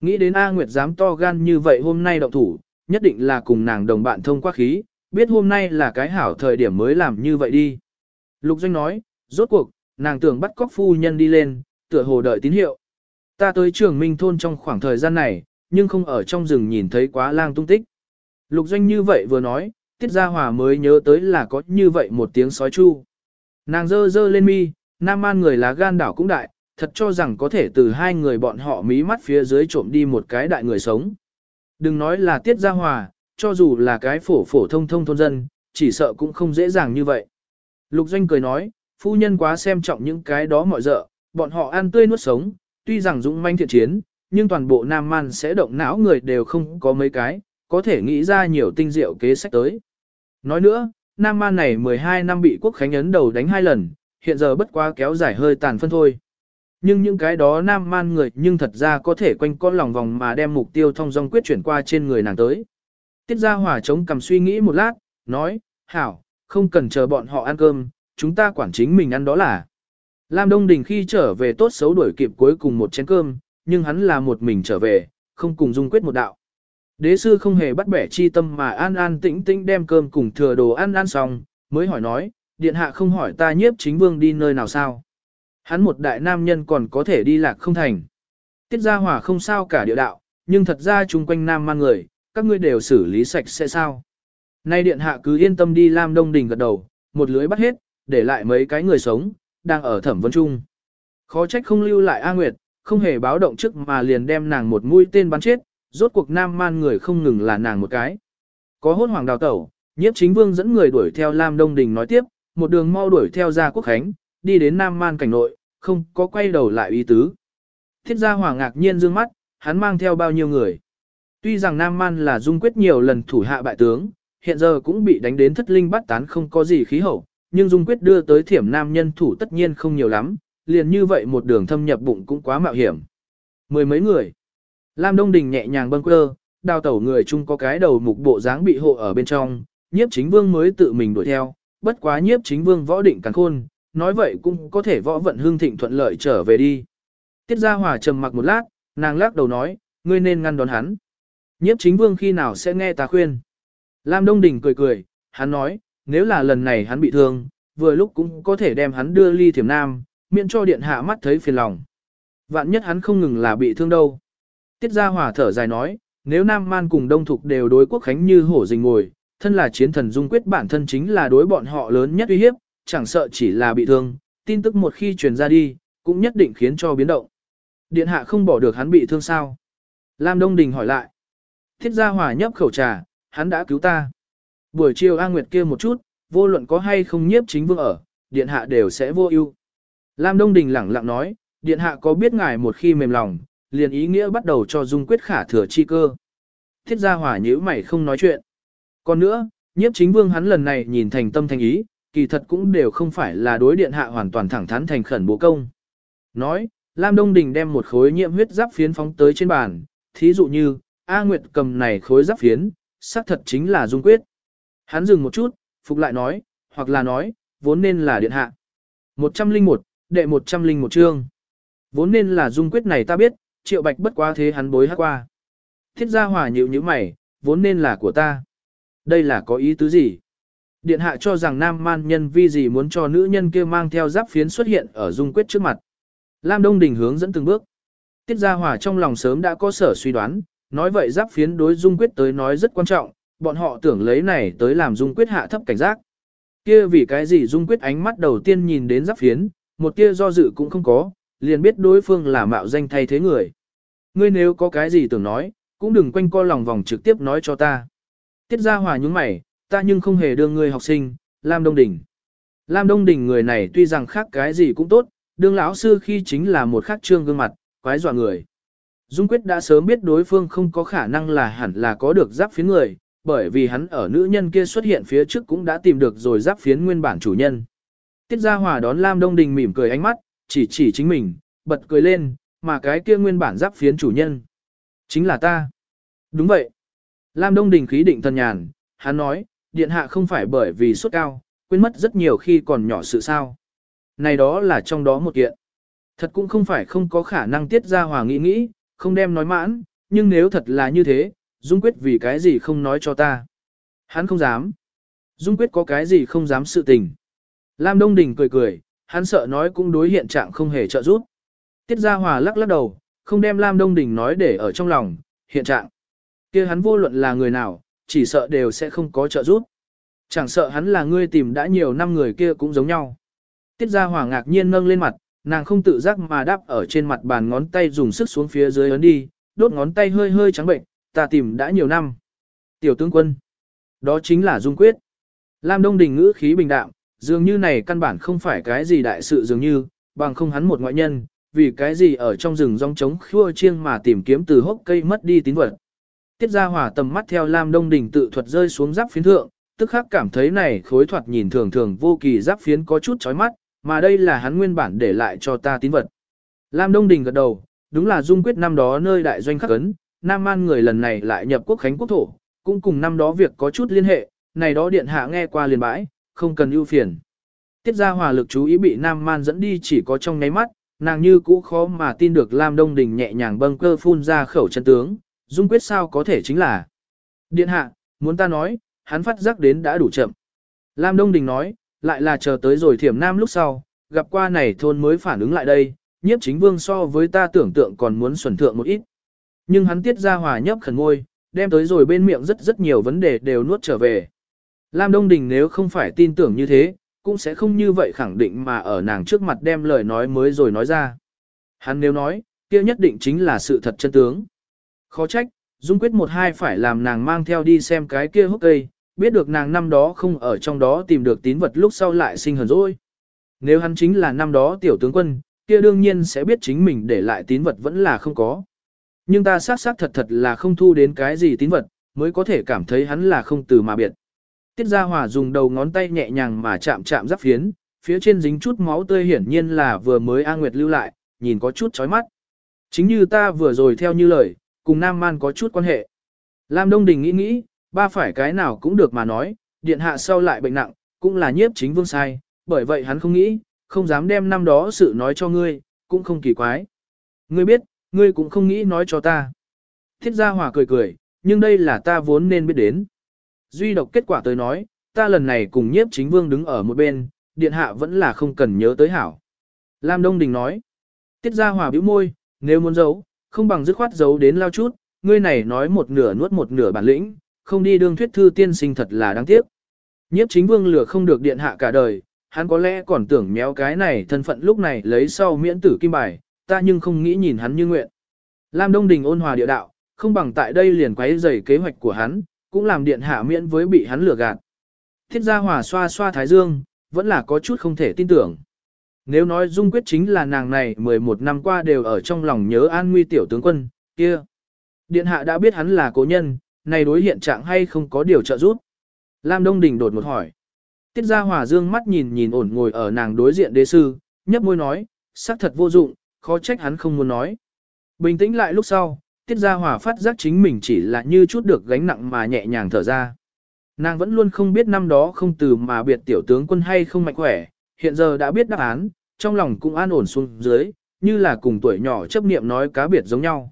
Nghĩ đến A Nguyệt dám to gan như vậy hôm nay động thủ, nhất định là cùng nàng đồng bạn thông qua khí, biết hôm nay là cái hảo thời điểm mới làm như vậy đi. Lục Doanh nói, rốt cuộc, nàng tưởng bắt cóc phu nhân đi lên, tựa hồ đợi tín hiệu. Ta tới trường Minh Thôn trong khoảng thời gian này, nhưng không ở trong rừng nhìn thấy quá lang tung tích. Lục Doanh như vậy vừa nói, Tiết Gia Hòa mới nhớ tới là có như vậy một tiếng sói chu. Nàng dơ dơ lên mi, nam man người lá gan đảo cũng đại, thật cho rằng có thể từ hai người bọn họ mí mắt phía dưới trộm đi một cái đại người sống. Đừng nói là Tiết Gia Hòa, cho dù là cái phổ phổ thông thông thôn dân, chỉ sợ cũng không dễ dàng như vậy. Lục Doanh cười nói, phu nhân quá xem trọng những cái đó mọi dợ, bọn họ ăn tươi nuốt sống, tuy rằng dũng manh thiện chiến, nhưng toàn bộ Nam Man sẽ động não người đều không có mấy cái, có thể nghĩ ra nhiều tinh diệu kế sách tới. Nói nữa, Nam Man này 12 năm bị quốc khánh ấn đầu đánh hai lần, hiện giờ bất quá kéo dài hơi tàn phân thôi. Nhưng những cái đó Nam Man người nhưng thật ra có thể quanh con lòng vòng mà đem mục tiêu thông dong quyết chuyển qua trên người nàng tới. Tiết Gia Hòa chống cầm suy nghĩ một lát, nói, Hảo, không cần chờ bọn họ ăn cơm, chúng ta quản chính mình ăn đó là. Lam Đông Đình khi trở về tốt xấu đuổi kịp cuối cùng một chén cơm, nhưng hắn là một mình trở về, không cùng dung quyết một đạo. Đế sư không hề bắt bẻ chi tâm mà an an tĩnh tĩnh đem cơm cùng thừa đồ ăn ăn xong, mới hỏi nói, điện hạ không hỏi ta nhiếp chính vương đi nơi nào sao. Hắn một đại nam nhân còn có thể đi lạc không thành. Tiết gia hỏa không sao cả địa đạo, nhưng thật ra chung quanh nam mang người, các ngươi đều xử lý sạch sẽ sao. Nay điện hạ cứ yên tâm đi Lam Đông Đình gật đầu, một lưới bắt hết, để lại mấy cái người sống, đang ở thẩm vấn chung. Khó trách không lưu lại A Nguyệt, không hề báo động trước mà liền đem nàng một mũi tên bắn chết, rốt cuộc nam man người không ngừng là nàng một cái. Có hốt hoàng đào tẩu, nhiếp chính vương dẫn người đuổi theo Lam Đông Đình nói tiếp, một đường mau đuổi theo ra quốc khánh, đi đến nam man cảnh nội, không có quay đầu lại ý tứ. Thiết gia hoàng ngạc nhiên dương mắt, hắn mang theo bao nhiêu người. Tuy rằng nam man là dung quyết nhiều lần thủ hạ bại tướng, hiện giờ cũng bị đánh đến thất linh bắt tán không có gì khí hậu, nhưng dung quyết đưa tới thiểm nam nhân thủ tất nhiên không nhiều lắm, liền như vậy một đường thâm nhập bụng cũng quá mạo hiểm. Mười mấy người. Lam Đông Đình nhẹ nhàng bâng quơ, đào tẩu người chung có cái đầu mục bộ dáng bị hộ ở bên trong, nhiếp chính vương mới tự mình đuổi theo, bất quá nhiếp chính vương võ định càng khôn, nói vậy cũng có thể võ vận hương thịnh thuận lợi trở về đi. Tiết Gia Hòa trầm mặc một lát, nàng lắc đầu nói, ngươi nên ngăn đón hắn. Nhiếp chính vương khi nào sẽ nghe ta khuyên. Lam Đông Đình cười cười, hắn nói, nếu là lần này hắn bị thương, vừa lúc cũng có thể đem hắn đưa ly thiểm nam, miễn cho điện hạ mắt thấy phiền lòng. Vạn nhất hắn không ngừng là bị thương đâu. Tiết Gia Hòa thở dài nói, nếu Nam Man cùng Đông Thục đều đối quốc khánh như hổ rình ngồi, thân là chiến thần dung quyết bản thân chính là đối bọn họ lớn nhất uy hiếp, chẳng sợ chỉ là bị thương, tin tức một khi truyền ra đi, cũng nhất định khiến cho biến động. Điện hạ không bỏ được hắn bị thương sao? Lam Đông Đình hỏi lại. Thiết Gia Hòa nhấp khẩu trà, hắn đã cứu ta. Buổi chiều A Nguyệt kia một chút, vô luận có hay không nhiếp chính vương ở, điện hạ đều sẽ vô ưu. Lam Đông Đình lẳng lặng nói, điện hạ có biết ngài một khi mềm lòng, liền ý nghĩa bắt đầu cho dung quyết khả thừa chi cơ. Thiết gia hỏa nhữ mày không nói chuyện. Còn nữa, nhiếp chính vương hắn lần này nhìn thành tâm thành ý, kỳ thật cũng đều không phải là đối điện hạ hoàn toàn thẳng thắn thành khẩn bố công. Nói, Lam Đông Đình đem một khối nhiễm huyết giáp phiến phóng tới trên bàn, thí dụ như, A Nguyệt cầm này khối giáp phiến, xác thật chính là dung quyết. Hắn dừng một chút, phục lại nói, hoặc là nói, vốn nên là điện hạ. 101, đệ 101 chương. Vốn nên là dung quyết này ta biết, triệu bạch bất quá thế hắn bối hát qua. Thiết gia hỏa nhịu như mày, vốn nên là của ta. Đây là có ý tứ gì? Điện hạ cho rằng nam man nhân vi gì muốn cho nữ nhân kia mang theo giáp phiến xuất hiện ở dung quyết trước mặt. Lam Đông Đình hướng dẫn từng bước. Tiết Gia Hòa trong lòng sớm đã có sở suy đoán, nói vậy giáp phiến đối dung quyết tới nói rất quan trọng, bọn họ tưởng lấy này tới làm dung quyết hạ thấp cảnh giác. Kia vì cái gì dung quyết ánh mắt đầu tiên nhìn đến giáp phiến, một tia do dự cũng không có, liền biết đối phương là mạo danh thay thế người. Ngươi nếu có cái gì tưởng nói, cũng đừng quanh co lòng vòng trực tiếp nói cho ta. Tiết Gia Hòa nhúng mày, ta nhưng không hề đưa ngươi học sinh, Lam Đông Đình. Lam Đông Đình người này tuy rằng khác cái gì cũng tốt, đương lão sư khi chính là một khắc trương gương mặt, quái dọa người. Dung Quyết đã sớm biết đối phương không có khả năng là hẳn là có được giáp phiến người, bởi vì hắn ở nữ nhân kia xuất hiện phía trước cũng đã tìm được rồi giáp phiến nguyên bản chủ nhân. Tiết Gia Hòa đón Lam Đông Đình mỉm cười ánh mắt, chỉ chỉ chính mình, bật cười lên, mà cái kia nguyên bản giáp phiến chủ nhân. Chính là ta. Đúng vậy. Lam Đông Đình khí định thần nhàn, hắn nói, điện hạ không phải bởi vì suốt cao, quên mất rất nhiều khi còn nhỏ sự sao. Này đó là trong đó một kiện. Thật cũng không phải không có khả năng tiết ra hòa nghĩ nghĩ, không đem nói mãn, nhưng nếu thật là như thế, Dung Quyết vì cái gì không nói cho ta. Hắn không dám. Dung Quyết có cái gì không dám sự tình. Lam Đông Đình cười cười, hắn sợ nói cũng đối hiện trạng không hề trợ giúp. Tiết Gia Hòa lắc lắc đầu, không đem Lam Đông Đình nói để ở trong lòng, hiện trạng. kia hắn vô luận là người nào, chỉ sợ đều sẽ không có trợ giúp. Chẳng sợ hắn là ngươi tìm đã nhiều năm người kia cũng giống nhau. Tiết Gia Hòa ngạc nhiên nâng lên mặt, nàng không tự giác mà đáp ở trên mặt bàn ngón tay dùng sức xuống phía dưới ấn đi, đốt ngón tay hơi hơi trắng bệnh, ta tìm đã nhiều năm. Tiểu tướng quân, đó chính là Dung Quyết. Lam Đông Đình ngữ khí bình đạm, dường như này căn bản không phải cái gì đại sự dường như, bằng không hắn một ngoại nhân, vì cái gì ở trong rừng rong trống khua chiêng mà tìm kiếm từ hốc cây mất đi tín vật. Tiết Gia hỏa tầm mắt theo Lam Đông Đình tự thuật rơi xuống giáp phiến thượng, tức khắc cảm thấy này khối thoạt nhìn thường thường vô kỳ giáp phiến có chút chói mắt, mà đây là hắn nguyên bản để lại cho ta tín vật. Lam Đông Đình gật đầu, đúng là dung quyết năm đó nơi đại doanh khắc ấn, Nam Man người lần này lại nhập quốc khánh quốc thổ, cũng cùng năm đó việc có chút liên hệ, này đó điện hạ nghe qua liền bãi, không cần ưu phiền. Tiết gia hòa lực chú ý bị Nam Man dẫn đi chỉ có trong ngáy mắt, nàng như cũ khó mà tin được Lam Đông Đình nhẹ nhàng bâng cơ phun ra khẩu chân tướng, dung quyết sao có thể chính là. Điện hạ, muốn ta nói, hắn phát giác đến đã đủ chậm. Lam Đông Đình nói, lại là chờ tới rồi thiểm nam lúc sau, gặp qua này thôn mới phản ứng lại đây, nhiếp chính vương so với ta tưởng tượng còn muốn xuẩn thượng một ít. Nhưng hắn tiết ra hòa nhấp khẩn ngôi, đem tới rồi bên miệng rất rất nhiều vấn đề đều nuốt trở về. Lam Đông Đình nếu không phải tin tưởng như thế, cũng sẽ không như vậy khẳng định mà ở nàng trước mặt đem lời nói mới rồi nói ra. Hắn nếu nói, kia nhất định chính là sự thật chân tướng. Khó trách, Dung quyết một hai phải làm nàng mang theo đi xem cái kia hốc cây, biết được nàng năm đó không ở trong đó tìm được tín vật lúc sau lại sinh hờn rồi. Nếu hắn chính là năm đó tiểu tướng quân, kia đương nhiên sẽ biết chính mình để lại tín vật vẫn là không có. Nhưng ta xác xác thật thật là không thu đến cái gì tín vật, mới có thể cảm thấy hắn là không từ mà biệt. Tiết Gia Hòa dùng đầu ngón tay nhẹ nhàng mà chạm chạm giáp phiến, phía trên dính chút máu tươi hiển nhiên là vừa mới A Nguyệt lưu lại, nhìn có chút chói mắt. Chính như ta vừa rồi theo như lời, cùng Nam Man có chút quan hệ. Lam Đông Đình nghĩ nghĩ, ba phải cái nào cũng được mà nói, điện hạ sau lại bệnh nặng, cũng là nhiếp chính vương sai, bởi vậy hắn không nghĩ, không dám đem năm đó sự nói cho ngươi, cũng không kỳ quái. Ngươi biết, ngươi cũng không nghĩ nói cho ta. Thiết gia hòa cười cười, nhưng đây là ta vốn nên biết đến. Duy độc kết quả tới nói, ta lần này cùng nhiếp chính vương đứng ở một bên, điện hạ vẫn là không cần nhớ tới hảo. Lam Đông Đình nói, tiết gia hòa bĩu môi, nếu muốn giấu, không bằng dứt khoát giấu đến lao chút, ngươi này nói một nửa nuốt một nửa bản lĩnh, không đi đương thuyết thư tiên sinh thật là đáng tiếc. Nhiếp chính vương lửa không được điện hạ cả đời, hắn có lẽ còn tưởng méo cái này thân phận lúc này lấy sau miễn tử kim bài, ta nhưng không nghĩ nhìn hắn như nguyện. Lam Đông Đình ôn hòa địa đạo, không bằng tại đây liền quấy rầy kế hoạch của hắn, cũng làm điện hạ miễn với bị hắn lừa gạt. Thiết gia hòa xoa xoa thái dương, vẫn là có chút không thể tin tưởng. Nếu nói Dung Quyết chính là nàng này 11 năm qua đều ở trong lòng nhớ an nguy tiểu tướng quân, kia. Điện hạ đã biết hắn là cố nhân, này đối hiện trạng hay không có điều trợ giúp. Lam Đông Đình đột một hỏi. Tiết Gia Hòa dương mắt nhìn nhìn ổn ngồi ở nàng đối diện đế sư, nhấp môi nói, xác thật vô dụng, khó trách hắn không muốn nói. Bình tĩnh lại lúc sau, Tiết Gia Hòa phát giác chính mình chỉ là như chút được gánh nặng mà nhẹ nhàng thở ra. Nàng vẫn luôn không biết năm đó không từ mà biệt tiểu tướng quân hay không mạnh khỏe, hiện giờ đã biết đáp án, trong lòng cũng an ổn xuống dưới, như là cùng tuổi nhỏ chấp niệm nói cá biệt giống nhau.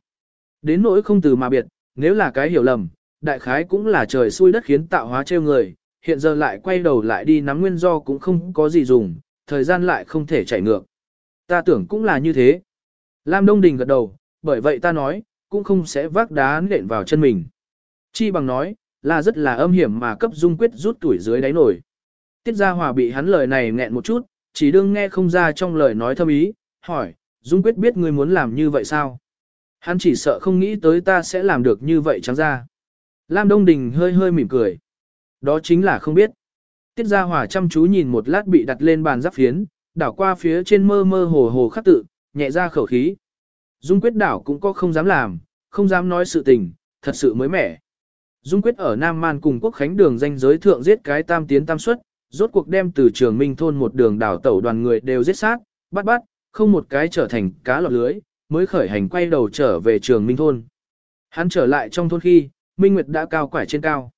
Đến nỗi không từ mà biệt, nếu là cái hiểu lầm, đại khái cũng là trời xui đất khiến tạo hóa trêu người, hiện giờ lại quay đầu lại đi nắm nguyên do cũng không có gì dùng, thời gian lại không thể chạy ngược. Ta tưởng cũng là như thế. Lam Đông Đình gật đầu, bởi vậy ta nói, cũng không sẽ vác đá nện vào chân mình. Chi bằng nói, là rất là âm hiểm mà cấp dung quyết rút tuổi dưới đáy nổi. Tiết Gia Hòa bị hắn lời này nghẹn một chút, chỉ đương nghe không ra trong lời nói thâm ý, hỏi, dung quyết biết ngươi muốn làm như vậy sao? Hắn chỉ sợ không nghĩ tới ta sẽ làm được như vậy trắng ra. Lam Đông Đình hơi hơi mỉm cười. Đó chính là không biết. Tiết Gia Hòa chăm chú nhìn một lát bị đặt lên bàn giáp phiến, đảo qua phía trên mơ mơ hồ hồ khắc tự, nhẹ ra khẩu khí. Dung quyết đảo cũng có không dám làm, không dám nói sự tình, thật sự mới mẻ. Dung quyết ở Nam Man cùng quốc khánh đường danh giới thượng giết cái tam tiến tam xuất, rốt cuộc đem từ trường minh thôn một đường đảo tẩu đoàn người đều giết sát, bắt bắt, không một cái trở thành cá lọt lưới, mới khởi hành quay đầu trở về trường minh thôn. Hắn trở lại trong thôn khi, Minh Nguyệt đã cao quải trên cao.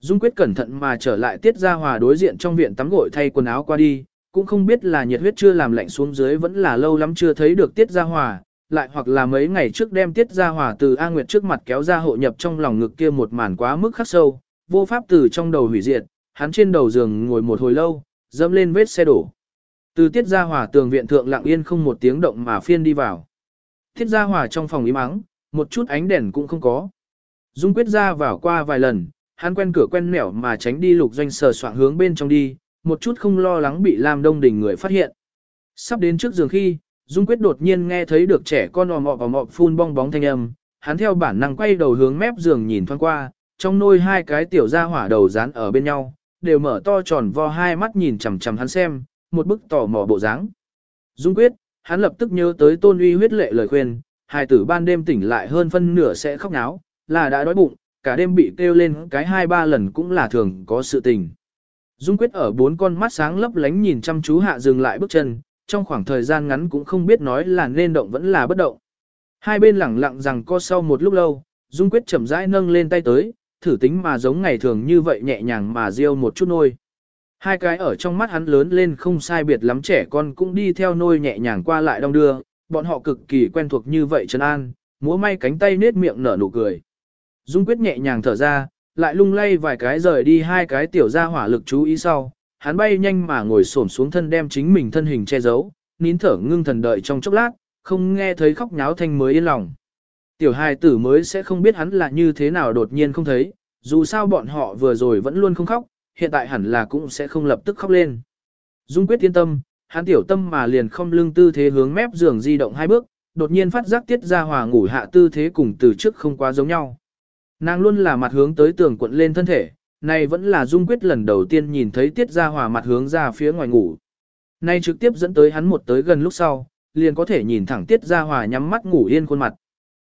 Dung quyết cẩn thận mà trở lại tiết ra hòa đối diện trong viện tắm gội thay quần áo qua đi, cũng không biết là nhiệt huyết chưa làm lạnh xuống dưới vẫn là lâu lắm chưa thấy được tiết ra hòa, lại hoặc là mấy ngày trước đem tiết ra hòa từ A Nguyệt trước mặt kéo ra hộ nhập trong lòng ngực kia một màn quá mức khắc sâu, vô pháp từ trong đầu hủy diệt, hắn trên đầu giường ngồi một hồi lâu, dẫm lên vết xe đổ. Từ tiết ra hòa tường viện thượng lặng yên không một tiếng động mà phiên đi vào. Tiết ra hòa trong phòng im ắng, một chút ánh đèn cũng không có. Dung quyết ra vào qua vài lần, hắn quen cửa quen nẻo mà tránh đi lục doanh sờ soạn hướng bên trong đi, một chút không lo lắng bị Lam Đông Đình người phát hiện. Sắp đến trước giường khi, Dung Quyết đột nhiên nghe thấy được trẻ con ò mọ và mọ phun bong bóng thanh âm, hắn theo bản năng quay đầu hướng mép giường nhìn thoáng qua, trong nôi hai cái tiểu ra hỏa đầu dán ở bên nhau, đều mở to tròn vo hai mắt nhìn chằm chằm hắn xem, một bức tò mò bộ dáng. Dung Quyết, hắn lập tức nhớ tới tôn uy huyết lệ lời khuyên, hai tử ban đêm tỉnh lại hơn phân nửa sẽ khóc náo, là đã đói bụng, cả đêm bị kêu lên cái hai ba lần cũng là thường có sự tình. Dung quyết ở bốn con mắt sáng lấp lánh nhìn chăm chú hạ dừng lại bước chân, trong khoảng thời gian ngắn cũng không biết nói là nên động vẫn là bất động. Hai bên lẳng lặng rằng co sau một lúc lâu, Dung quyết chậm rãi nâng lên tay tới, thử tính mà giống ngày thường như vậy nhẹ nhàng mà riêu một chút nôi. Hai cái ở trong mắt hắn lớn lên không sai biệt lắm trẻ con cũng đi theo nôi nhẹ nhàng qua lại đong đưa, bọn họ cực kỳ quen thuộc như vậy Trần an, múa may cánh tay nết miệng nở nụ cười. Dung quyết nhẹ nhàng thở ra, lại lung lay vài cái rời đi hai cái tiểu ra hỏa lực chú ý sau, hắn bay nhanh mà ngồi xổm xuống thân đem chính mình thân hình che giấu, nín thở ngưng thần đợi trong chốc lát, không nghe thấy khóc nháo thanh mới yên lòng. Tiểu hài tử mới sẽ không biết hắn là như thế nào đột nhiên không thấy, dù sao bọn họ vừa rồi vẫn luôn không khóc, hiện tại hẳn là cũng sẽ không lập tức khóc lên. Dung quyết yên tâm, hắn tiểu tâm mà liền không lưng tư thế hướng mép giường di động hai bước, đột nhiên phát giác tiết ra hòa ngủ hạ tư thế cùng từ trước không quá giống nhau. Nàng luôn là mặt hướng tới tường quận lên thân thể, này vẫn là Dung Quyết lần đầu tiên nhìn thấy Tiết Gia Hòa mặt hướng ra phía ngoài ngủ. Nay trực tiếp dẫn tới hắn một tới gần lúc sau, liền có thể nhìn thẳng Tiết Gia Hòa nhắm mắt ngủ yên khuôn mặt.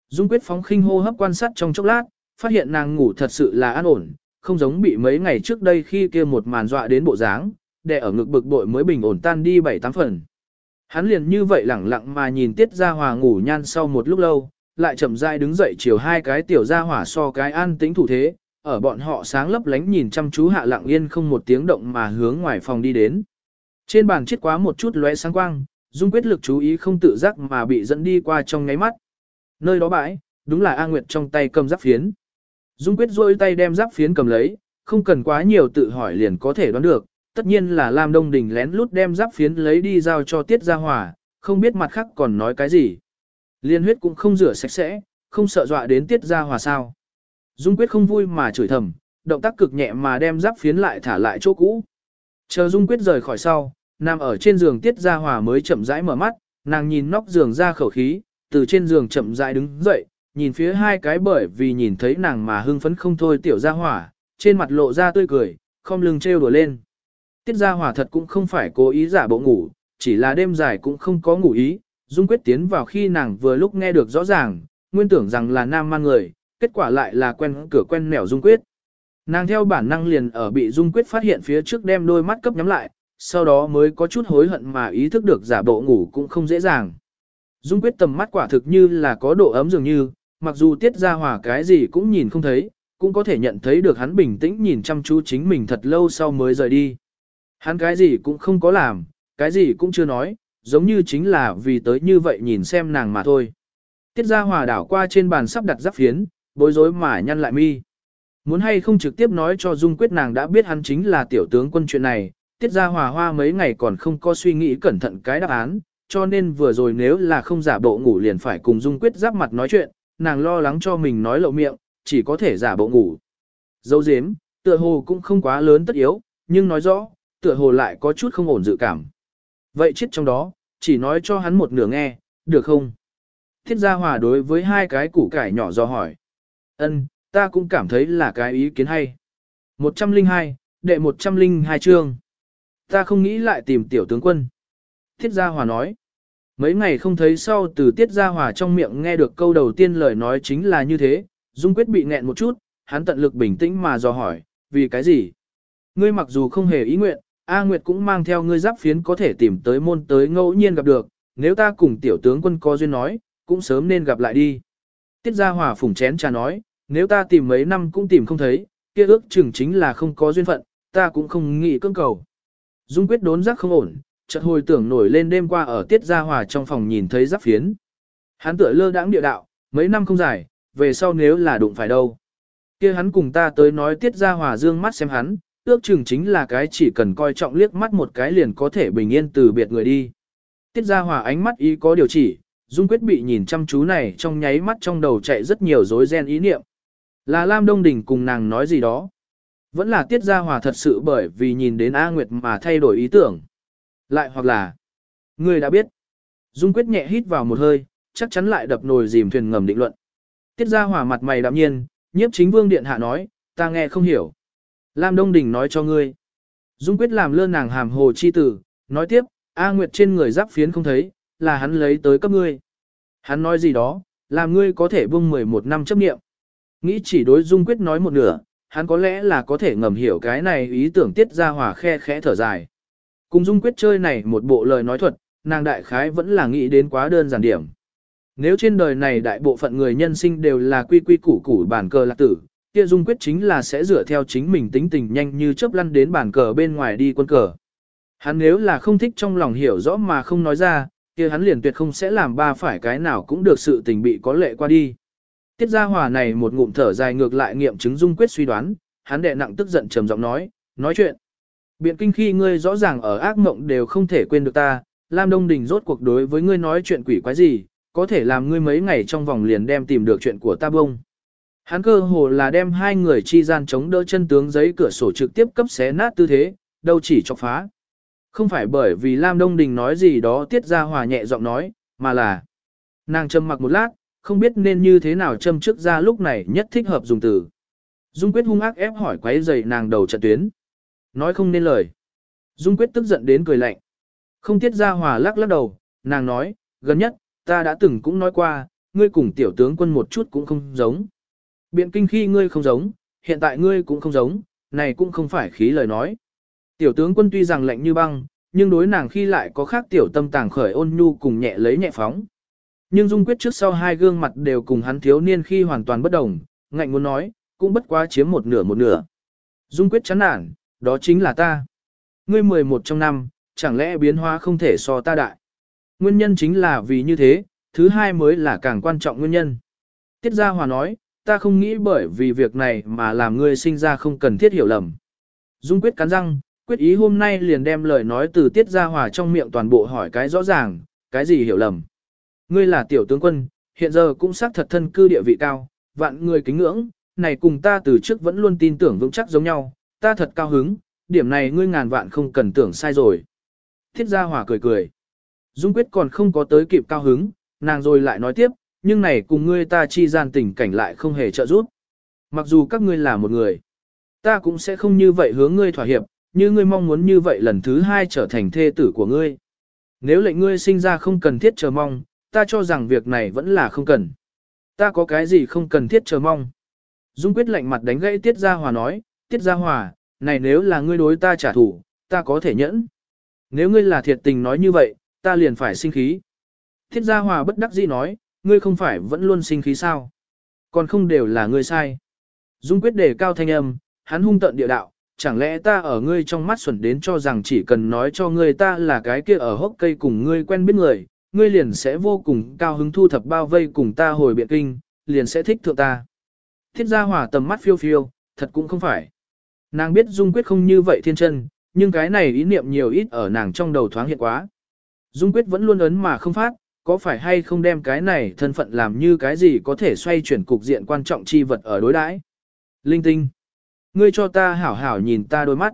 Dung Quyết phóng khinh hô hấp quan sát trong chốc lát, phát hiện nàng ngủ thật sự là an ổn, không giống bị mấy ngày trước đây khi kia một màn dọa đến bộ dáng, để ở ngực bực bội mới bình ổn tan đi bảy tám phần. Hắn liền như vậy lẳng lặng mà nhìn Tiết Gia Hòa ngủ nhan sau một lúc lâu, lại chậm rãi đứng dậy chiều hai cái tiểu gia hỏa so cái an tĩnh thủ thế, ở bọn họ sáng lấp lánh nhìn chăm chú hạ lặng yên không một tiếng động mà hướng ngoài phòng đi đến. Trên bàn chết quá một chút lóe sáng quang, dung quyết lực chú ý không tự giác mà bị dẫn đi qua trong ngáy mắt. Nơi đó bãi, đúng là A Nguyệt trong tay cầm giáp phiến. Dung quyết rôi tay đem giáp phiến cầm lấy, không cần quá nhiều tự hỏi liền có thể đoán được, tất nhiên là Lam Đông Đình lén lút đem giáp phiến lấy đi giao cho Tiết Gia Hòa, không biết mặt khác còn nói cái gì. Liên huyết cũng không rửa sạch sẽ, không sợ dọa đến tiết gia hòa sao. Dung quyết không vui mà chửi thầm, động tác cực nhẹ mà đem giáp phiến lại thả lại chỗ cũ. Chờ Dung quyết rời khỏi sau, nằm ở trên giường tiết gia hòa mới chậm rãi mở mắt, nàng nhìn nóc giường ra khẩu khí, từ trên giường chậm rãi đứng dậy, nhìn phía hai cái bởi vì nhìn thấy nàng mà hưng phấn không thôi tiểu gia hỏa, trên mặt lộ ra tươi cười, không lưng trêu đùa lên. Tiết gia hỏa thật cũng không phải cố ý giả bộ ngủ, chỉ là đêm dài cũng không có ngủ ý, Dung Quyết tiến vào khi nàng vừa lúc nghe được rõ ràng, nguyên tưởng rằng là nam mang người, kết quả lại là quen cửa quen nẻo Dung Quyết. Nàng theo bản năng liền ở bị Dung Quyết phát hiện phía trước đem đôi mắt cấp nhắm lại, sau đó mới có chút hối hận mà ý thức được giả bộ ngủ cũng không dễ dàng. Dung Quyết tầm mắt quả thực như là có độ ấm dường như, mặc dù tiết ra hòa cái gì cũng nhìn không thấy, cũng có thể nhận thấy được hắn bình tĩnh nhìn chăm chú chính mình thật lâu sau mới rời đi. Hắn cái gì cũng không có làm, cái gì cũng chưa nói, giống như chính là vì tới như vậy nhìn xem nàng mà thôi. Tiết ra hòa đảo qua trên bàn sắp đặt giáp phiến, bối rối mà nhăn lại mi. Muốn hay không trực tiếp nói cho Dung Quyết nàng đã biết hắn chính là tiểu tướng quân chuyện này, tiết ra hòa hoa mấy ngày còn không có suy nghĩ cẩn thận cái đáp án, cho nên vừa rồi nếu là không giả bộ ngủ liền phải cùng Dung Quyết giáp mặt nói chuyện, nàng lo lắng cho mình nói lậu miệng, chỉ có thể giả bộ ngủ. Dấu dếm, tựa hồ cũng không quá lớn tất yếu, nhưng nói rõ, tựa hồ lại có chút không ổn dự cảm. Vậy chết trong đó, chỉ nói cho hắn một nửa nghe, được không? Thiết gia hòa đối với hai cái củ cải nhỏ do hỏi ân ta cũng cảm thấy là cái ý kiến hay. 102, đệ 102 chương. Ta không nghĩ lại tìm tiểu tướng quân. Thiết gia hòa nói. Mấy ngày không thấy sau từ tiết gia hòa trong miệng nghe được câu đầu tiên lời nói chính là như thế, Dung quyết bị nghẹn một chút, hắn tận lực bình tĩnh mà dò hỏi, vì cái gì? Ngươi mặc dù không hề ý nguyện, A Nguyệt cũng mang theo ngươi giáp phiến có thể tìm tới môn tới ngẫu nhiên gặp được, nếu ta cùng tiểu tướng quân có duyên nói, cũng sớm nên gặp lại đi. Tiết gia hòa phủng chén trà nói, nếu ta tìm mấy năm cũng tìm không thấy, kia ước chừng chính là không có duyên phận, ta cũng không nghĩ cưỡng cầu. Dung quyết đốn giác không ổn, chợt hồi tưởng nổi lên đêm qua ở tiết gia hòa trong phòng nhìn thấy giáp phiến. Hắn tựa lơ đãng địa đạo, mấy năm không dài, về sau nếu là đụng phải đâu. kia hắn cùng ta tới nói tiết gia hòa dương mắt xem hắn, ước chừng chính là cái chỉ cần coi trọng liếc mắt một cái liền có thể bình yên từ biệt người đi. Tiết gia hòa ánh mắt ý có điều chỉ, Dung quyết bị nhìn chăm chú này trong nháy mắt trong đầu chạy rất nhiều rối ren ý niệm. Là Lam Đông Đình cùng nàng nói gì đó. Vẫn là Tiết Gia Hòa thật sự bởi vì nhìn đến A Nguyệt mà thay đổi ý tưởng. Lại hoặc là, người đã biết. Dung quyết nhẹ hít vào một hơi, chắc chắn lại đập nồi dìm thuyền ngầm định luận. Tiết Gia Hòa mặt mày đạm nhiên, nhiếp chính vương điện hạ nói, ta nghe không hiểu. Lam Đông Đình nói cho ngươi. Dung quyết làm lơ nàng hàm hồ chi tử, nói tiếp, A Nguyệt trên người giáp phiến không thấy, là hắn lấy tới cấp ngươi. Hắn nói gì đó, làm ngươi có thể buông 11 năm chấp nghiệm. Nghĩ chỉ đối Dung quyết nói một nửa, hắn có lẽ là có thể ngầm hiểu cái này ý tưởng tiết ra hòa khe khẽ thở dài. Cùng Dung quyết chơi này một bộ lời nói thuật, nàng đại khái vẫn là nghĩ đến quá đơn giản điểm. Nếu trên đời này đại bộ phận người nhân sinh đều là quy quy củ củ bản cờ lạc tử, kia dung quyết chính là sẽ dựa theo chính mình tính tình nhanh như chớp lăn đến bản cờ bên ngoài đi quân cờ. Hắn nếu là không thích trong lòng hiểu rõ mà không nói ra, kia hắn liền tuyệt không sẽ làm ba phải cái nào cũng được sự tình bị có lệ qua đi. Tiết gia hòa này một ngụm thở dài ngược lại nghiệm chứng dung quyết suy đoán, hắn đệ nặng tức giận trầm giọng nói, nói chuyện. Biện kinh khi ngươi rõ ràng ở ác mộng đều không thể quên được ta, Lam Đông Đình rốt cuộc đối với ngươi nói chuyện quỷ quái gì, có thể làm ngươi mấy ngày trong vòng liền đem tìm được chuyện của ta bông. Hắn cơ hồ là đem hai người chi gian chống đỡ chân tướng giấy cửa sổ trực tiếp cấp xé nát tư thế, đâu chỉ chọc phá. Không phải bởi vì Lam Đông Đình nói gì đó tiết ra hòa nhẹ giọng nói, mà là nàng trầm mặc một lát, không biết nên như thế nào châm trước ra lúc này nhất thích hợp dùng từ. Dung quyết hung ác ép hỏi quấy dày nàng đầu trận tuyến. Nói không nên lời. Dung quyết tức giận đến cười lạnh. Không tiết ra hòa lắc lắc đầu, nàng nói, gần nhất, ta đã từng cũng nói qua, ngươi cùng tiểu tướng quân một chút cũng không giống. Biện kinh khi ngươi không giống, hiện tại ngươi cũng không giống, này cũng không phải khí lời nói. Tiểu tướng quân tuy rằng lạnh như băng, nhưng đối nàng khi lại có khác tiểu tâm tàng khởi ôn nhu cùng nhẹ lấy nhẹ phóng. Nhưng Dung Quyết trước sau hai gương mặt đều cùng hắn thiếu niên khi hoàn toàn bất đồng, ngạnh muốn nói, cũng bất quá chiếm một nửa một nửa. Dung Quyết chán nản, đó chính là ta. Ngươi 11 trong năm, chẳng lẽ biến hóa không thể so ta đại. Nguyên nhân chính là vì như thế, thứ hai mới là càng quan trọng nguyên nhân. Tiết Gia Hòa nói, ta không nghĩ bởi vì việc này mà làm ngươi sinh ra không cần thiết hiểu lầm. Dung quyết cắn răng, quyết ý hôm nay liền đem lời nói từ Tiết Gia Hòa trong miệng toàn bộ hỏi cái rõ ràng, cái gì hiểu lầm. Ngươi là tiểu tướng quân, hiện giờ cũng xác thật thân cư địa vị cao, vạn người kính ngưỡng, này cùng ta từ trước vẫn luôn tin tưởng vững chắc giống nhau, ta thật cao hứng, điểm này ngươi ngàn vạn không cần tưởng sai rồi. Thiết Gia Hòa cười cười. Dung quyết còn không có tới kịp cao hứng, nàng rồi lại nói tiếp, nhưng này cùng ngươi ta chi gian tình cảnh lại không hề trợ giúp. Mặc dù các ngươi là một người, ta cũng sẽ không như vậy hướng ngươi thỏa hiệp, như ngươi mong muốn như vậy lần thứ hai trở thành thê tử của ngươi. Nếu lệnh ngươi sinh ra không cần thiết chờ mong, ta cho rằng việc này vẫn là không cần. Ta có cái gì không cần thiết chờ mong. Dung quyết lạnh mặt đánh gãy Tiết Gia Hòa nói, Tiết Gia Hòa, này nếu là ngươi đối ta trả thù, ta có thể nhẫn. Nếu ngươi là thiệt tình nói như vậy, ta liền phải sinh khí. Tiết Gia Hòa bất đắc dĩ nói, ngươi không phải vẫn luôn sinh khí sao? Còn không đều là ngươi sai. Dung quyết đề cao thanh âm, hắn hung tận địa đạo, chẳng lẽ ta ở ngươi trong mắt xuẩn đến cho rằng chỉ cần nói cho ngươi ta là cái kia ở hốc cây cùng ngươi quen biết người, ngươi liền sẽ vô cùng cao hứng thu thập bao vây cùng ta hồi biện kinh, liền sẽ thích thượng ta. Thiết gia hỏa tầm mắt phiêu phiêu, thật cũng không phải. Nàng biết Dung Quyết không như vậy thiên chân, nhưng cái này ý niệm nhiều ít ở nàng trong đầu thoáng hiện quá. Dung Quyết vẫn luôn ấn mà không phát, có phải hay không đem cái này thân phận làm như cái gì có thể xoay chuyển cục diện quan trọng chi vật ở đối đãi. Linh tinh. Ngươi cho ta hảo hảo nhìn ta đôi mắt.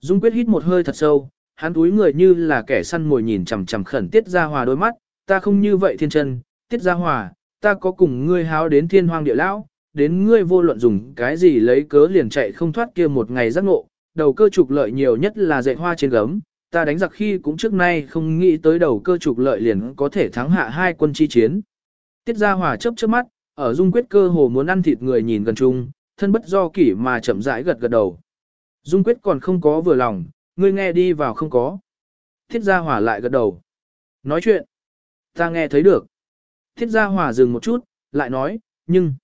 Dung Quyết hít một hơi thật sâu, hắn túi người như là kẻ săn mồi nhìn chằm chằm khẩn tiết ra hòa đôi mắt, ta không như vậy thiên chân, tiết ra hòa, ta có cùng ngươi háo đến thiên hoang địa lão, đến ngươi vô luận dùng cái gì lấy cớ liền chạy không thoát kia một ngày giác ngộ, đầu cơ trục lợi nhiều nhất là dạy hoa trên gấm, ta đánh giặc khi cũng trước nay không nghĩ tới đầu cơ trục lợi liền có thể thắng hạ hai quân chi chiến. Tiết Gia Hòa chớp chớp mắt, ở dung quyết cơ hồ muốn ăn thịt người nhìn gần chung, thân bất do kỷ mà chậm rãi gật gật đầu. Dung quyết còn không có vừa lòng, ngươi nghe đi vào không có. Thiết Gia Hòa lại gật đầu. Nói chuyện. Ta nghe thấy được. Thiết Gia Hòa dừng một chút, lại nói, nhưng,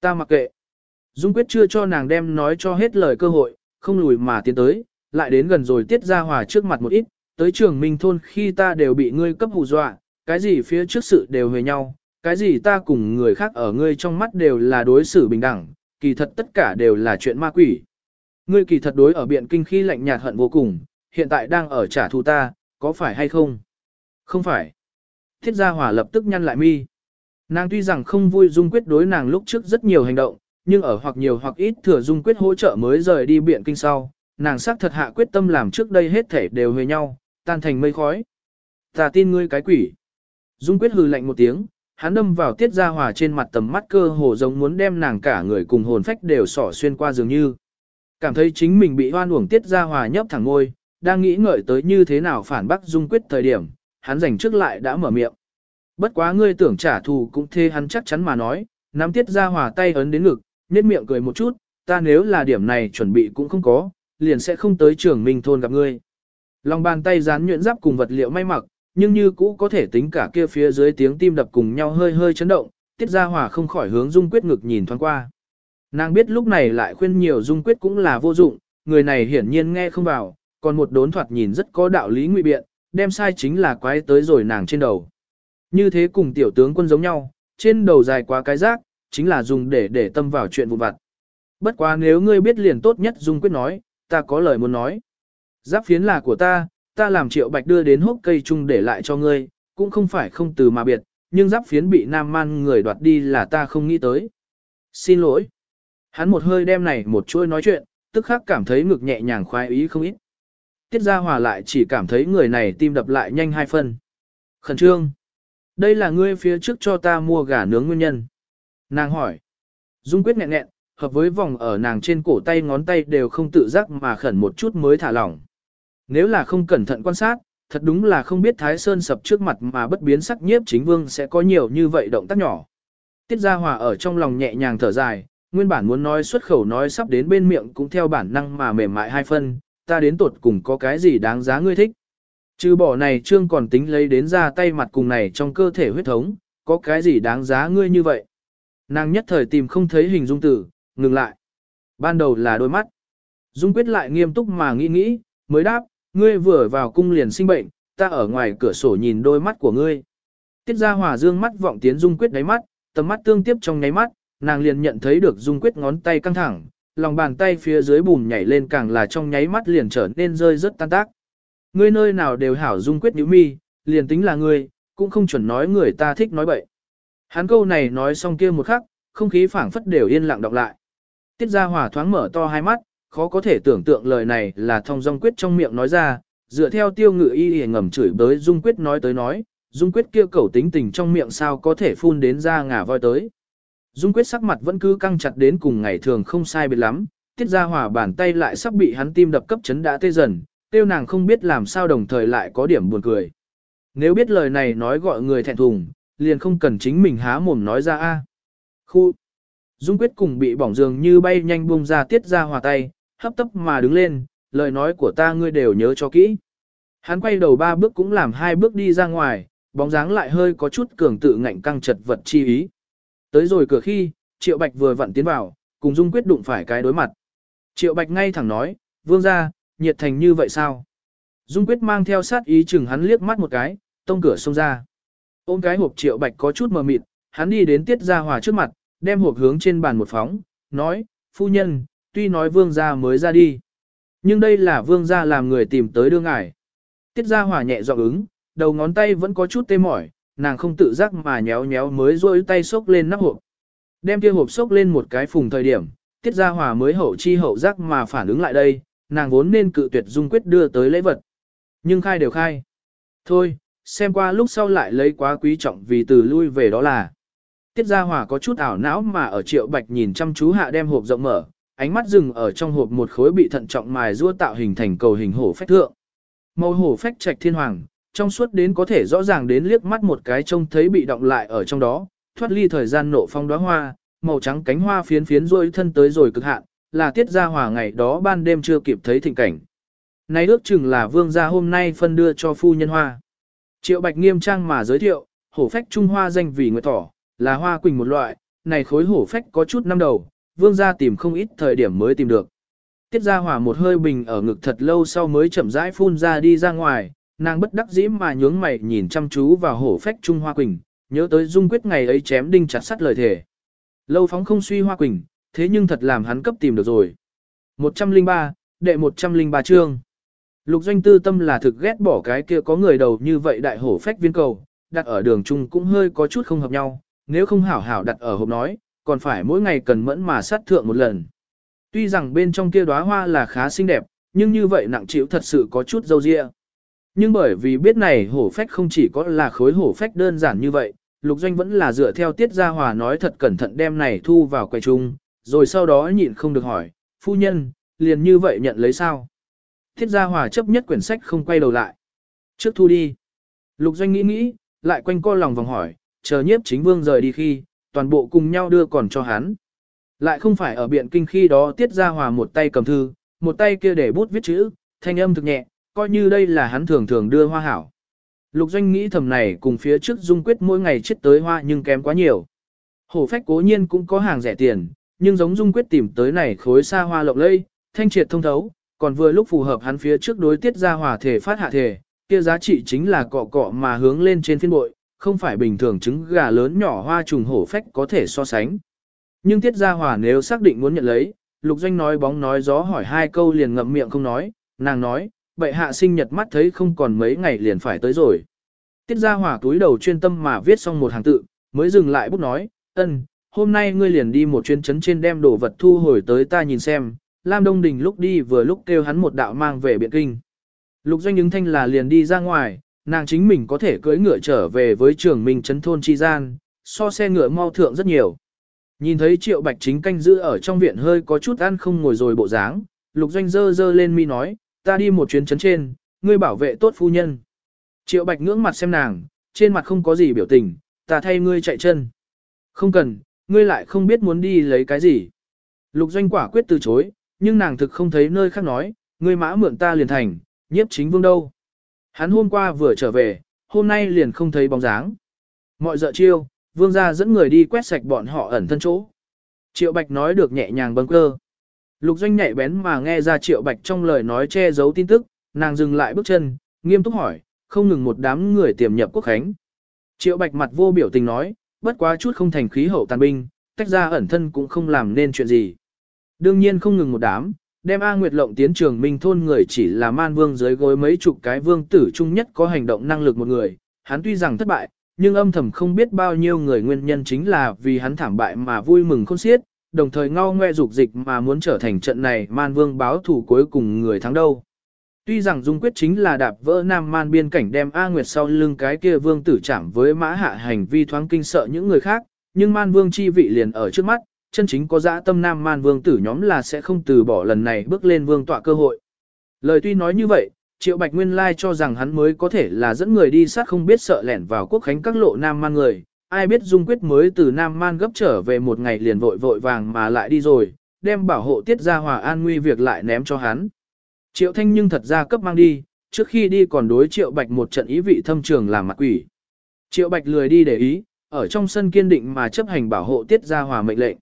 ta mặc kệ. Dung quyết chưa cho nàng đem nói cho hết lời cơ hội, không lùi mà tiến tới, lại đến gần rồi Tiết Gia Hòa trước mặt một ít, tới trường Minh Thôn khi ta đều bị ngươi cấp hù dọa, cái gì phía trước sự đều về nhau, cái gì ta cùng người khác ở ngươi trong mắt đều là đối xử bình đẳng, kỳ thật tất cả đều là chuyện ma quỷ. Ngươi kỳ thật đối ở biện kinh khi lạnh nhạt hận vô cùng, hiện tại đang ở trả thù ta, có phải hay không? Không phải. Thiết gia hỏa lập tức nhăn lại mi. Nàng tuy rằng không vui dung quyết đối nàng lúc trước rất nhiều hành động, nhưng ở hoặc nhiều hoặc ít thừa dung quyết hỗ trợ mới rời đi biện kinh sau, nàng xác thật hạ quyết tâm làm trước đây hết thể đều về nhau, tan thành mây khói. Ta tin ngươi cái quỷ. Dung quyết hừ lạnh một tiếng, hắn đâm vào tiết gia hòa trên mặt tầm mắt cơ hồ giống muốn đem nàng cả người cùng hồn phách đều sỏ xuyên qua dường như. Cảm thấy chính mình bị hoan uổng tiết gia hòa nhấp thẳng ngôi, đang nghĩ ngợi tới như thế nào phản bác dung quyết thời điểm, hắn giành trước lại đã mở miệng. Bất quá ngươi tưởng trả thù cũng thế hắn chắc chắn mà nói, nắm tiết gia hòa tay ấn đến ngực, nhếch miệng cười một chút, ta nếu là điểm này chuẩn bị cũng không có, liền sẽ không tới trường minh thôn gặp ngươi. Lòng bàn tay dán nhuyễn giáp cùng vật liệu may mặc, nhưng như cũ có thể tính cả kia phía dưới tiếng tim đập cùng nhau hơi hơi chấn động, tiết gia hòa không khỏi hướng dung quyết ngực nhìn thoáng qua. Nàng biết lúc này lại khuyên nhiều dung quyết cũng là vô dụng, người này hiển nhiên nghe không vào, còn một đốn thoạt nhìn rất có đạo lý nguy biện, đem sai chính là quái tới rồi nàng trên đầu. Như thế cùng tiểu tướng quân giống nhau, trên đầu dài quá cái rác, chính là dùng để để tâm vào chuyện vụn vặt. Bất quá nếu ngươi biết liền tốt nhất dung quyết nói, ta có lời muốn nói. Giáp phiến là của ta, ta làm triệu bạch đưa đến hốc cây chung để lại cho ngươi, cũng không phải không từ mà biệt, nhưng giáp phiến bị nam man người đoạt đi là ta không nghĩ tới. Xin lỗi. Hắn một hơi đem này một chuỗi nói chuyện, tức khắc cảm thấy ngực nhẹ nhàng khoái ý không ít. Tiết Gia Hòa lại chỉ cảm thấy người này tim đập lại nhanh hai phân. Khẩn trương. Đây là ngươi phía trước cho ta mua gà nướng nguyên nhân. Nàng hỏi. Dung quyết nghẹn nghẹn, hợp với vòng ở nàng trên cổ tay ngón tay đều không tự giác mà khẩn một chút mới thả lỏng. Nếu là không cẩn thận quan sát, thật đúng là không biết Thái Sơn sập trước mặt mà bất biến sắc nhiếp chính vương sẽ có nhiều như vậy động tác nhỏ. Tiết Gia Hòa ở trong lòng nhẹ nhàng thở dài, nguyên bản muốn nói xuất khẩu nói sắp đến bên miệng cũng theo bản năng mà mềm mại hai phân, ta đến tột cùng có cái gì đáng giá ngươi thích. Trừ bỏ này trương còn tính lấy đến ra tay mặt cùng này trong cơ thể huyết thống, có cái gì đáng giá ngươi như vậy. Nàng nhất thời tìm không thấy hình dung tử, ngừng lại. Ban đầu là đôi mắt. Dung quyết lại nghiêm túc mà nghĩ nghĩ, mới đáp, ngươi vừa vào cung liền sinh bệnh, ta ở ngoài cửa sổ nhìn đôi mắt của ngươi. Tiết ra hòa dương mắt vọng tiến Dung quyết đáy mắt, tầm mắt tương tiếp trong nháy mắt, nàng liền nhận thấy được Dung quyết ngón tay căng thẳng, lòng bàn tay phía dưới bùn nhảy lên càng là trong nháy mắt liền trở nên rơi rất tan tác. Ngươi nơi nào đều hảo Dung quyết nhíu mi, liền tính là ngươi, cũng không chuẩn nói người ta thích nói bậy. Hắn câu này nói xong kia một khắc, không khí phảng phất đều yên lặng đọc lại. Tiết Gia Hòa thoáng mở to hai mắt, khó có thể tưởng tượng lời này là thông dong quyết trong miệng nói ra, dựa theo tiêu ngự y y ngầm chửi bới dung quyết nói tới nói, Dung Quyết kia cầu tính tình trong miệng sao có thể phun đến ra ngả voi tới. Dung Quyết sắc mặt vẫn cứ căng chặt đến cùng ngày thường không sai biệt lắm, tiết ra hỏa bàn tay lại sắp bị hắn tim đập cấp chấn đã tê dần, tiêu nàng không biết làm sao đồng thời lại có điểm buồn cười. Nếu biết lời này nói gọi người thẹn thùng, liền không cần chính mình há mồm nói ra a. Khu. Dung Quyết cùng bị bỏng dường như bay nhanh buông ra tiết ra hòa tay, hấp tấp mà đứng lên, lời nói của ta ngươi đều nhớ cho kỹ. Hắn quay đầu ba bước cũng làm hai bước đi ra ngoài, bóng dáng lại hơi có chút cường tự ngạnh căng chật vật chi ý. Tới rồi cửa khi, Triệu Bạch vừa vặn tiến vào, cùng Dung Quyết đụng phải cái đối mặt. Triệu Bạch ngay thẳng nói, vương ra, nhiệt thành như vậy sao? Dung Quyết mang theo sát ý chừng hắn liếc mắt một cái, tông cửa xông ra. Ôm cái hộp Triệu Bạch có chút mờ mịt, hắn đi đến Tiết Gia Hòa trước mặt, đem hộp hướng trên bàn một phóng, nói, phu nhân, tuy nói vương gia mới ra đi. Nhưng đây là vương gia làm người tìm tới đương ngải. Tiết Gia Hòa nhẹ giọng ứng, đầu ngón tay vẫn có chút tê mỏi, nàng không tự giác mà nhéo nhéo mới rôi tay xốc lên nắp hộp. Đem kia hộp xốc lên một cái phùng thời điểm, Tiết Gia Hòa mới hậu chi hậu giác mà phản ứng lại đây, nàng vốn nên cự tuyệt dung quyết đưa tới lễ vật. Nhưng khai đều khai. Thôi, xem qua lúc sau lại lấy quá quý trọng vì từ lui về đó là. Tiết Gia Hòa có chút ảo não mà ở triệu bạch nhìn chăm chú hạ đem hộp rộng mở, ánh mắt dừng ở trong hộp một khối bị thận trọng mài rua tạo hình thành cầu hình hổ phách thượng. Màu hổ phách trạch thiên hoàng, trong suốt đến có thể rõ ràng đến liếc mắt một cái trông thấy bị động lại ở trong đó, thoát ly thời gian nộ phong đóa hoa, màu trắng cánh hoa phiến phiến rôi thân tới rồi cực hạn, là tiết gia hòa ngày đó ban đêm chưa kịp thấy thịnh cảnh. Này ước chừng là vương gia hôm nay phân đưa cho phu nhân hoa. Triệu Bạch nghiêm trang mà giới thiệu, hổ phách trung hoa danh vì nguyệt thỏ, là hoa quỳnh một loại, này khối hổ phách có chút năm đầu, vương gia tìm không ít thời điểm mới tìm được. Tiết gia hòa một hơi bình ở ngực thật lâu sau mới chậm rãi phun ra đi ra ngoài, nàng bất đắc dĩ mà nhướng mày nhìn chăm chú vào hổ phách trung hoa quỳnh, nhớ tới dung quyết ngày ấy chém đinh chặt sắt lời thề. Lâu phóng không suy hoa quỳnh, thế nhưng thật làm hắn cấp tìm được rồi. 103, đệ 103 chương. Lục doanh tư tâm là thực ghét bỏ cái kia có người đầu như vậy đại hổ phách viên cầu, đặt ở đường chung cũng hơi có chút không hợp nhau, nếu không hảo hảo đặt ở hộp nói, còn phải mỗi ngày cần mẫn mà sát thượng một lần. Tuy rằng bên trong kia đóa hoa là khá xinh đẹp, nhưng như vậy nặng chịu thật sự có chút dâu dịa. Nhưng bởi vì biết này hổ phách không chỉ có là khối hổ phách đơn giản như vậy, lục doanh vẫn là dựa theo tiết gia hòa nói thật cẩn thận đem này thu vào quầy chung, rồi sau đó nhịn không được hỏi, phu nhân, liền như vậy nhận lấy sao? Tiết gia hòa chấp nhất quyển sách không quay đầu lại. Trước thu đi. Lục doanh nghĩ nghĩ, lại quanh co lòng vòng hỏi, chờ nhiếp chính vương rời đi khi, toàn bộ cùng nhau đưa còn cho hắn. Lại không phải ở biện kinh khi đó tiết gia hòa một tay cầm thư, một tay kia để bút viết chữ, thanh âm thực nhẹ, coi như đây là hắn thường thường đưa hoa hảo. Lục doanh nghĩ thầm này cùng phía trước dung quyết mỗi ngày chết tới hoa nhưng kém quá nhiều. Hổ phách cố nhiên cũng có hàng rẻ tiền, nhưng giống dung quyết tìm tới này khối xa hoa lộng lây, thanh triệt thông thấu, còn vừa lúc phù hợp hắn phía trước đối tiết ra hòa thể phát hạ thể, kia giá trị chính là cọ cọ mà hướng lên trên phiên bội, không phải bình thường trứng gà lớn nhỏ hoa trùng hổ phách có thể so sánh. Nhưng tiết Gia hòa nếu xác định muốn nhận lấy, lục doanh nói bóng nói gió hỏi hai câu liền ngậm miệng không nói, nàng nói, bệ hạ sinh nhật mắt thấy không còn mấy ngày liền phải tới rồi. Tiết Gia Hòa túi đầu chuyên tâm mà viết xong một hàng tự, mới dừng lại bút nói, ân, hôm nay ngươi liền đi một chuyến chấn trên đem đồ vật thu hồi tới ta nhìn xem, Lam Đông Đình lúc đi vừa lúc kêu hắn một đạo mang về biện kinh. Lục doanh ứng thanh là liền đi ra ngoài, nàng chính mình có thể cưỡi ngựa trở về với trường mình chấn thôn chi gian, so xe ngựa mau thượng rất nhiều. Nhìn thấy triệu bạch chính canh giữ ở trong viện hơi có chút ăn không ngồi rồi bộ dáng, lục doanh dơ dơ lên mi nói, ta đi một chuyến chấn trên, ngươi bảo vệ tốt phu nhân. Triệu Bạch ngưỡng mặt xem nàng, trên mặt không có gì biểu tình, ta thay ngươi chạy chân. Không cần, ngươi lại không biết muốn đi lấy cái gì. Lục doanh quả quyết từ chối, nhưng nàng thực không thấy nơi khác nói, ngươi mã mượn ta liền thành, nhiếp chính vương đâu. Hắn hôm qua vừa trở về, hôm nay liền không thấy bóng dáng. Mọi dợ chiêu, vương gia dẫn người đi quét sạch bọn họ ẩn thân chỗ. Triệu Bạch nói được nhẹ nhàng bâng cơ. Lục doanh nhạy bén mà nghe ra triệu bạch trong lời nói che giấu tin tức, nàng dừng lại bước chân, nghiêm túc hỏi, không ngừng một đám người tiềm nhập quốc khánh. Triệu bạch mặt vô biểu tình nói, bất quá chút không thành khí hậu tàn binh, tách ra ẩn thân cũng không làm nên chuyện gì. Đương nhiên không ngừng một đám, đem A Nguyệt lộng tiến trường minh thôn người chỉ là man vương dưới gối mấy chục cái vương tử chung nhất có hành động năng lực một người, hắn tuy rằng thất bại, nhưng âm thầm không biết bao nhiêu người nguyên nhân chính là vì hắn thảm bại mà vui mừng khôn xiết, đồng thời ngao ngoe dục dịch mà muốn trở thành trận này man vương báo thủ cuối cùng người thắng đâu. Tuy rằng Dung Quyết chính là đạp vỡ Nam Man biên cảnh đem A Nguyệt sau lưng cái kia vương tử chạm với mã hạ hành vi thoáng kinh sợ những người khác, nhưng Man Vương chi vị liền ở trước mắt, chân chính có dã tâm Nam Man vương tử nhóm là sẽ không từ bỏ lần này bước lên vương tọa cơ hội. Lời tuy nói như vậy, Triệu Bạch Nguyên Lai cho rằng hắn mới có thể là dẫn người đi sát không biết sợ lẻn vào quốc khánh các lộ Nam Man người, ai biết Dung Quyết mới từ Nam Man gấp trở về một ngày liền vội vội vàng mà lại đi rồi, đem bảo hộ tiết ra hòa an nguy việc lại ném cho hắn. Triệu Thanh nhưng thật ra cấp mang đi, trước khi đi còn đối Triệu Bạch một trận ý vị thâm trường làm mặt quỷ. Triệu Bạch lười đi để ý, ở trong sân kiên định mà chấp hành bảo hộ tiết ra hòa mệnh lệnh.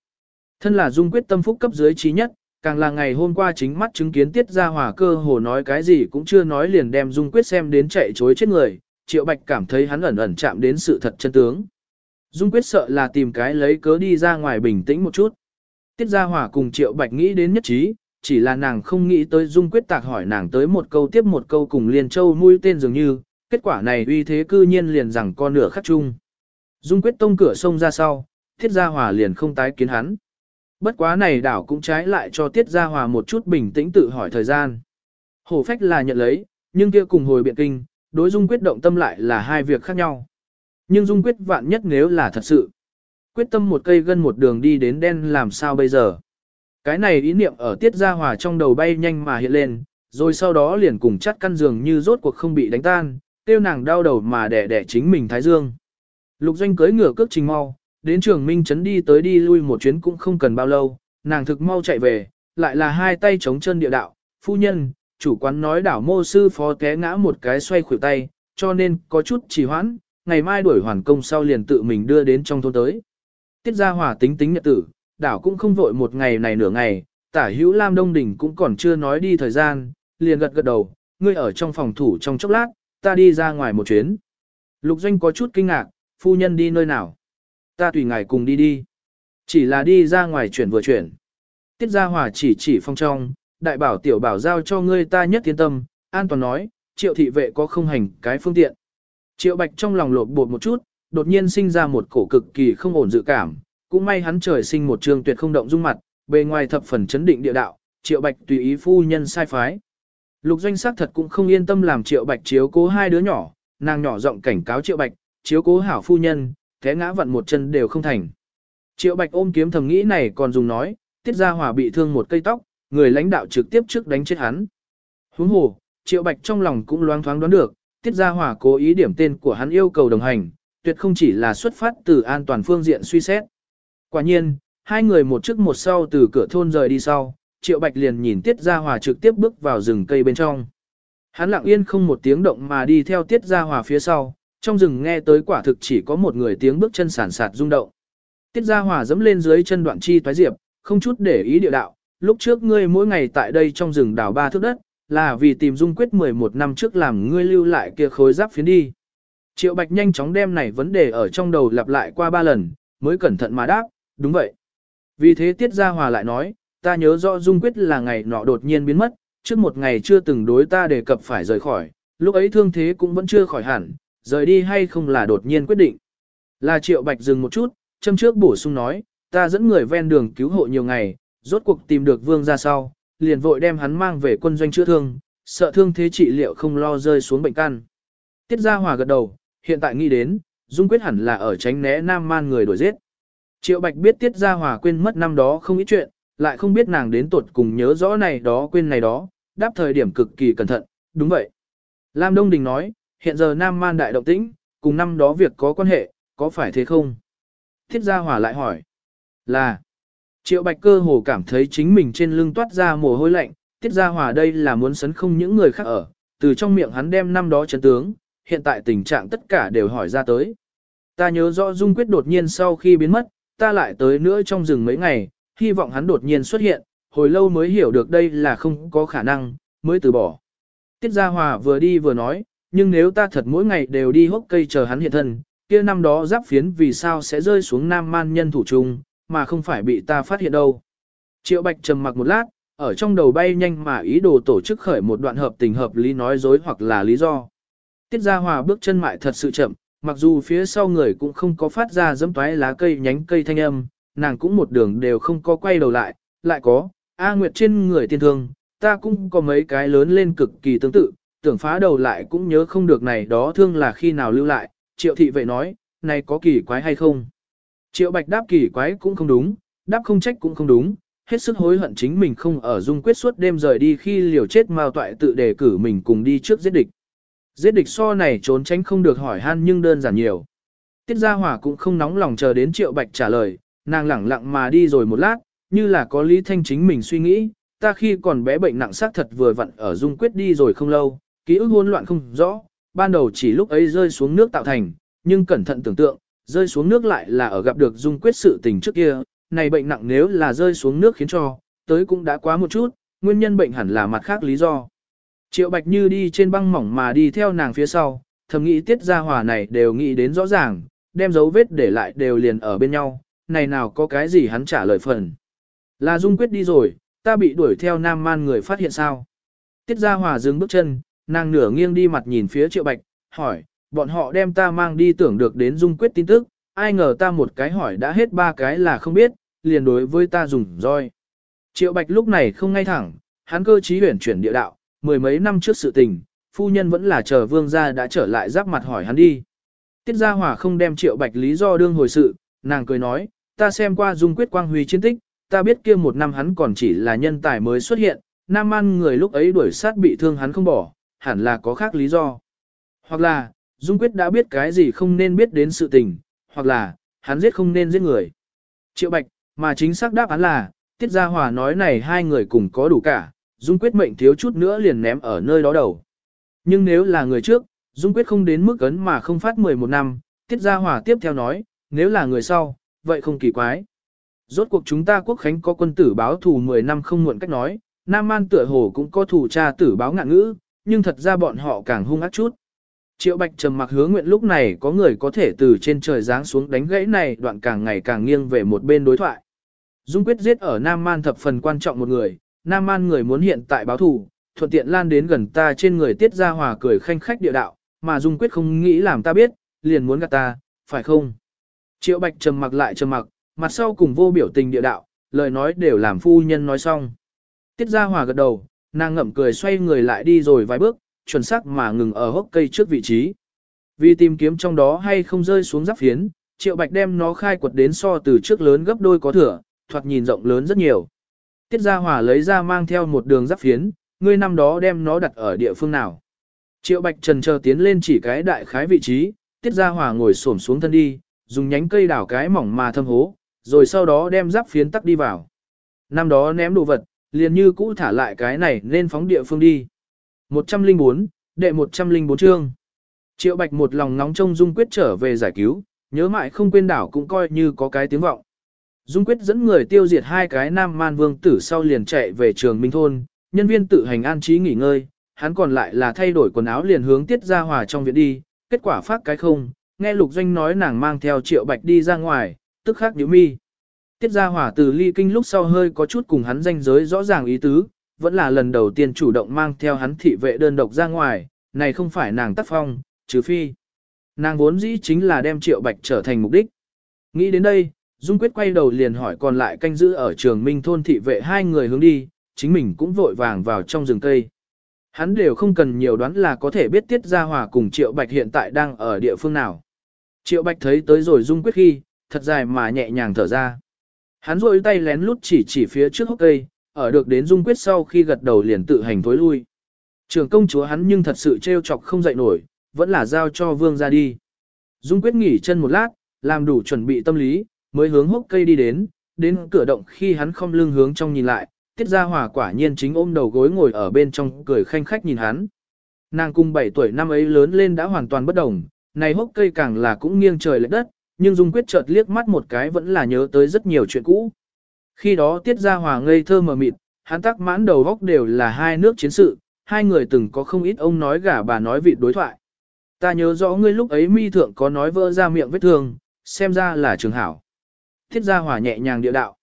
Thân là Dung quyết tâm phúc cấp dưới trí nhất, càng là ngày hôm qua chính mắt chứng kiến tiết ra hòa cơ hồ nói cái gì cũng chưa nói liền đem Dung quyết xem đến chạy chối chết người, Triệu Bạch cảm thấy hắn ẩn ẩn chạm đến sự thật chân tướng. Dung quyết sợ là tìm cái lấy cớ đi ra ngoài bình tĩnh một chút. Tiết Gia Hòa cùng Triệu Bạch nghĩ đến nhất trí, chỉ là nàng không nghĩ tới Dung quyết tạc hỏi nàng tới một câu tiếp một câu cùng Liên Châu mũi tên dường như, kết quả này uy thế cư nhiên liền rằng con nửa khắc chung. Dung quyết tông cửa sông ra sau, Tiết Gia Hòa liền không tái kiến hắn. Bất quá này đảo cũng trái lại cho Tiết Gia Hòa một chút bình tĩnh tự hỏi thời gian. Hổ phách là nhận lấy, nhưng kia cùng hồi biện kinh, đối Dung quyết động tâm lại là hai việc khác nhau. Nhưng Dung quyết vạn nhất nếu là thật sự. Quyết tâm một cây gân một đường đi đến đen làm sao bây giờ. Cái này ý niệm ở Tiết Gia Hòa trong đầu bay nhanh mà hiện lên, rồi sau đó liền cùng chắt căn giường như rốt cuộc không bị đánh tan, tiêu nàng đau đầu mà đẻ đẻ chính mình thái dương. Lục doanh cưới ngựa cước trình mau, đến trường Minh Trấn đi tới đi lui một chuyến cũng không cần bao lâu, nàng thực mau chạy về, lại là hai tay chống chân địa đạo, phu nhân, chủ quán nói đảo mô sư phó té ngã một cái xoay khuỷu tay, cho nên có chút trì hoãn, ngày mai đuổi hoàn công sau liền tự mình đưa đến trong thôn tới. Tiết ra hòa tính tính nhật tử, đảo cũng không vội một ngày này nửa ngày, tả hữu Lam Đông Đình cũng còn chưa nói đi thời gian, liền gật gật đầu, ngươi ở trong phòng thủ trong chốc lát, ta đi ra ngoài một chuyến. Lục Doanh có chút kinh ngạc, phu nhân đi nơi nào? Ta tùy ngài cùng đi đi. Chỉ là đi ra ngoài chuyển vừa chuyển. Tiết Gia Hòa chỉ chỉ phong trong, đại bảo tiểu bảo giao cho ngươi ta nhất tiến tâm, an toàn nói, triệu thị vệ có không hành cái phương tiện. Triệu Bạch trong lòng lột bột một chút, đột nhiên sinh ra một cổ cực kỳ không ổn dự cảm, cũng may hắn trời sinh một trường tuyệt không động dung mặt, bề ngoài thập phần chấn định địa đạo, Triệu Bạch tùy ý phu nhân sai phái. Lục doanh sắc thật cũng không yên tâm làm Triệu Bạch chiếu cố hai đứa nhỏ, nàng nhỏ giọng cảnh cáo Triệu Bạch, chiếu cố hảo phu nhân, té ngã vặn một chân đều không thành. Triệu Bạch ôm kiếm thầm nghĩ này còn dùng nói, tiết ra Hòa bị thương một cây tóc, người lãnh đạo trực tiếp trước đánh chết hắn. Huống hồ, Triệu Bạch trong lòng cũng loáng thoáng đoán được, tiết ra Hòa cố ý điểm tên của hắn yêu cầu đồng hành, tuyệt không chỉ là xuất phát từ an toàn phương diện suy xét. Quả nhiên, hai người một trước một sau từ cửa thôn rời đi sau, Triệu Bạch liền nhìn Tiết Gia Hòa trực tiếp bước vào rừng cây bên trong. Hắn lặng yên không một tiếng động mà đi theo Tiết Gia Hòa phía sau, trong rừng nghe tới quả thực chỉ có một người tiếng bước chân sản sạt rung động. Tiết Gia Hòa dẫm lên dưới chân đoạn chi thoái diệp, không chút để ý địa đạo, lúc trước ngươi mỗi ngày tại đây trong rừng đào ba thước đất, là vì tìm dung quyết 11 năm trước làm ngươi lưu lại kia khối giáp phiến đi. Triệu Bạch nhanh chóng đem này vấn đề ở trong đầu lặp lại qua ba lần, mới cẩn thận mà đáp, đúng vậy. Vì thế Tiết Gia Hòa lại nói, ta nhớ rõ dung quyết là ngày nọ đột nhiên biến mất, trước một ngày chưa từng đối ta đề cập phải rời khỏi, lúc ấy thương thế cũng vẫn chưa khỏi hẳn, rời đi hay không là đột nhiên quyết định. Là Triệu Bạch dừng một chút, châm trước bổ sung nói, ta dẫn người ven đường cứu hộ nhiều ngày, rốt cuộc tìm được vương ra sau, liền vội đem hắn mang về quân doanh chữa thương, sợ thương thế trị liệu không lo rơi xuống bệnh căn. Tiết Gia Hòa gật đầu, hiện tại nghĩ đến, Dung quyết hẳn là ở tránh né nam man người đuổi giết. Triệu Bạch biết Tiết Gia Hòa quên mất năm đó không ít chuyện, lại không biết nàng đến tuột cùng nhớ rõ này đó quên này đó, đáp thời điểm cực kỳ cẩn thận, đúng vậy. Lam Đông Đình nói, hiện giờ Nam Man đại động tĩnh, cùng năm đó việc có quan hệ, có phải thế không? Thiết Gia hỏa lại hỏi, là, Triệu Bạch cơ hồ cảm thấy chính mình trên lưng toát ra mồ hôi lạnh, Tiết Gia hỏa đây là muốn sấn không những người khác ở, từ trong miệng hắn đem năm đó chấn tướng, hiện tại tình trạng tất cả đều hỏi ra tới. Ta nhớ rõ Dung Quyết đột nhiên sau khi biến mất, ta lại tới nữa trong rừng mấy ngày, hy vọng hắn đột nhiên xuất hiện, hồi lâu mới hiểu được đây là không có khả năng, mới từ bỏ. Tiết Gia Hòa vừa đi vừa nói, nhưng nếu ta thật mỗi ngày đều đi hốc cây chờ hắn hiện thân, kia năm đó giáp phiến vì sao sẽ rơi xuống nam man nhân thủ trung, mà không phải bị ta phát hiện đâu. Triệu Bạch trầm mặc một lát, ở trong đầu bay nhanh mà ý đồ tổ chức khởi một đoạn hợp tình hợp lý nói dối hoặc là lý do. Tiết Gia Hòa bước chân mại thật sự chậm, mặc dù phía sau người cũng không có phát ra dẫm toái lá cây nhánh cây thanh âm, nàng cũng một đường đều không có quay đầu lại, lại có, A Nguyệt trên người tiên thương, ta cũng có mấy cái lớn lên cực kỳ tương tự, tưởng phá đầu lại cũng nhớ không được này đó thương là khi nào lưu lại, triệu thị vậy nói, này có kỳ quái hay không? Triệu bạch đáp kỳ quái cũng không đúng, đáp không trách cũng không đúng, hết sức hối hận chính mình không ở dung quyết suốt đêm rời đi khi liều chết mao toại tự đề cử mình cùng đi trước giết địch. Giết địch so này trốn tránh không được hỏi han nhưng đơn giản nhiều. Tiết Gia Hỏa cũng không nóng lòng chờ đến Triệu Bạch trả lời, nàng lẳng lặng mà đi rồi một lát, như là có Lý Thanh chính mình suy nghĩ, ta khi còn bé bệnh nặng xác thật vừa vặn ở dung quyết đi rồi không lâu, ký ức hỗn loạn không rõ, ban đầu chỉ lúc ấy rơi xuống nước tạo thành, nhưng cẩn thận tưởng tượng, rơi xuống nước lại là ở gặp được dung quyết sự tình trước kia, này bệnh nặng nếu là rơi xuống nước khiến cho, tới cũng đã quá một chút, nguyên nhân bệnh hẳn là mặt khác lý do. Triệu Bạch Như đi trên băng mỏng mà đi theo nàng phía sau, thầm nghĩ tiết gia hòa này đều nghĩ đến rõ ràng, đem dấu vết để lại đều liền ở bên nhau, này nào có cái gì hắn trả lời phần. Là Dung quyết đi rồi, ta bị đuổi theo nam man người phát hiện sao. Tiết gia hòa dừng bước chân, nàng nửa nghiêng đi mặt nhìn phía Triệu Bạch, hỏi, bọn họ đem ta mang đi tưởng được đến Dung quyết tin tức, ai ngờ ta một cái hỏi đã hết ba cái là không biết, liền đối với ta dùng roi. Triệu Bạch lúc này không ngay thẳng, hắn cơ trí huyển chuyển địa đạo, mười mấy năm trước sự tình, phu nhân vẫn là chờ vương gia đã trở lại giáp mặt hỏi hắn đi. Tiết Gia Hòa không đem Triệu Bạch lý do đương hồi sự, nàng cười nói, ta xem qua dung quyết quang huy chiến tích, ta biết kia một năm hắn còn chỉ là nhân tài mới xuất hiện, nam man người lúc ấy đuổi sát bị thương hắn không bỏ, hẳn là có khác lý do. Hoặc là, dung quyết đã biết cái gì không nên biết đến sự tình, hoặc là, hắn giết không nên giết người. Triệu Bạch, mà chính xác đáp án là, Tiết Gia Hòa nói này hai người cùng có đủ cả, Dung Quyết mệnh thiếu chút nữa liền ném ở nơi đó đầu. Nhưng nếu là người trước, Dung Quyết không đến mức ấn mà không phát 11 năm, Tiết Gia Hòa tiếp theo nói, nếu là người sau, vậy không kỳ quái. Rốt cuộc chúng ta quốc khánh có quân tử báo thù 10 năm không muộn cách nói, Nam Man tựa hồ cũng có thủ cha tử báo ngạn ngữ, nhưng thật ra bọn họ càng hung ác chút. Triệu Bạch trầm mặc hứa nguyện lúc này có người có thể từ trên trời giáng xuống đánh gãy này đoạn càng ngày càng nghiêng về một bên đối thoại. Dung quyết giết ở Nam Man thập phần quan trọng một người, Nam Man người muốn hiện tại báo thù, thuận tiện lan đến gần ta trên người tiết ra hòa cười khanh khách địa đạo, mà Dung quyết không nghĩ làm ta biết, liền muốn gạt ta, phải không? Triệu Bạch trầm mặc lại trầm mặc, mặt sau cùng vô biểu tình địa đạo, lời nói đều làm phu nhân nói xong. Tiết ra hòa gật đầu, nàng ngậm cười xoay người lại đi rồi vài bước, chuẩn xác mà ngừng ở hốc cây trước vị trí. Vì tìm kiếm trong đó hay không rơi xuống giáp phiến, Triệu Bạch đem nó khai quật đến so từ trước lớn gấp đôi có thừa, thoạt nhìn rộng lớn rất nhiều. Tiết Gia Hòa lấy ra mang theo một đường giáp phiến, ngươi năm đó đem nó đặt ở địa phương nào. Triệu Bạch trần chờ tiến lên chỉ cái đại khái vị trí, Tiết Gia Hòa ngồi xổm xuống thân đi, dùng nhánh cây đảo cái mỏng mà thâm hố, rồi sau đó đem giáp phiến tắc đi vào. Năm đó ném đồ vật, liền như cũ thả lại cái này nên phóng địa phương đi. 104, đệ 104 chương. Triệu Bạch một lòng nóng trông Dung Quyết trở về giải cứu, nhớ mãi không quên đảo cũng coi như có cái tiếng vọng. Dung Quyết dẫn người tiêu diệt hai cái nam man vương tử sau liền chạy về trường Minh Thôn, nhân viên tự hành an trí nghỉ ngơi, hắn còn lại là thay đổi quần áo liền hướng tiết ra hòa trong viện đi, kết quả phát cái không, nghe Lục Doanh nói nàng mang theo Triệu Bạch đi ra ngoài, tức khắc nhíu mi. Tiết Gia hòa từ ly kinh lúc sau hơi có chút cùng hắn danh giới rõ ràng ý tứ, vẫn là lần đầu tiên chủ động mang theo hắn thị vệ đơn độc ra ngoài, này không phải nàng tác phong, trừ phi. Nàng vốn dĩ chính là đem Triệu Bạch trở thành mục đích. Nghĩ đến đây, Dung Quyết quay đầu liền hỏi còn lại canh giữ ở trường Minh thôn thị vệ hai người hướng đi, chính mình cũng vội vàng vào trong rừng cây. Hắn đều không cần nhiều đoán là có thể biết Tiết Gia Hòa cùng Triệu Bạch hiện tại đang ở địa phương nào. Triệu Bạch thấy tới rồi Dung Quyết khi, thật dài mà nhẹ nhàng thở ra. Hắn rôi tay lén lút chỉ chỉ phía trước hốc cây, ở được đến Dung Quyết sau khi gật đầu liền tự hành tối lui. Trường công chúa hắn nhưng thật sự trêu chọc không dậy nổi, vẫn là giao cho vương ra đi. Dung Quyết nghỉ chân một lát, làm đủ chuẩn bị tâm lý, mới hướng hốc cây đi đến, đến cửa động khi hắn không lưng hướng trong nhìn lại, tiết ra hòa quả nhiên chính ôm đầu gối ngồi ở bên trong cười khanh khách nhìn hắn. Nàng cung 7 tuổi năm ấy lớn lên đã hoàn toàn bất đồng, này hốc cây càng là cũng nghiêng trời lệch đất, nhưng Dung Quyết chợt liếc mắt một cái vẫn là nhớ tới rất nhiều chuyện cũ. Khi đó Tiết Gia Hòa ngây thơ mờ mịt, hắn tắc mãn đầu góc đều là hai nước chiến sự, hai người từng có không ít ông nói gả bà nói vịt đối thoại. Ta nhớ rõ ngươi lúc ấy mi thượng có nói vỡ ra miệng vết thương, xem ra là trường hảo. Tiết Gia Hòa nhẹ nhàng địa đạo.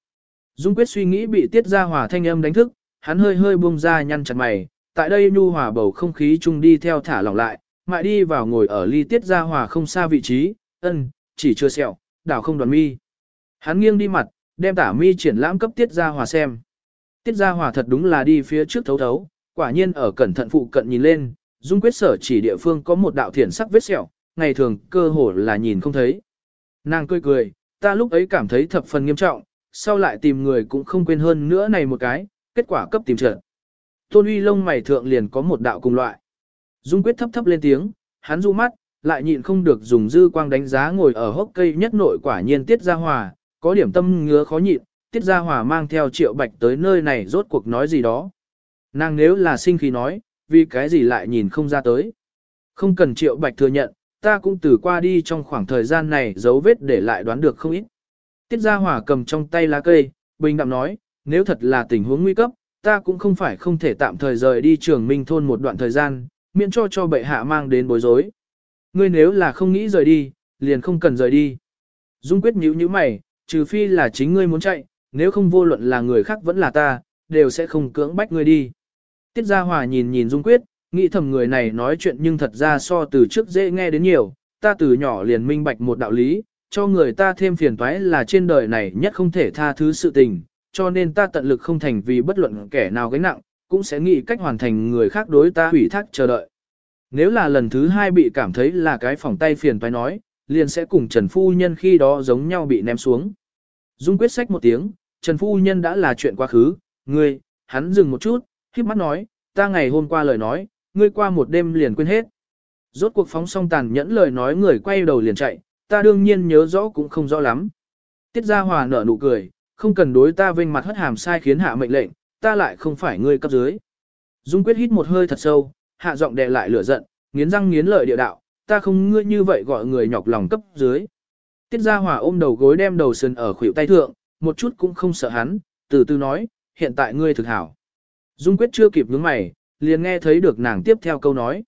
Dung quyết suy nghĩ bị Tiết Gia Hòa thanh âm đánh thức, hắn hơi hơi buông ra nhăn chặt mày, tại đây nhu hòa bầu không khí chung đi theo thả lỏng lại, mại đi vào ngồi ở ly Tiết Gia Hòa không xa vị trí, ân, chỉ chưa sẹo, đảo không đoàn mi. Hắn nghiêng đi mặt, đem tả mi triển lãm cấp Tiết Gia Hòa xem. Tiết Gia Hòa thật đúng là đi phía trước thấu thấu, quả nhiên ở cẩn thận phụ cận nhìn lên, Dung Quyết sở chỉ địa phương có một đạo thiển sắc vết sẹo, ngày thường cơ hồ là nhìn không thấy. Nàng cười cười, ta lúc ấy cảm thấy thập phần nghiêm trọng, sau lại tìm người cũng không quên hơn nữa này một cái, kết quả cấp tìm trợn, Tôn uy lông mày thượng liền có một đạo cùng loại. Dung quyết thấp thấp lên tiếng, hắn du mắt, lại nhịn không được dùng dư quang đánh giá ngồi ở hốc cây nhất nội quả nhiên tiết gia hòa, có điểm tâm ngứa khó nhịn, tiết gia hòa mang theo triệu bạch tới nơi này rốt cuộc nói gì đó. Nàng nếu là sinh khí nói, vì cái gì lại nhìn không ra tới. Không cần triệu bạch thừa nhận, ta cũng từ qua đi trong khoảng thời gian này dấu vết để lại đoán được không ít. Tiết Gia Hòa cầm trong tay lá cây, bình đạm nói, nếu thật là tình huống nguy cấp, ta cũng không phải không thể tạm thời rời đi trường minh thôn một đoạn thời gian, miễn cho cho bệ hạ mang đến bối rối. Ngươi nếu là không nghĩ rời đi, liền không cần rời đi. Dung quyết nhíu nhíu mày, trừ phi là chính ngươi muốn chạy, nếu không vô luận là người khác vẫn là ta, đều sẽ không cưỡng bách ngươi đi. Tiết Gia Hòa nhìn nhìn Dung quyết, nghĩ thầm người này nói chuyện nhưng thật ra so từ trước dễ nghe đến nhiều, ta từ nhỏ liền minh bạch một đạo lý, cho người ta thêm phiền toái là trên đời này nhất không thể tha thứ sự tình, cho nên ta tận lực không thành vì bất luận kẻ nào gánh nặng, cũng sẽ nghĩ cách hoàn thành người khác đối ta hủy thác chờ đợi. Nếu là lần thứ hai bị cảm thấy là cái phòng tay phiền toái nói, liền sẽ cùng Trần Phu Nhân khi đó giống nhau bị ném xuống. Dung quyết sách một tiếng, Trần Phu Nhân đã là chuyện quá khứ, ngươi, hắn dừng một chút, khiếp mắt nói, ta ngày hôm qua lời nói, ngươi qua một đêm liền quên hết. Rốt cuộc phóng xong tàn nhẫn lời nói người quay đầu liền chạy, ta đương nhiên nhớ rõ cũng không rõ lắm. Tiết Gia Hòa nở nụ cười, không cần đối ta vinh mặt hất hàm sai khiến hạ mệnh lệnh, ta lại không phải ngươi cấp dưới. Dung quyết hít một hơi thật sâu, hạ giọng đè lại lửa giận, nghiến răng nghiến lợi địa đạo, ta không ngươi như vậy gọi người nhọc lòng cấp dưới. Tiết Gia Hòa ôm đầu gối đem đầu sườn ở khuỷu tay thượng, một chút cũng không sợ hắn, từ từ nói, hiện tại ngươi thực hảo. Dung quyết chưa kịp nhướng mày, liền nghe thấy được nàng tiếp theo câu nói.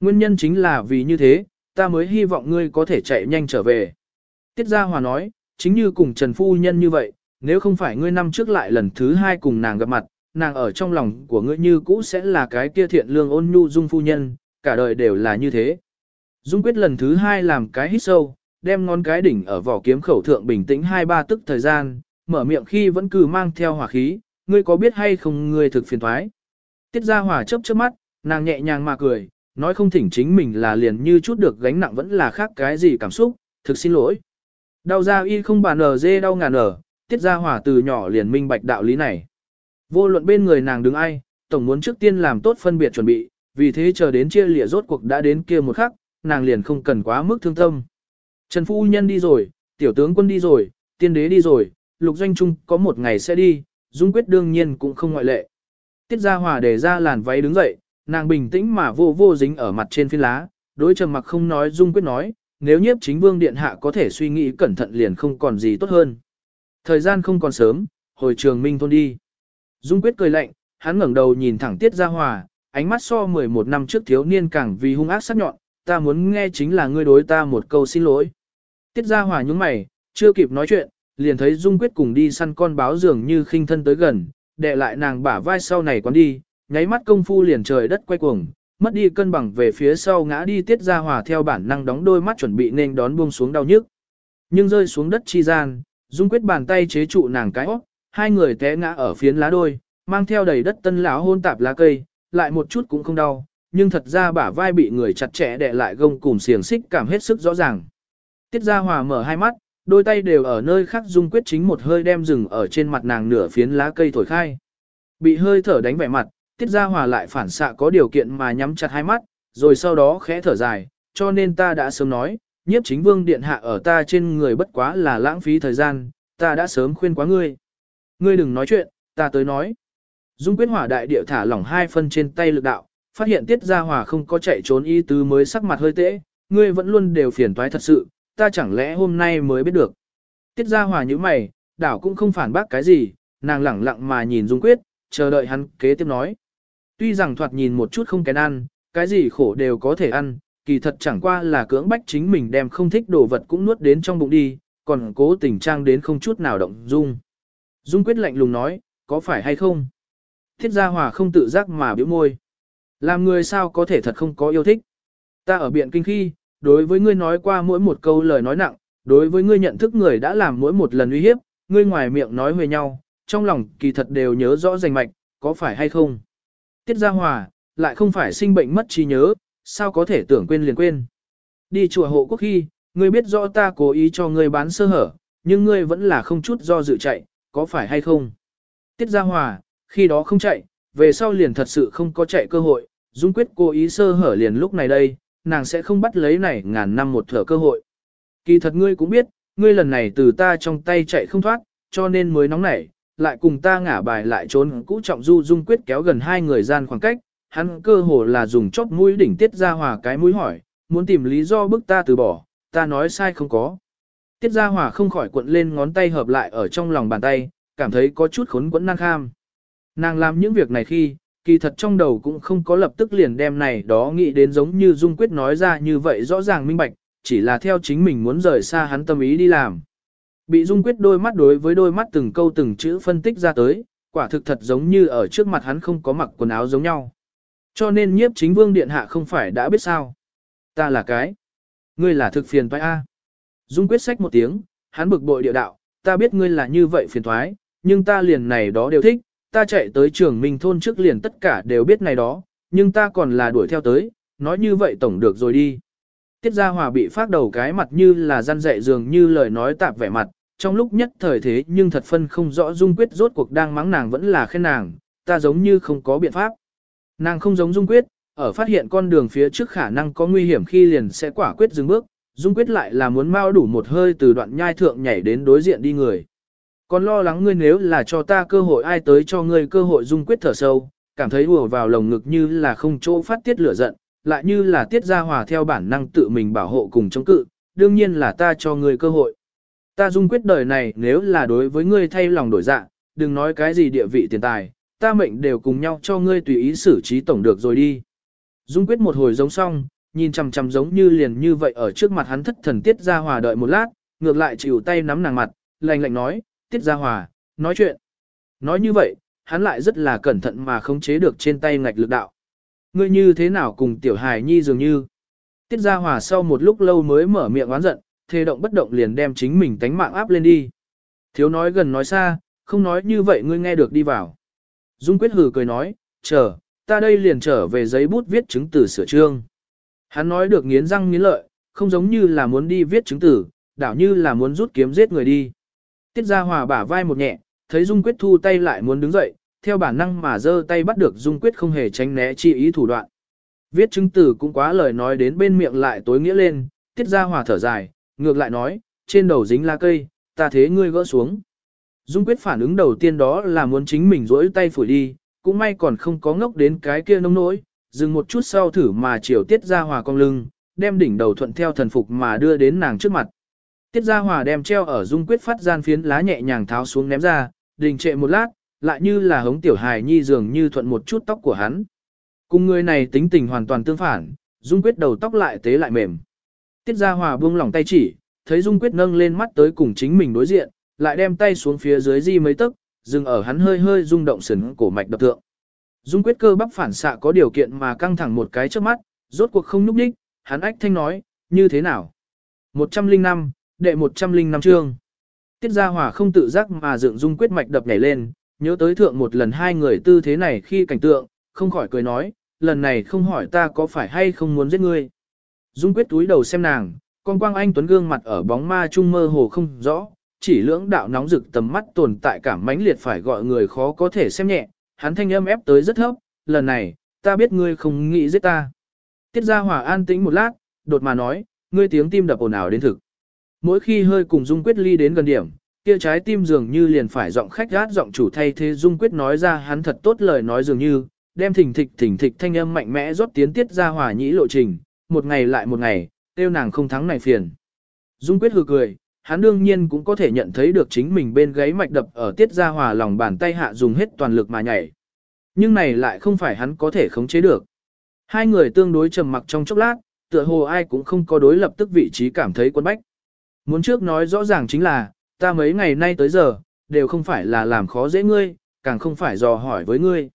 Nguyên nhân chính là vì như thế, ta mới hy vọng ngươi có thể chạy nhanh trở về. Tiết Gia Hòa nói, chính như cùng Trần Phu Nhân như vậy, nếu không phải ngươi năm trước lại lần thứ hai cùng nàng gặp mặt, nàng ở trong lòng của ngươi như cũ sẽ là cái kia thiện lương ôn nhu dung phu nhân, cả đời đều là như thế. Dung quyết lần thứ hai làm cái hít sâu, đem ngón cái đỉnh ở vỏ kiếm khẩu thượng bình tĩnh hai ba tức thời gian, mở miệng khi vẫn cứ mang theo hỏa khí, ngươi có biết hay không ngươi thực phiền thoái. Tiết Gia hỏa chớp chớp mắt, nàng nhẹ nhàng mà cười, nói không thỉnh chính mình là liền như chút được gánh nặng vẫn là khác cái gì cảm xúc, thực xin lỗi. Đau ra y không bàn ở dê đau ngàn ở, tiết ra hỏa từ nhỏ liền minh bạch đạo lý này. Vô luận bên người nàng đứng ai, tổng muốn trước tiên làm tốt phân biệt chuẩn bị, vì thế chờ đến chia lịa rốt cuộc đã đến kia một khắc, nàng liền không cần quá mức thương tâm. Trần Phu Nhân đi rồi, tiểu tướng quân đi rồi, tiên đế đi rồi, lục doanh trung có một ngày sẽ đi, dung quyết đương nhiên cũng không ngoại lệ. Tiết Gia Hòa để ra làn váy đứng dậy, nàng bình tĩnh mà vô vô dính ở mặt trên phiên lá, đối trầm mặc không nói dung quyết nói, nếu nhiếp chính vương điện hạ có thể suy nghĩ cẩn thận liền không còn gì tốt hơn. Thời gian không còn sớm, hồi trường minh thôn đi. Dung quyết cười lạnh, hắn ngẩng đầu nhìn thẳng Tiết Gia Hòa, ánh mắt so 11 năm trước thiếu niên càng vì hung ác sắc nhọn, ta muốn nghe chính là ngươi đối ta một câu xin lỗi. Tiết Gia Hòa nhướng mày, chưa kịp nói chuyện, liền thấy Dung quyết cùng đi săn con báo dường như khinh thân tới gần, đè lại nàng bả vai sau này quán đi, nháy mắt công phu liền trời đất quay cuồng, mất đi cân bằng về phía sau ngã đi tiết gia hòa theo bản năng đóng đôi mắt chuẩn bị nên đón buông xuống đau nhức. Nhưng rơi xuống đất chi gian, dung quyết bàn tay chế trụ nàng cái óc, hai người té ngã ở phiến lá đôi, mang theo đầy đất tân lão hôn tạp lá cây, lại một chút cũng không đau, nhưng thật ra bả vai bị người chặt chẽ đè lại gông cùm xiềng xích cảm hết sức rõ ràng. Tiết gia hòa mở hai mắt, đôi tay đều ở nơi khác dung quyết chính một hơi đem rừng ở trên mặt nàng nửa phiến lá cây thổi khai. Bị hơi thở đánh vẻ mặt, tiết gia hòa lại phản xạ có điều kiện mà nhắm chặt hai mắt, rồi sau đó khẽ thở dài, cho nên ta đã sớm nói, nhiếp chính vương điện hạ ở ta trên người bất quá là lãng phí thời gian, ta đã sớm khuyên quá ngươi. Ngươi đừng nói chuyện, ta tới nói. Dung quyết hỏa đại địa thả lỏng hai phân trên tay lực đạo, phát hiện tiết ra hòa không có chạy trốn y tứ mới sắc mặt hơi tễ, ngươi vẫn luôn đều phiền toái thật sự, ta chẳng lẽ hôm nay mới biết được. Tiết ra hòa như mày, đảo cũng không phản bác cái gì, nàng lẳng lặng mà nhìn Dung quyết, chờ đợi hắn kế tiếp nói. Tuy rằng thoạt nhìn một chút không kén ăn, cái gì khổ đều có thể ăn, kỳ thật chẳng qua là cưỡng bách chính mình đem không thích đồ vật cũng nuốt đến trong bụng đi, còn cố tình trang đến không chút nào động dung. Dung quyết lạnh lùng nói, có phải hay không? Thiết gia hòa không tự giác mà biểu môi. Làm người sao có thể thật không có yêu thích. Ta ở biện kinh khi, đối với ngươi nói qua mỗi một câu lời nói nặng, đối với ngươi nhận thức người đã làm mỗi một lần uy hiếp, ngươi ngoài miệng nói về nhau, trong lòng kỳ thật đều nhớ rõ rành mạch, có phải hay không. Tiết Gia Hòa, lại không phải sinh bệnh mất trí nhớ, sao có thể tưởng quên liền quên. Đi chùa hộ quốc khi, ngươi biết rõ ta cố ý cho ngươi bán sơ hở, nhưng ngươi vẫn là không chút do dự chạy, có phải hay không? Tiết Gia Hòa, khi đó không chạy, về sau liền thật sự không có chạy cơ hội, Dung quyết cố ý sơ hở liền lúc này đây, nàng sẽ không bắt lấy này ngàn năm một thở cơ hội. Kỳ thật ngươi cũng biết, ngươi lần này từ ta trong tay chạy không thoát, cho nên mới nóng nảy, lại cùng ta ngả bài lại trốn cũ trọng du Dung quyết kéo gần hai người gian khoảng cách, hắn cơ hồ là dùng chóp mũi đỉnh tiết Gia hòa cái mũi hỏi, muốn tìm lý do bức ta từ bỏ, ta nói sai không có. Tiết Gia Hòa không khỏi cuộn lên ngón tay hợp lại ở trong lòng bàn tay, cảm thấy có chút khốn quẫn năng kham. Nàng làm những việc này khi, kỳ thật trong đầu cũng không có lập tức liền đem này đó nghĩ đến giống như Dung Quyết nói ra như vậy rõ ràng minh bạch, chỉ là theo chính mình muốn rời xa hắn tâm ý đi làm. Bị Dung Quyết đôi mắt đối với đôi mắt từng câu từng chữ phân tích ra tới, quả thực thật giống như ở trước mặt hắn không có mặc quần áo giống nhau. Cho nên nhiếp chính vương điện hạ không phải đã biết sao. Ta là cái. Ngươi là thực phiền phải A. Dung quyết sách một tiếng, hắn bực bội địa đạo, ta biết ngươi là như vậy phiền thoái, nhưng ta liền này đó đều thích, ta chạy tới trường minh thôn trước liền tất cả đều biết này đó, nhưng ta còn là đuổi theo tới, nói như vậy tổng được rồi đi. Tiết Gia Hòa bị phát đầu cái mặt như là gian dạy dường như lời nói tạp vẻ mặt, trong lúc nhất thời thế nhưng thật phân không rõ Dung Quyết rốt cuộc đang mắng nàng vẫn là khen nàng, ta giống như không có biện pháp. Nàng không giống Dung Quyết, ở phát hiện con đường phía trước khả năng có nguy hiểm khi liền sẽ quả quyết dừng bước, Dung Quyết lại là muốn mau đủ một hơi từ đoạn nhai thượng nhảy đến đối diện đi người. Còn lo lắng ngươi nếu là cho ta cơ hội ai tới cho ngươi cơ hội Dung Quyết thở sâu, cảm thấy ùa vào lồng ngực như là không chỗ phát tiết lửa giận, lại như là tiết ra hòa theo bản năng tự mình bảo hộ cùng chống cự, đương nhiên là ta cho ngươi cơ hội. Ta Dung Quyết đời này nếu là đối với ngươi thay lòng đổi dạ, đừng nói cái gì địa vị tiền tài, ta mệnh đều cùng nhau cho ngươi tùy ý xử trí tổng được rồi đi. Dung quyết một hồi giống xong, nhìn chằm chằm giống như liền như vậy ở trước mặt hắn thất thần tiết ra hòa đợi một lát, ngược lại chịu tay nắm nàng mặt, lạnh lạnh nói, tiết ra hòa, nói chuyện. Nói như vậy, hắn lại rất là cẩn thận mà không chế được trên tay ngạch lực đạo. Ngươi như thế nào cùng tiểu hài nhi dường như. Tiết ra hòa sau một lúc lâu mới mở miệng oán giận, thề động bất động liền đem chính mình tánh mạng áp lên đi. Thiếu nói gần nói xa, không nói như vậy ngươi nghe được đi vào. Dung quyết hừ cười nói, chờ, ta đây liền trở về giấy bút viết chứng từ sửa chương. Hắn nói được nghiến răng nghiến lợi, không giống như là muốn đi viết chứng tử, đảo như là muốn rút kiếm giết người đi. Tiết Gia Hòa bả vai một nhẹ, thấy Dung Quyết thu tay lại muốn đứng dậy, theo bản năng mà giơ tay bắt được Dung Quyết không hề tránh né chi ý thủ đoạn. Viết chứng tử cũng quá lời nói đến bên miệng lại tối nghĩa lên, Tiết Gia Hòa thở dài, ngược lại nói, trên đầu dính lá cây, ta thế ngươi gỡ xuống. Dung Quyết phản ứng đầu tiên đó là muốn chính mình rỗi tay phủi đi, cũng may còn không có ngốc đến cái kia nông nỗi, dừng một chút sau thử mà chiều Tiết Gia Hòa cong lưng, đem đỉnh đầu thuận theo thần phục mà đưa đến nàng trước mặt. Tiết Gia Hòa đem treo ở dung quyết phát gian phiến lá nhẹ nhàng tháo xuống ném ra, đình trệ một lát, lại như là hống tiểu hài nhi dường như thuận một chút tóc của hắn. Cùng người này tính tình hoàn toàn tương phản, dung quyết đầu tóc lại tế lại mềm. Tiết Gia Hòa buông lỏng tay chỉ, thấy dung quyết nâng lên mắt tới cùng chính mình đối diện, lại đem tay xuống phía dưới di mấy tấc, dừng ở hắn hơi hơi rung động sừng cổ mạch đập thượng. Dung quyết cơ bắp phản xạ có điều kiện mà căng thẳng một cái trước mắt, rốt cuộc không núp đích, hắn ách thanh nói, như thế nào? 105, đệ 105 chương. Tiết Gia Hòa không tự giác mà dựng dung quyết mạch đập nhảy lên, nhớ tới thượng một lần hai người tư thế này khi cảnh tượng, không khỏi cười nói, lần này không hỏi ta có phải hay không muốn giết ngươi. Dung quyết túi đầu xem nàng, con quang anh tuấn gương mặt ở bóng ma trung mơ hồ không rõ, chỉ lưỡng đạo nóng rực tầm mắt tồn tại cảm mãnh liệt phải gọi người khó có thể xem nhẹ, hắn thanh âm ép tới rất thấp, lần này, ta biết ngươi không nghĩ giết ta. Tiết Gia Hòa an tĩnh một lát, đột mà nói, ngươi tiếng tim đập ồn ào đến thực. Mỗi khi hơi cùng Dung Quyết ly đến gần điểm, kia trái tim dường như liền phải giọng khách gát giọng chủ thay thế Dung Quyết nói ra hắn thật tốt lời nói dường như, đem thỉnh thịch thỉnh thịch thanh âm mạnh mẽ rót tiến Tiết Gia Hòa nhĩ lộ trình, một ngày lại một ngày, tiêu nàng không thắng này phiền. Dung Quyết hừ cười, hắn đương nhiên cũng có thể nhận thấy được chính mình bên gáy mạch đập ở tiết ra hòa lòng bàn tay hạ dùng hết toàn lực mà nhảy. Nhưng này lại không phải hắn có thể khống chế được. Hai người tương đối trầm mặc trong chốc lát, tựa hồ ai cũng không có đối lập tức vị trí cảm thấy quân bách. Muốn trước nói rõ ràng chính là, ta mấy ngày nay tới giờ, đều không phải là làm khó dễ ngươi, càng không phải dò hỏi với ngươi.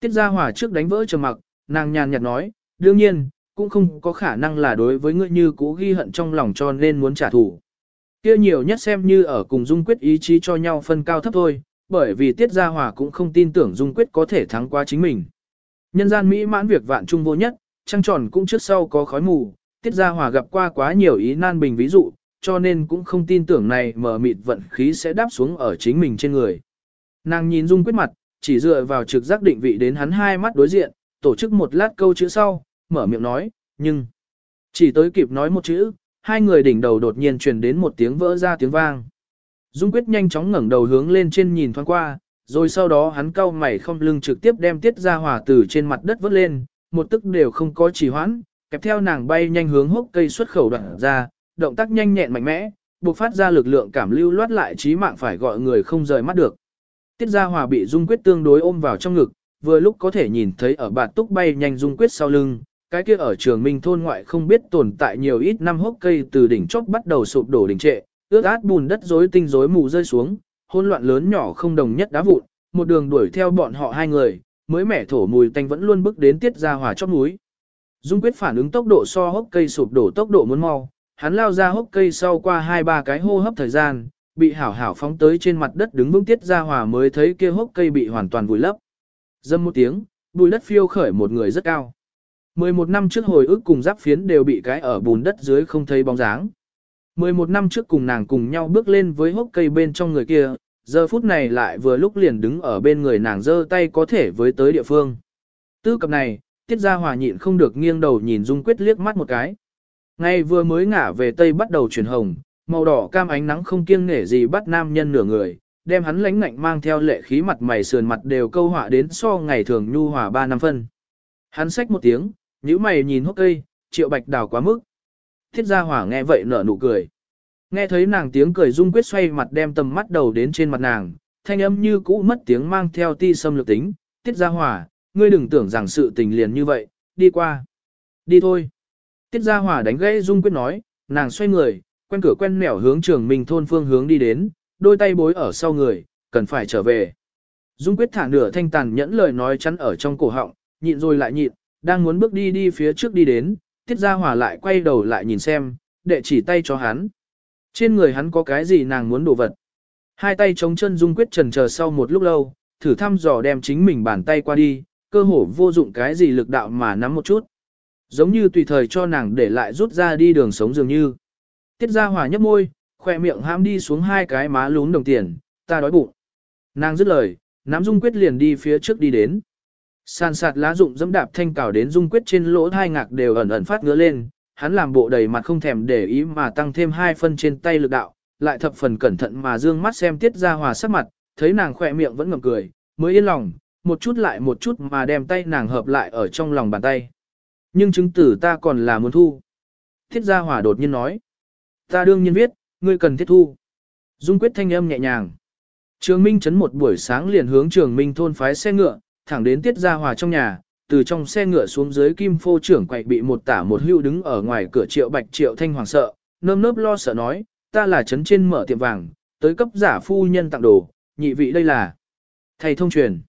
Tiết Gia Hòa trước đánh vỡ trầm mặc, nàng nhàn nhạt nói, đương nhiên, cũng không có khả năng là đối với ngươi như cũ ghi hận trong lòng cho nên muốn trả thù kia nhiều nhất xem như ở cùng dung quyết ý chí cho nhau phân cao thấp thôi, bởi vì Tiết Gia Hòa cũng không tin tưởng Dung Quyết có thể thắng qua chính mình. Nhân gian mỹ mãn việc vạn trung vô nhất, trăng tròn cũng trước sau có khói mù, Tiết Gia Hòa gặp qua quá nhiều ý nan bình ví dụ, cho nên cũng không tin tưởng này mở mịt vận khí sẽ đáp xuống ở chính mình trên người. Nàng nhìn Dung Quyết mặt, chỉ dựa vào trực giác định vị đến hắn hai mắt đối diện, tổ chức một lát câu chữ sau, mở miệng nói, nhưng chỉ tới kịp nói một chữ, hai người đỉnh đầu đột nhiên truyền đến một tiếng vỡ ra tiếng vang. Dung Quyết nhanh chóng ngẩng đầu hướng lên trên nhìn thoáng qua, rồi sau đó hắn cau mày không lưng trực tiếp đem tiết ra hỏa từ trên mặt đất vớt lên, một tức đều không có trì hoãn, kẹp theo nàng bay nhanh hướng hốc cây xuất khẩu đoạn ra, động tác nhanh nhẹn mạnh mẽ, buộc phát ra lực lượng cảm lưu loát lại trí mạng phải gọi người không rời mắt được. Tiết Gia hỏa bị Dung Quyết tương đối ôm vào trong ngực, vừa lúc có thể nhìn thấy ở bạt túc bay nhanh Dung Quyết sau lưng, cái kia ở trường Minh thôn ngoại không biết tồn tại nhiều ít năm hốc cây từ đỉnh chóp bắt đầu sụp đổ đỉnh trệ, ướt át bùn đất rối tinh rối mù rơi xuống, hỗn loạn lớn nhỏ không đồng nhất đá vụn, một đường đuổi theo bọn họ hai người, mới mẻ thổ mùi tanh vẫn luôn bước đến Tiết ra Hòa chóp núi. Dung Quyết phản ứng tốc độ so hốc cây sụp đổ tốc độ muốn mau, hắn lao ra hốc cây sau qua hai ba cái hô hấp thời gian, bị hảo hảo phóng tới trên mặt đất đứng vững tiết ra hòa mới thấy kia hốc cây bị hoàn toàn vùi lấp. Dâm một tiếng, bùi đất phiêu khởi một người rất cao. 11 năm trước hồi ức cùng giáp phiến đều bị cái ở bùn đất dưới không thấy bóng dáng. 11 năm trước cùng nàng cùng nhau bước lên với hốc cây bên trong người kia, giờ phút này lại vừa lúc liền đứng ở bên người nàng giơ tay có thể với tới địa phương. Tư cập này, tiết ra hòa nhịn không được nghiêng đầu nhìn Dung Quyết liếc mắt một cái. Ngay vừa mới ngả về tây bắt đầu chuyển hồng, màu đỏ cam ánh nắng không kiêng nể gì bắt nam nhân nửa người, đem hắn lánh ngạnh mang theo lệ khí mặt mày sườn mặt đều câu họa đến so ngày thường nhu hòa ba năm phân. Hắn xách một tiếng, nếu mày nhìn hốc cây, triệu bạch đào quá mức. Thiết gia hỏa nghe vậy nở nụ cười. Nghe thấy nàng tiếng cười dung quyết xoay mặt đem tầm mắt đầu đến trên mặt nàng, thanh âm như cũ mất tiếng mang theo ti xâm lược tính. Tiết gia hỏa, ngươi đừng tưởng rằng sự tình liền như vậy, đi qua. Đi thôi. Tiết Gia hỏa đánh gãy Dung Quyết nói, nàng xoay người, quen cửa quen nẻo hướng trường mình thôn phương hướng đi đến, đôi tay bối ở sau người, cần phải trở về. Dung Quyết thả nửa thanh tàn nhẫn lời nói chắn ở trong cổ họng, nhịn rồi lại nhịn, đang muốn bước đi đi phía trước đi đến, Tiết Gia Hòa lại quay đầu lại nhìn xem, đệ chỉ tay cho hắn. Trên người hắn có cái gì nàng muốn đổ vật. Hai tay chống chân Dung Quyết trần chờ sau một lúc lâu, thử thăm dò đem chính mình bàn tay qua đi, cơ hồ vô dụng cái gì lực đạo mà nắm một chút. Giống như tùy thời cho nàng để lại rút ra đi đường sống dường như. Tiết Gia hòa nhấp môi, khoe miệng hãm đi xuống hai cái má lún đồng tiền, ta đói bụng. Nàng dứt lời, nắm dung quyết liền đi phía trước đi đến. Sàn sạt lá rụng dẫm đạp thanh cào đến dung quyết trên lỗ hai ngạc đều ẩn ẩn phát ngứa lên, hắn làm bộ đầy mặt không thèm để ý mà tăng thêm hai phân trên tay lực đạo, lại thập phần cẩn thận mà dương mắt xem tiết ra hòa sắc mặt, thấy nàng khỏe miệng vẫn ngậm cười, mới yên lòng, một chút lại một chút mà đem tay nàng hợp lại ở trong lòng bàn tay. Nhưng chứng tử ta còn là muốn thu. Thiết gia hỏa đột nhiên nói. Ta đương nhiên viết, ngươi cần thiết thu. Dung quyết thanh âm nhẹ nhàng. Trường Minh chấn một buổi sáng liền hướng Trường Minh thôn phái xe ngựa, thẳng đến Tiết Gia Hòa trong nhà, từ trong xe ngựa xuống dưới kim phô trưởng quậy bị một tả một hưu đứng ở ngoài cửa triệu bạch triệu thanh hoàng sợ, nơm nớp lo sợ nói, ta là chấn trên mở tiệm vàng, tới cấp giả phu nhân tặng đồ, nhị vị đây là thầy thông truyền.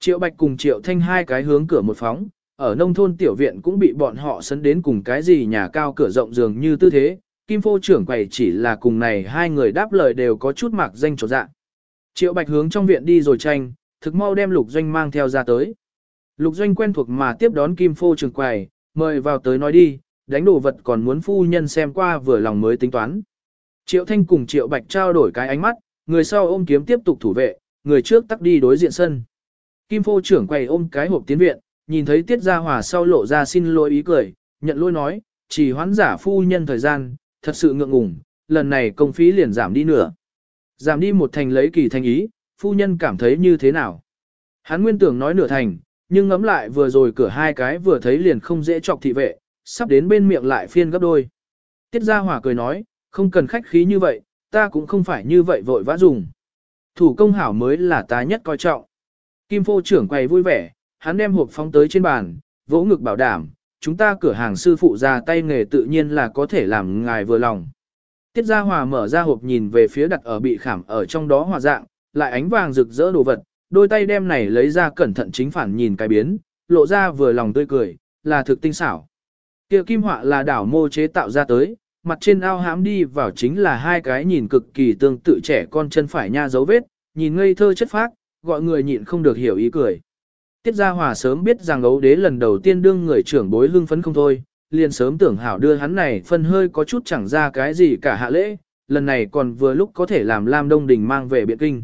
Triệu bạch cùng triệu thanh hai cái hướng cửa một phóng, ở nông thôn tiểu viện cũng bị bọn họ sấn đến cùng cái gì nhà cao cửa rộng dường như tư thế, Kim phô trưởng quầy chỉ là cùng này hai người đáp lời đều có chút mạc danh trột dạ. Triệu Bạch hướng trong viện đi rồi tranh, thực mau đem Lục Doanh mang theo ra tới. Lục Doanh quen thuộc mà tiếp đón Kim phô trưởng quầy, mời vào tới nói đi, đánh đồ vật còn muốn phu nhân xem qua vừa lòng mới tính toán. Triệu Thanh cùng Triệu Bạch trao đổi cái ánh mắt, người sau ôm kiếm tiếp tục thủ vệ, người trước tắt đi đối diện sân. Kim phô trưởng quầy ôm cái hộp tiến viện, nhìn thấy Tiết Gia Hòa sau lộ ra xin lỗi ý cười, nhận lỗi nói, chỉ hoán giả phu nhân thời gian, thật sự ngượng ngùng, lần này công phí liền giảm đi nửa. Giảm đi một thành lấy kỳ thành ý, phu nhân cảm thấy như thế nào? Hắn nguyên tưởng nói nửa thành, nhưng ngẫm lại vừa rồi cửa hai cái vừa thấy liền không dễ chọc thị vệ, sắp đến bên miệng lại phiên gấp đôi. Tiết Gia Hòa cười nói, không cần khách khí như vậy, ta cũng không phải như vậy vội vã dùng. Thủ công hảo mới là ta nhất coi trọng. Kim phô trưởng quầy vui vẻ, hắn đem hộp phóng tới trên bàn, vỗ ngực bảo đảm, chúng ta cửa hàng sư phụ ra tay nghề tự nhiên là có thể làm ngài vừa lòng. Tiết Gia Hòa mở ra hộp nhìn về phía đặt ở bị khảm ở trong đó hòa dạng, lại ánh vàng rực rỡ đồ vật, đôi tay đem này lấy ra cẩn thận chính phản nhìn cái biến, lộ ra vừa lòng tươi cười, là thực tinh xảo. Kia kim họa là đảo mô chế tạo ra tới, mặt trên ao hãm đi vào chính là hai cái nhìn cực kỳ tương tự trẻ con chân phải nha dấu vết, nhìn ngây thơ chất phác, gọi người nhịn không được hiểu ý cười. Tiết Gia Hòa sớm biết rằng ấu đế lần đầu tiên đương người trưởng bối lưng phấn không thôi, liền sớm tưởng hảo đưa hắn này phân hơi có chút chẳng ra cái gì cả hạ lễ, lần này còn vừa lúc có thể làm Lam Đông Đình mang về biện kinh.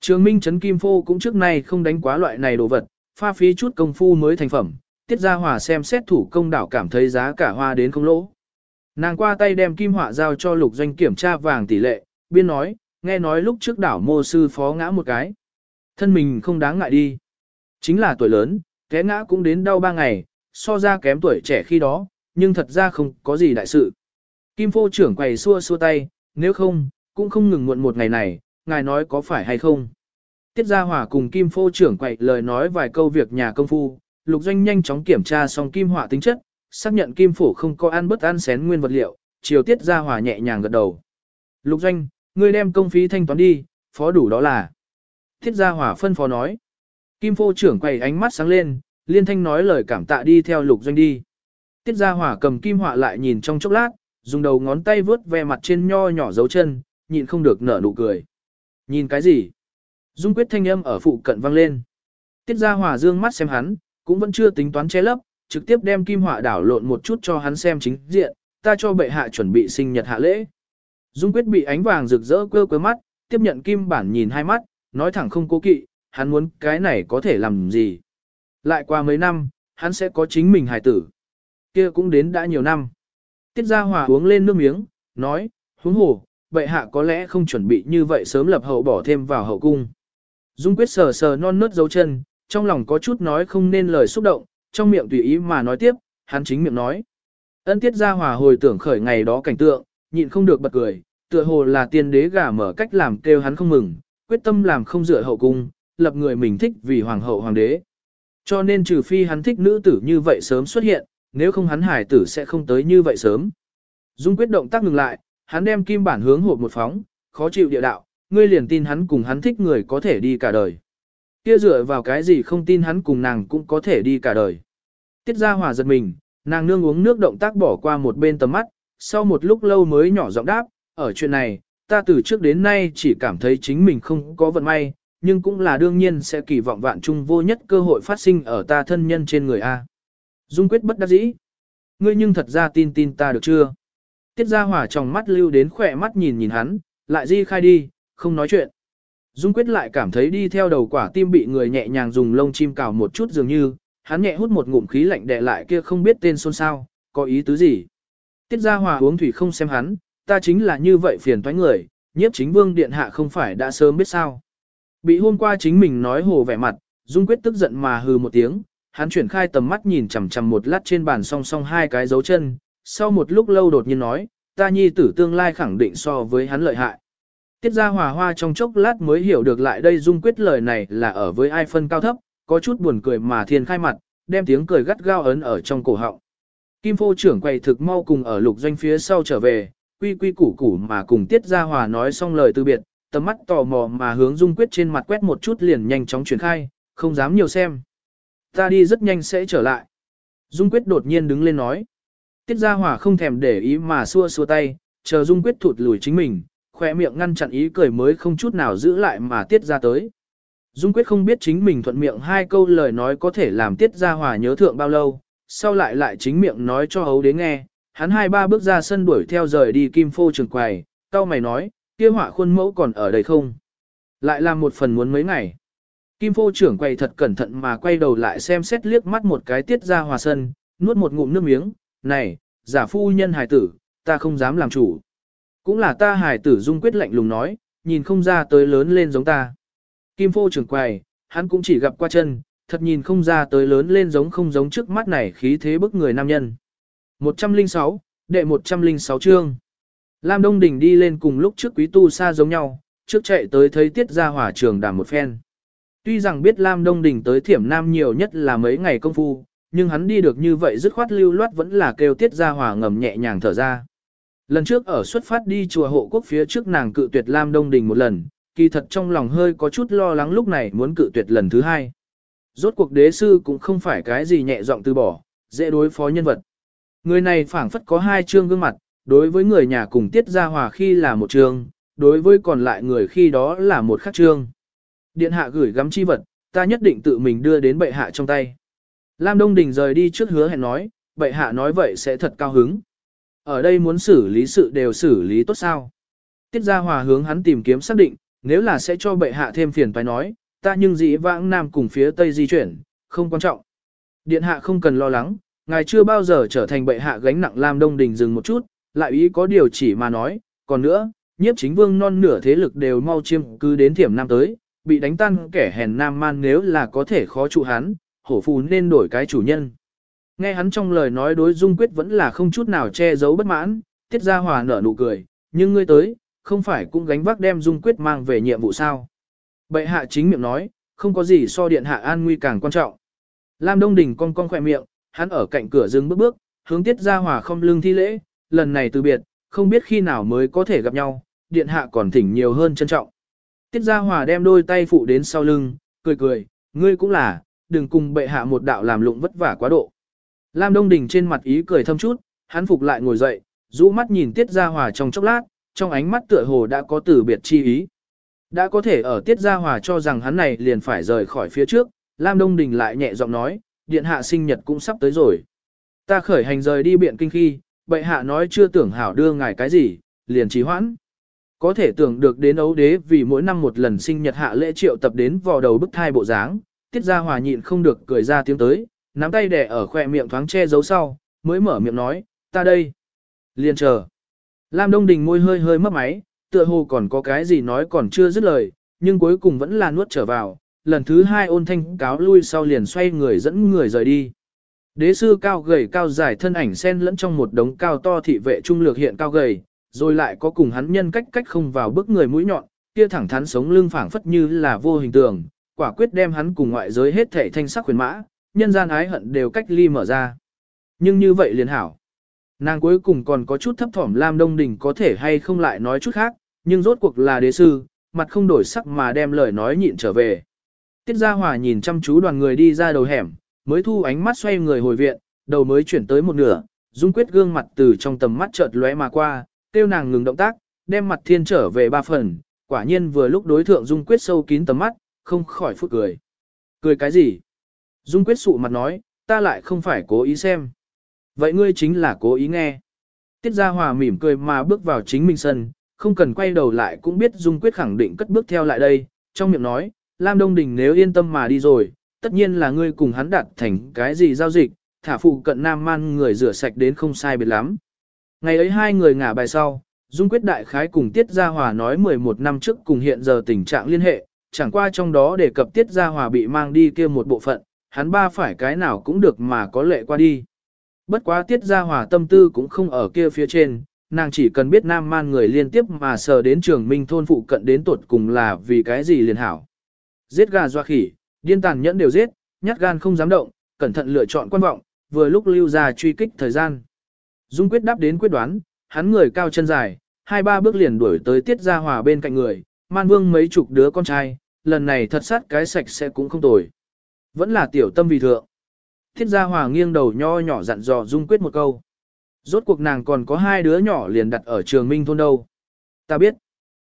Trường Minh Trấn Kim Phô cũng trước nay không đánh quá loại này đồ vật, pha phí chút công phu mới thành phẩm, Tiết Gia Hòa xem xét thủ công đảo cảm thấy giá cả hoa đến không lỗ. Nàng qua tay đem kim họa giao cho lục doanh kiểm tra vàng tỷ lệ, biên nói, nghe nói lúc trước đảo mô sư phó ngã một cái. Thân mình không đáng ngại đi. Chính là tuổi lớn, té ngã cũng đến đau ba ngày, so ra kém tuổi trẻ khi đó, nhưng thật ra không có gì đại sự. Kim phô trưởng quầy xua xua tay, nếu không, cũng không ngừng muộn một ngày này, ngài nói có phải hay không. Tiết Gia Hòa cùng Kim phô trưởng quậy lời nói vài câu việc nhà công phu, lục doanh nhanh chóng kiểm tra xong kim hỏa tính chất, xác nhận kim phổ không có ăn bất ăn xén nguyên vật liệu, chiều Tiết Gia Hòa nhẹ nhàng gật đầu. Lục doanh, ngươi đem công phí thanh toán đi, phó đủ đó là. Tiết Gia Hòa phân phó nói. Kim phô trưởng quậy ánh mắt sáng lên, liên thanh nói lời cảm tạ đi theo lục doanh đi. Tiết Gia Hỏa cầm kim hỏa lại nhìn trong chốc lát, dùng đầu ngón tay vướt ve mặt trên nho nhỏ dấu chân, nhịn không được nở nụ cười. Nhìn cái gì? Dung quyết thanh âm ở phụ cận vang lên. Tiết Gia Hỏa dương mắt xem hắn, cũng vẫn chưa tính toán che lấp, trực tiếp đem kim họa đảo lộn một chút cho hắn xem chính diện, ta cho bệ hạ chuẩn bị sinh nhật hạ lễ. Dung quyết bị ánh vàng rực rỡ quơ quơ mắt, tiếp nhận kim bản nhìn hai mắt, nói thẳng không cố kỵ, hắn muốn cái này có thể làm gì. Lại qua mấy năm, hắn sẽ có chính mình hài tử. kia cũng đến đã nhiều năm. Tiết Gia Hòa uống lên nước miếng, nói, huống hồ, bệ hạ có lẽ không chuẩn bị như vậy sớm lập hậu bỏ thêm vào hậu cung. Dung quyết sờ sờ non nớt dấu chân, trong lòng có chút nói không nên lời xúc động, trong miệng tùy ý mà nói tiếp, hắn chính miệng nói. Ân Tiết ra Hòa hồi tưởng khởi ngày đó cảnh tượng, nhịn không được bật cười, tựa hồ là tiên đế gả mở cách làm kêu hắn không mừng, quyết tâm làm không dựa hậu cung, lập người mình thích vì hoàng hậu hoàng đế. Cho nên trừ phi hắn thích nữ tử như vậy sớm xuất hiện, nếu không hắn hải tử sẽ không tới như vậy sớm. Dung quyết động tác ngừng lại, hắn đem kim bản hướng hộp một phóng, khó chịu địa đạo, ngươi liền tin hắn cùng hắn thích người có thể đi cả đời. Kia dựa vào cái gì không tin hắn cùng nàng cũng có thể đi cả đời. Tiết ra hòa giật mình, nàng nương uống nước động tác bỏ qua một bên tầm mắt, sau một lúc lâu mới nhỏ giọng đáp, ở chuyện này, ta từ trước đến nay chỉ cảm thấy chính mình không có vận may, nhưng cũng là đương nhiên sẽ kỳ vọng vạn chung vô nhất cơ hội phát sinh ở ta thân nhân trên người A. Dung quyết bất đắc dĩ. Ngươi nhưng thật ra tin tin ta được chưa? Tiết Gia Hòa trong mắt lưu đến khỏe mắt nhìn nhìn hắn, lại di khai đi, không nói chuyện. Dung quyết lại cảm thấy đi theo đầu quả tim bị người nhẹ nhàng dùng lông chim cào một chút dường như, hắn nhẹ hút một ngụm khí lạnh đè lại kia không biết tên xôn xao, có ý tứ gì. Tiết Gia hòa uống thủy không xem hắn, ta chính là như vậy phiền toái người, nhiếp chính vương điện hạ không phải đã sớm biết sao. Bị hôm qua chính mình nói hồ vẻ mặt, Dung Quyết tức giận mà hừ một tiếng, hắn chuyển khai tầm mắt nhìn chằm chằm một lát trên bàn song song hai cái dấu chân, sau một lúc lâu đột nhiên nói, ta nhi tử tương lai khẳng định so với hắn lợi hại. Tiết ra hòa hoa trong chốc lát mới hiểu được lại đây Dung Quyết lời này là ở với ai phân cao thấp, có chút buồn cười mà thiên khai mặt, đem tiếng cười gắt gao ấn ở trong cổ họng. Kim phô trưởng quầy thực mau cùng ở lục doanh phía sau trở về, quy quy củ củ mà cùng Tiết Gia Hòa nói xong lời từ biệt, tầm mắt tò mò mà hướng Dung Quyết trên mặt quét một chút liền nhanh chóng chuyển khai, không dám nhiều xem. Ta đi rất nhanh sẽ trở lại. Dung Quyết đột nhiên đứng lên nói. Tiết Gia Hòa không thèm để ý mà xua xua tay, chờ Dung Quyết thụt lùi chính mình, khỏe miệng ngăn chặn ý cười mới không chút nào giữ lại mà Tiết ra tới. Dung Quyết không biết chính mình thuận miệng hai câu lời nói có thể làm Tiết Gia Hòa nhớ thượng bao lâu, sau lại lại chính miệng nói cho hấu đến nghe, hắn hai ba bước ra sân đuổi theo rời đi kim phô trường quầy, cao mày nói, kia họa khuôn mẫu còn ở đây không? Lại làm một phần muốn mấy ngày. Kim phô trưởng quay thật cẩn thận mà quay đầu lại xem xét liếc mắt một cái tiết ra hòa sân, nuốt một ngụm nước miếng, này, giả phu nhân hài tử, ta không dám làm chủ. Cũng là ta hài tử dung quyết lạnh lùng nói, nhìn không ra tới lớn lên giống ta. Kim phô trưởng quầy, hắn cũng chỉ gặp qua chân, thật nhìn không ra tới lớn lên giống không giống trước mắt này khí thế bức người nam nhân. 106, đệ 106 chương. Lam Đông Đình đi lên cùng lúc trước quý tu xa giống nhau, trước chạy tới thấy tiết ra hỏa trường đàm một phen. Tuy rằng biết Lam Đông Đình tới thiểm nam nhiều nhất là mấy ngày công phu, nhưng hắn đi được như vậy dứt khoát lưu loát vẫn là kêu tiết ra hòa ngầm nhẹ nhàng thở ra. Lần trước ở xuất phát đi chùa hộ quốc phía trước nàng cự tuyệt Lam Đông Đình một lần, kỳ thật trong lòng hơi có chút lo lắng lúc này muốn cự tuyệt lần thứ hai. Rốt cuộc đế sư cũng không phải cái gì nhẹ giọng từ bỏ, dễ đối phó nhân vật. Người này phảng phất có hai chương gương mặt, đối với người nhà cùng tiết gia hòa khi là một chương, đối với còn lại người khi đó là một khác chương. Điện hạ gửi gắm chi vật, ta nhất định tự mình đưa đến bệ hạ trong tay. Lam Đông Đình rời đi trước hứa hẹn nói, bệ hạ nói vậy sẽ thật cao hứng. Ở đây muốn xử lý sự đều xử lý tốt sao. Tiết Gia Hòa hướng hắn tìm kiếm xác định, nếu là sẽ cho bệ hạ thêm phiền phải nói, ta nhưng dĩ vãng nam cùng phía tây di chuyển, không quan trọng. Điện hạ không cần lo lắng, ngài chưa bao giờ trở thành bệ hạ gánh nặng Lam Đông Đình dừng một chút, lại ý có điều chỉ mà nói, còn nữa, nhiếp chính vương non nửa thế lực đều mau chiêm cứ đến thiểm nam tới, bị đánh tan kẻ hèn nam man nếu là có thể khó trụ hắn, hổ phù nên đổi cái chủ nhân. Nghe hắn trong lời nói đối dung quyết vẫn là không chút nào che giấu bất mãn, tiết ra hòa nở nụ cười, nhưng ngươi tới, không phải cũng gánh vác đem dung quyết mang về nhiệm vụ sao. Bệ hạ chính miệng nói, không có gì so điện hạ an nguy càng quan trọng. Lam Đông Đình con con khỏe miệng, hắn ở cạnh cửa dừng bước bước, hướng tiết ra hòa không lưng thi lễ, lần này từ biệt, không biết khi nào mới có thể gặp nhau, điện hạ còn thỉnh nhiều hơn trân trọng. Tiết Gia Hòa đem đôi tay phụ đến sau lưng, cười cười, ngươi cũng là, đừng cùng bệ hạ một đạo làm lụng vất vả quá độ. Lam Đông Đình trên mặt ý cười thâm chút, hắn phục lại ngồi dậy, rũ mắt nhìn Tiết Gia Hòa trong chốc lát, trong ánh mắt tựa hồ đã có từ biệt chi ý. Đã có thể ở Tiết Gia Hòa cho rằng hắn này liền phải rời khỏi phía trước, Lam Đông Đình lại nhẹ giọng nói, điện hạ sinh nhật cũng sắp tới rồi. Ta khởi hành rời đi biện kinh khi, bệ hạ nói chưa tưởng hảo đưa ngài cái gì, liền trì hoãn. Có thể tưởng được đến ấu đế vì mỗi năm một lần sinh nhật hạ lễ triệu tập đến vò đầu bức thai bộ dáng, tiết ra hòa nhịn không được cười ra tiếng tới, nắm tay đẻ ở khỏe miệng thoáng che giấu sau, mới mở miệng nói, ta đây. Liền chờ. Lam Đông Đình môi hơi hơi mấp máy, tựa hồ còn có cái gì nói còn chưa dứt lời, nhưng cuối cùng vẫn là nuốt trở vào, lần thứ hai ôn thanh cáo lui sau liền xoay người dẫn người rời đi. Đế sư cao gầy cao dài thân ảnh xen lẫn trong một đống cao to thị vệ trung lược hiện cao gầy, rồi lại có cùng hắn nhân cách cách không vào bước người mũi nhọn, kia thẳng thắn sống lưng phảng phất như là vô hình tượng quả quyết đem hắn cùng ngoại giới hết thể thanh sắc huyền mã, nhân gian ái hận đều cách ly mở ra. Nhưng như vậy liền hảo. Nàng cuối cùng còn có chút thấp thỏm Lam Đông Đình có thể hay không lại nói chút khác, nhưng rốt cuộc là đế sư, mặt không đổi sắc mà đem lời nói nhịn trở về. Tiết Gia Hòa nhìn chăm chú đoàn người đi ra đầu hẻm, mới thu ánh mắt xoay người hồi viện, đầu mới chuyển tới một nửa, Dung Quyết gương mặt từ trong tầm mắt chợt lóe mà qua, kêu nàng ngừng động tác, đem mặt thiên trở về ba phần, quả nhiên vừa lúc đối thượng Dung Quyết sâu kín tầm mắt, không khỏi phút cười. Cười cái gì? Dung Quyết sụ mặt nói, ta lại không phải cố ý xem. Vậy ngươi chính là cố ý nghe. Tiết Gia Hòa mỉm cười mà bước vào chính mình sân, không cần quay đầu lại cũng biết Dung Quyết khẳng định cất bước theo lại đây, trong miệng nói, Lam Đông Đình nếu yên tâm mà đi rồi, tất nhiên là ngươi cùng hắn đạt thành cái gì giao dịch, thả phụ cận nam man người rửa sạch đến không sai biệt lắm. Ngày ấy hai người ngả bài sau, Dung Quyết Đại Khái cùng Tiết Gia Hòa nói 11 năm trước cùng hiện giờ tình trạng liên hệ, chẳng qua trong đó đề cập Tiết Gia Hòa bị mang đi kia một bộ phận, hắn ba phải cái nào cũng được mà có lệ qua đi. Bất quá Tiết Gia Hòa tâm tư cũng không ở kia phía trên, nàng chỉ cần biết nam man người liên tiếp mà sờ đến trường minh thôn phụ cận đến tột cùng là vì cái gì liền hảo. Giết gà doa khỉ, điên tàn nhẫn đều giết, nhát gan không dám động, cẩn thận lựa chọn quan vọng, vừa lúc lưu ra truy kích thời gian. Dung quyết đáp đến quyết đoán, hắn người cao chân dài, hai ba bước liền đuổi tới tiết gia hòa bên cạnh người, man vương mấy chục đứa con trai, lần này thật sát cái sạch sẽ cũng không tồi. Vẫn là tiểu tâm vì thượng. Thiết gia hòa nghiêng đầu nho nhỏ dặn dò dung quyết một câu. Rốt cuộc nàng còn có hai đứa nhỏ liền đặt ở trường minh thôn đâu. Ta biết.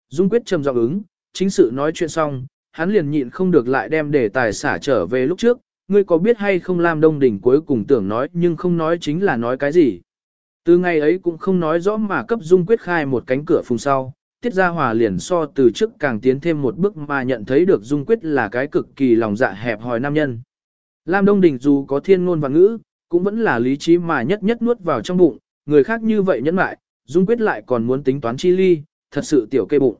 Dung quyết trầm giọng ứng, chính sự nói chuyện xong, hắn liền nhịn không được lại đem đề tài xả trở về lúc trước, ngươi có biết hay không Lam Đông Đình cuối cùng tưởng nói nhưng không nói chính là nói cái gì. Từ ngày ấy cũng không nói rõ mà cấp dung quyết khai một cánh cửa phùng sau, Tiết Gia Hòa liền so từ trước càng tiến thêm một bước mà nhận thấy được dung quyết là cái cực kỳ lòng dạ hẹp hòi nam nhân. Lam Đông Đình dù có thiên ngôn và ngữ, cũng vẫn là lý trí mà nhất nhất nuốt vào trong bụng, người khác như vậy nhẫn lại, dung quyết lại còn muốn tính toán chi ly, thật sự tiểu kê bụng.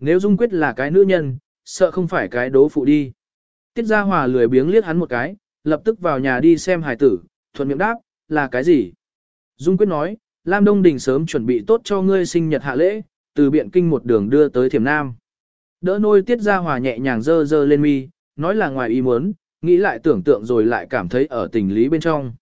Nếu dung quyết là cái nữ nhân, sợ không phải cái đố phụ đi. Tiết Gia Hòa lười biếng liếc hắn một cái, lập tức vào nhà đi xem hài tử, thuận miệng đáp, là cái gì? Dung Quyết nói, Lam Đông Đình sớm chuẩn bị tốt cho ngươi sinh nhật hạ lễ, từ biện kinh một đường đưa tới Thiểm Nam. Đỡ nôi Tiết Gia Hòa nhẹ nhàng dơ dơ lên mi, nói là ngoài ý muốn, nghĩ lại tưởng tượng rồi lại cảm thấy ở tình lý bên trong.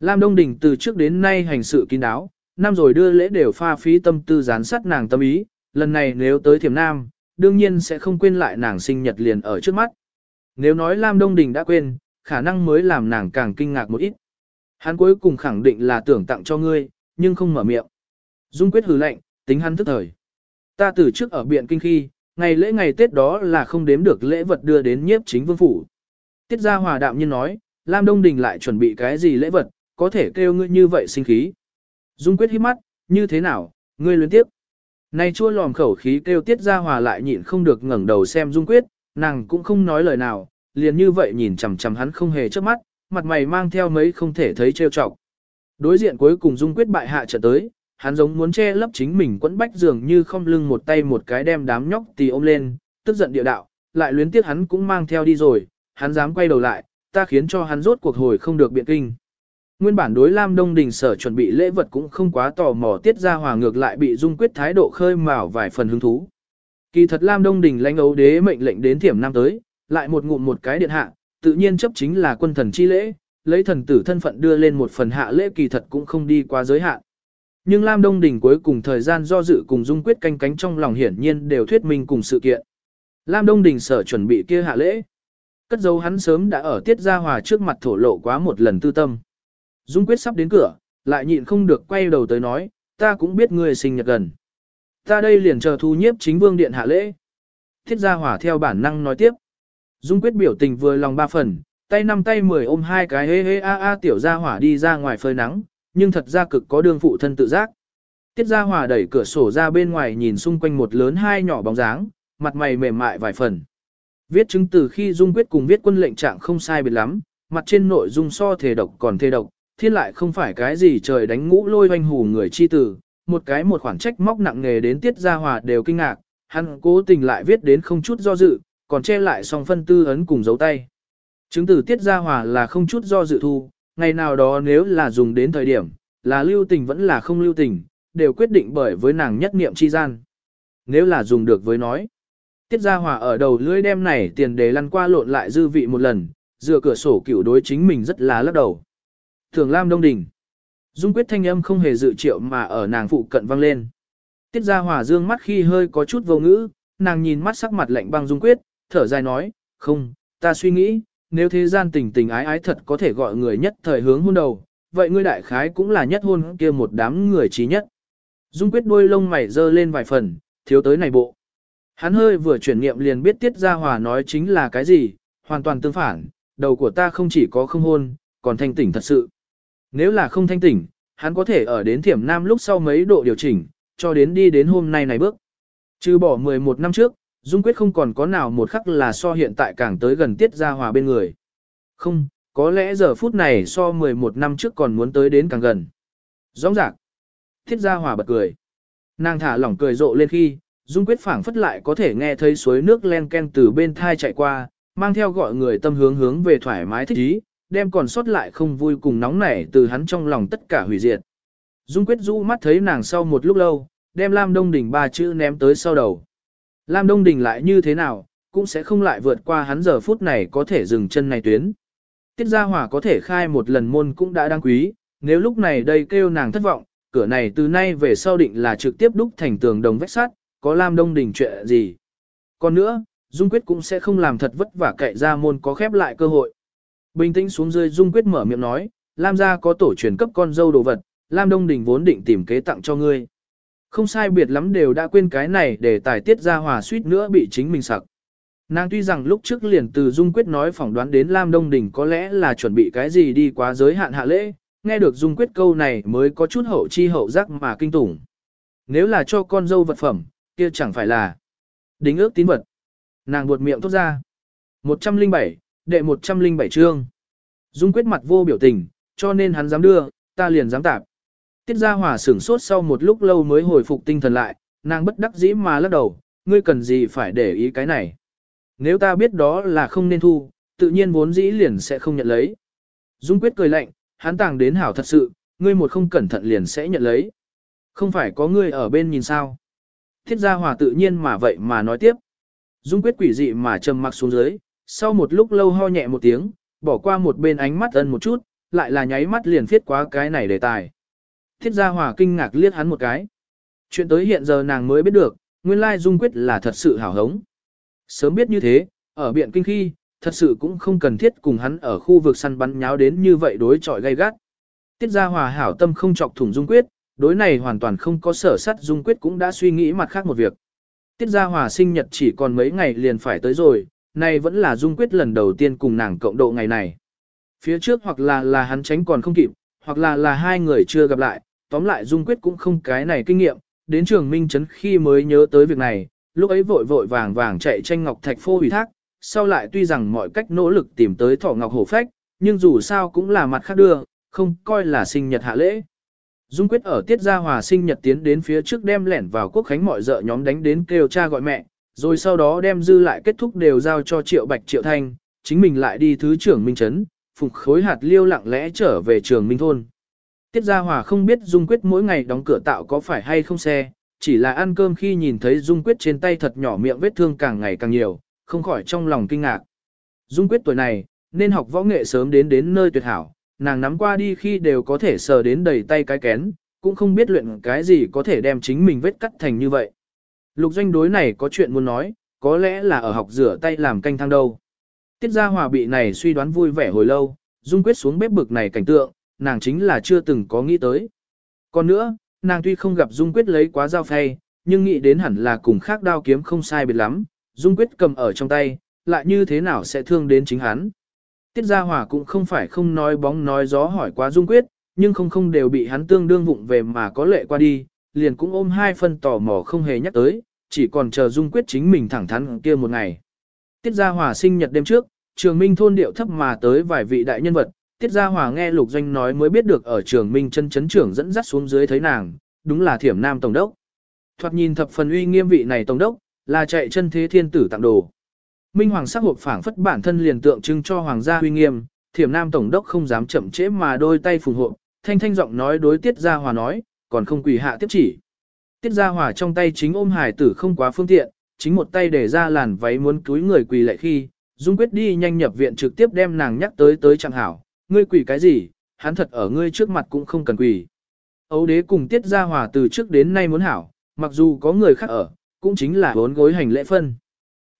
Lam Đông Đình từ trước đến nay hành sự kín đáo, năm rồi đưa lễ đều pha phí tâm tư gián sát nàng tâm ý, lần này nếu tới Thiểm Nam, đương nhiên sẽ không quên lại nàng sinh nhật liền ở trước mắt. Nếu nói Lam Đông Đình đã quên, khả năng mới làm nàng càng kinh ngạc một ít. Hắn cuối cùng khẳng định là tưởng tặng cho ngươi, nhưng không mở miệng. Dung quyết hừ lạnh, tính hắn tức thời. Ta từ trước ở biện kinh khi, ngày lễ ngày Tết đó là không đếm được lễ vật đưa đến nhiếp chính vương phủ. Tiết gia hòa đạm nhiên nói, Lam Đông Đình lại chuẩn bị cái gì lễ vật, có thể kêu ngươi như vậy sinh khí. Dung quyết hít mắt, như thế nào, ngươi luyến tiếp. Này chua lòm khẩu khí kêu tiết gia hòa lại nhịn không được ngẩng đầu xem Dung quyết, nàng cũng không nói lời nào, liền như vậy nhìn chằm chằm hắn không hề chớp mắt, mặt mày mang theo mấy không thể thấy trêu chọc. Đối diện cuối cùng Dung quyết bại hạ trở tới, hắn giống muốn che lấp chính mình quẫn bách dường như không lưng một tay một cái đem đám nhóc tì ôm lên, tức giận địa đạo, lại luyến tiếc hắn cũng mang theo đi rồi, hắn dám quay đầu lại, ta khiến cho hắn rốt cuộc hồi không được biện kinh. Nguyên bản đối Lam Đông Đình sở chuẩn bị lễ vật cũng không quá tò mò tiết ra hòa ngược lại bị dung quyết thái độ khơi mào vài phần hứng thú. Kỳ thật Lam Đông Đình lãnh ấu đế mệnh lệnh đến thiểm nam tới, lại một ngụm một cái điện hạ, tự nhiên chấp chính là quân thần chi lễ, lấy thần tử thân phận đưa lên một phần hạ lễ kỳ thật cũng không đi qua giới hạn. Nhưng Lam Đông Đình cuối cùng thời gian do dự cùng dung quyết canh cánh trong lòng hiển nhiên đều thuyết minh cùng sự kiện. Lam Đông Đình sở chuẩn bị kia hạ lễ. Cất dấu hắn sớm đã ở tiết gia hòa trước mặt thổ lộ quá một lần tư tâm. Dung quyết sắp đến cửa, lại nhịn không được quay đầu tới nói, ta cũng biết ngươi sinh nhật gần. Ta đây liền chờ thu nhiếp chính vương điện hạ lễ. Thiết gia hỏa theo bản năng nói tiếp. Dung quyết biểu tình vừa lòng ba phần, tay năm tay mười ôm hai cái hê hê a a tiểu gia hỏa đi ra ngoài phơi nắng, nhưng thật ra cực có đương phụ thân tự giác. Tiết gia hòa đẩy cửa sổ ra bên ngoài nhìn xung quanh một lớn hai nhỏ bóng dáng, mặt mày mềm mại vài phần. Viết chứng từ khi Dung quyết cùng viết quân lệnh trạng không sai biệt lắm, mặt trên nội dung so thể độc còn thể độc, thiên lại không phải cái gì trời đánh ngũ lôi hoành hù người chi tử, một cái một khoản trách móc nặng nghề đến tiết gia hòa đều kinh ngạc, hắn cố tình lại viết đến không chút do dự, còn che lại song phân tư ấn cùng dấu tay. Chứng từ tiết gia hòa là không chút do dự thu, ngày nào đó nếu là dùng đến thời điểm, là lưu tình vẫn là không lưu tình, đều quyết định bởi với nàng nhất niệm chi gian. Nếu là dùng được với nói, tiết gia hòa ở đầu lưỡi đem này tiền đề lăn qua lộn lại dư vị một lần, dựa cửa sổ cửu đối chính mình rất là lắc đầu. Thường Lam Đông Đình. Dung quyết thanh âm không hề dự triệu mà ở nàng phụ cận vang lên. Tiết gia hòa dương mắt khi hơi có chút vô ngữ, nàng nhìn mắt sắc mặt lạnh băng Dung quyết, thở dài nói, không, ta suy nghĩ, nếu thế gian tình tình ái ái thật có thể gọi người nhất thời hướng hôn đầu, vậy ngươi đại khái cũng là nhất hôn kia một đám người trí nhất. Dung quyết đuôi lông mày dơ lên vài phần, thiếu tới này bộ. Hắn hơi vừa chuyển niệm liền biết tiết ra hòa nói chính là cái gì, hoàn toàn tương phản, đầu của ta không chỉ có không hôn, còn thanh tỉnh thật sự. Nếu là không thanh tỉnh, hắn có thể ở đến thiểm nam lúc sau mấy độ điều chỉnh, cho đến đi đến hôm nay này bước. Trừ bỏ 11 năm trước, Dung Quyết không còn có nào một khắc là so hiện tại càng tới gần tiết gia hòa bên người. Không, có lẽ giờ phút này so 11 năm trước còn muốn tới đến càng gần. Rõ rạc. Tiết gia hòa bật cười. Nàng thả lỏng cười rộ lên khi, Dung Quyết phảng phất lại có thể nghe thấy suối nước len ken từ bên thai chạy qua, mang theo gọi người tâm hướng hướng về thoải mái thích ý, đem còn sót lại không vui cùng nóng nảy từ hắn trong lòng tất cả hủy diệt. Dung quyết rũ mắt thấy nàng sau một lúc lâu, đem Lam Đông Đình ba chữ ném tới sau đầu. Lam Đông Đình lại như thế nào, cũng sẽ không lại vượt qua hắn giờ phút này có thể dừng chân này tuyến. Tiết Gia Hỏa có thể khai một lần môn cũng đã đáng quý, nếu lúc này đây kêu nàng thất vọng, cửa này từ nay về sau định là trực tiếp đúc thành tường đồng vách sắt, có Lam Đông Đình chuyện gì. Còn nữa, Dung Quyết cũng sẽ không làm thật vất vả cậy ra môn có khép lại cơ hội. Bình tĩnh xuống dưới Dung Quyết mở miệng nói, Lam gia có tổ truyền cấp con dâu đồ vật, Lam Đông Đình vốn định tìm kế tặng cho ngươi. Không sai biệt lắm đều đã quên cái này để tài tiết ra hòa suýt nữa bị chính mình sặc. Nàng tuy rằng lúc trước liền từ Dung Quyết nói phỏng đoán đến Lam Đông Đình có lẽ là chuẩn bị cái gì đi quá giới hạn hạ lễ, nghe được Dung Quyết câu này mới có chút hậu chi hậu giác mà kinh tủng. Nếu là cho con dâu vật phẩm, kia chẳng phải là đính ước tín vật. Nàng buột miệng tốt ra. 107, đệ 107 chương. Dung quyết mặt vô biểu tình, cho nên hắn dám đưa, ta liền dám tạp. Tiết gia hỏa sửng sốt sau một lúc lâu mới hồi phục tinh thần lại, nàng bất đắc dĩ mà lắc đầu, ngươi cần gì phải để ý cái này. Nếu ta biết đó là không nên thu, tự nhiên vốn dĩ liền sẽ không nhận lấy. Dung quyết cười lạnh, hắn tàng đến hảo thật sự, ngươi một không cẩn thận liền sẽ nhận lấy. Không phải có ngươi ở bên nhìn sao. Thiết gia hỏa tự nhiên mà vậy mà nói tiếp. Dung quyết quỷ dị mà trầm mặc xuống dưới, sau một lúc lâu ho nhẹ một tiếng, bỏ qua một bên ánh mắt ân một chút, lại là nháy mắt liền viết quá cái này đề tài. Thiết gia hòa kinh ngạc liếc hắn một cái. Chuyện tới hiện giờ nàng mới biết được, nguyên lai dung quyết là thật sự hảo hống. Sớm biết như thế, ở biện kinh khi, thật sự cũng không cần thiết cùng hắn ở khu vực săn bắn nháo đến như vậy đối chọi gay gắt. Tiết gia hòa hảo tâm không chọc thủng dung quyết, đối này hoàn toàn không có sở sắt dung quyết cũng đã suy nghĩ mặt khác một việc. Tiết Gia Hòa sinh nhật chỉ còn mấy ngày liền phải tới rồi, nay vẫn là Dung Quyết lần đầu tiên cùng nàng cộng độ ngày này. Phía trước hoặc là là hắn tránh còn không kịp, hoặc là là hai người chưa gặp lại, tóm lại Dung Quyết cũng không cái này kinh nghiệm, đến trường Minh Trấn khi mới nhớ tới việc này, lúc ấy vội vội vàng vàng chạy tranh ngọc thạch phô ủy thác, sau lại tuy rằng mọi cách nỗ lực tìm tới thỏ ngọc hổ phách, nhưng dù sao cũng là mặt khác đưa, không coi là sinh nhật hạ lễ. Dung quyết ở tiết gia hòa sinh nhật tiến đến phía trước đem lẻn vào quốc khánh mọi dợ nhóm đánh đến kêu cha gọi mẹ, rồi sau đó đem dư lại kết thúc đều giao cho triệu bạch triệu thanh, chính mình lại đi thứ trưởng minh trấn, phùng khối hạt liêu lặng lẽ trở về trường minh thôn. Tiết gia hòa không biết Dung quyết mỗi ngày đóng cửa tạo có phải hay không xe, chỉ là ăn cơm khi nhìn thấy Dung quyết trên tay thật nhỏ miệng vết thương càng ngày càng nhiều, không khỏi trong lòng kinh ngạc. Dung quyết tuổi này, nên học võ nghệ sớm đến đến nơi tuyệt hảo, nàng nắm qua đi khi đều có thể sờ đến đầy tay cái kén, cũng không biết luyện cái gì có thể đem chính mình vết cắt thành như vậy. Lục doanh đối này có chuyện muốn nói, có lẽ là ở học rửa tay làm canh thang đâu. Tiết gia hòa bị này suy đoán vui vẻ hồi lâu, dung quyết xuống bếp bực này cảnh tượng, nàng chính là chưa từng có nghĩ tới. Còn nữa, nàng tuy không gặp dung quyết lấy quá dao phay, nhưng nghĩ đến hẳn là cùng khác đao kiếm không sai biệt lắm, dung quyết cầm ở trong tay, lại như thế nào sẽ thương đến chính hắn. Tiết Gia Hòa cũng không phải không nói bóng nói gió hỏi quá Dung Quyết, nhưng không không đều bị hắn tương đương vụng về mà có lệ qua đi, liền cũng ôm hai phân tò mò không hề nhắc tới, chỉ còn chờ Dung Quyết chính mình thẳng thắn kia một ngày. Tiết Gia Hòa sinh nhật đêm trước, trường minh thôn điệu thấp mà tới vài vị đại nhân vật, Tiết Gia Hòa nghe Lục Doanh nói mới biết được ở trường minh chân chấn trưởng dẫn dắt xuống dưới thấy nàng, đúng là thiểm nam tổng đốc. Thoạt nhìn thập phần uy nghiêm vị này tổng đốc, là chạy chân thế thiên tử tặng đồ. Minh Hoàng sắc hộp phảng phất bản thân liền tượng trưng cho hoàng gia uy nghiêm, Thiểm Nam tổng đốc không dám chậm trễ mà đôi tay phùng hộ, thanh thanh giọng nói đối Tiết Gia Hòa nói, còn không quỳ hạ tiếp chỉ. Tiết Gia Hòa trong tay chính ôm hải tử không quá phương tiện, chính một tay để ra làn váy muốn túi người quỳ lại khi, Dung quyết đi nhanh nhập viện trực tiếp đem nàng nhắc tới tới chẳng hảo, ngươi quỳ cái gì, hắn thật ở ngươi trước mặt cũng không cần quỳ. Ấu đế cùng Tiết Gia Hòa từ trước đến nay muốn hảo, mặc dù có người khác ở, cũng chính là bốn gối hành lễ phân.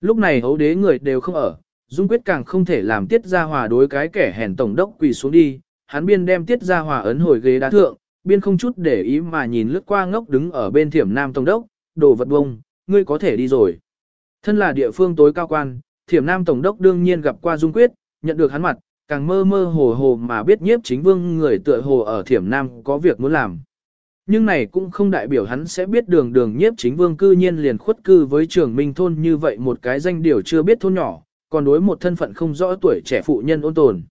Lúc này Âu đế người đều không ở, Dung Quyết càng không thể làm Tiết Gia Hòa đối cái kẻ hèn tổng đốc quỳ xuống đi, hắn biên đem Tiết Gia Hòa ấn hồi ghế đá thượng, biên không chút để ý mà nhìn lướt qua ngốc đứng ở bên thiểm nam tổng đốc, đồ vật bông, ngươi có thể đi rồi. Thân là địa phương tối cao quan, thiểm nam tổng đốc đương nhiên gặp qua Dung Quyết, nhận được hắn mặt, càng mơ mơ hồ hồ mà biết nhiếp chính vương người tựa hồ ở thiểm nam có việc muốn làm. Nhưng này cũng không đại biểu hắn sẽ biết đường đường nhiếp chính vương cư nhiên liền khuất cư với trường minh thôn như vậy một cái danh điều chưa biết thôn nhỏ, còn đối một thân phận không rõ tuổi trẻ phụ nhân ôn tồn.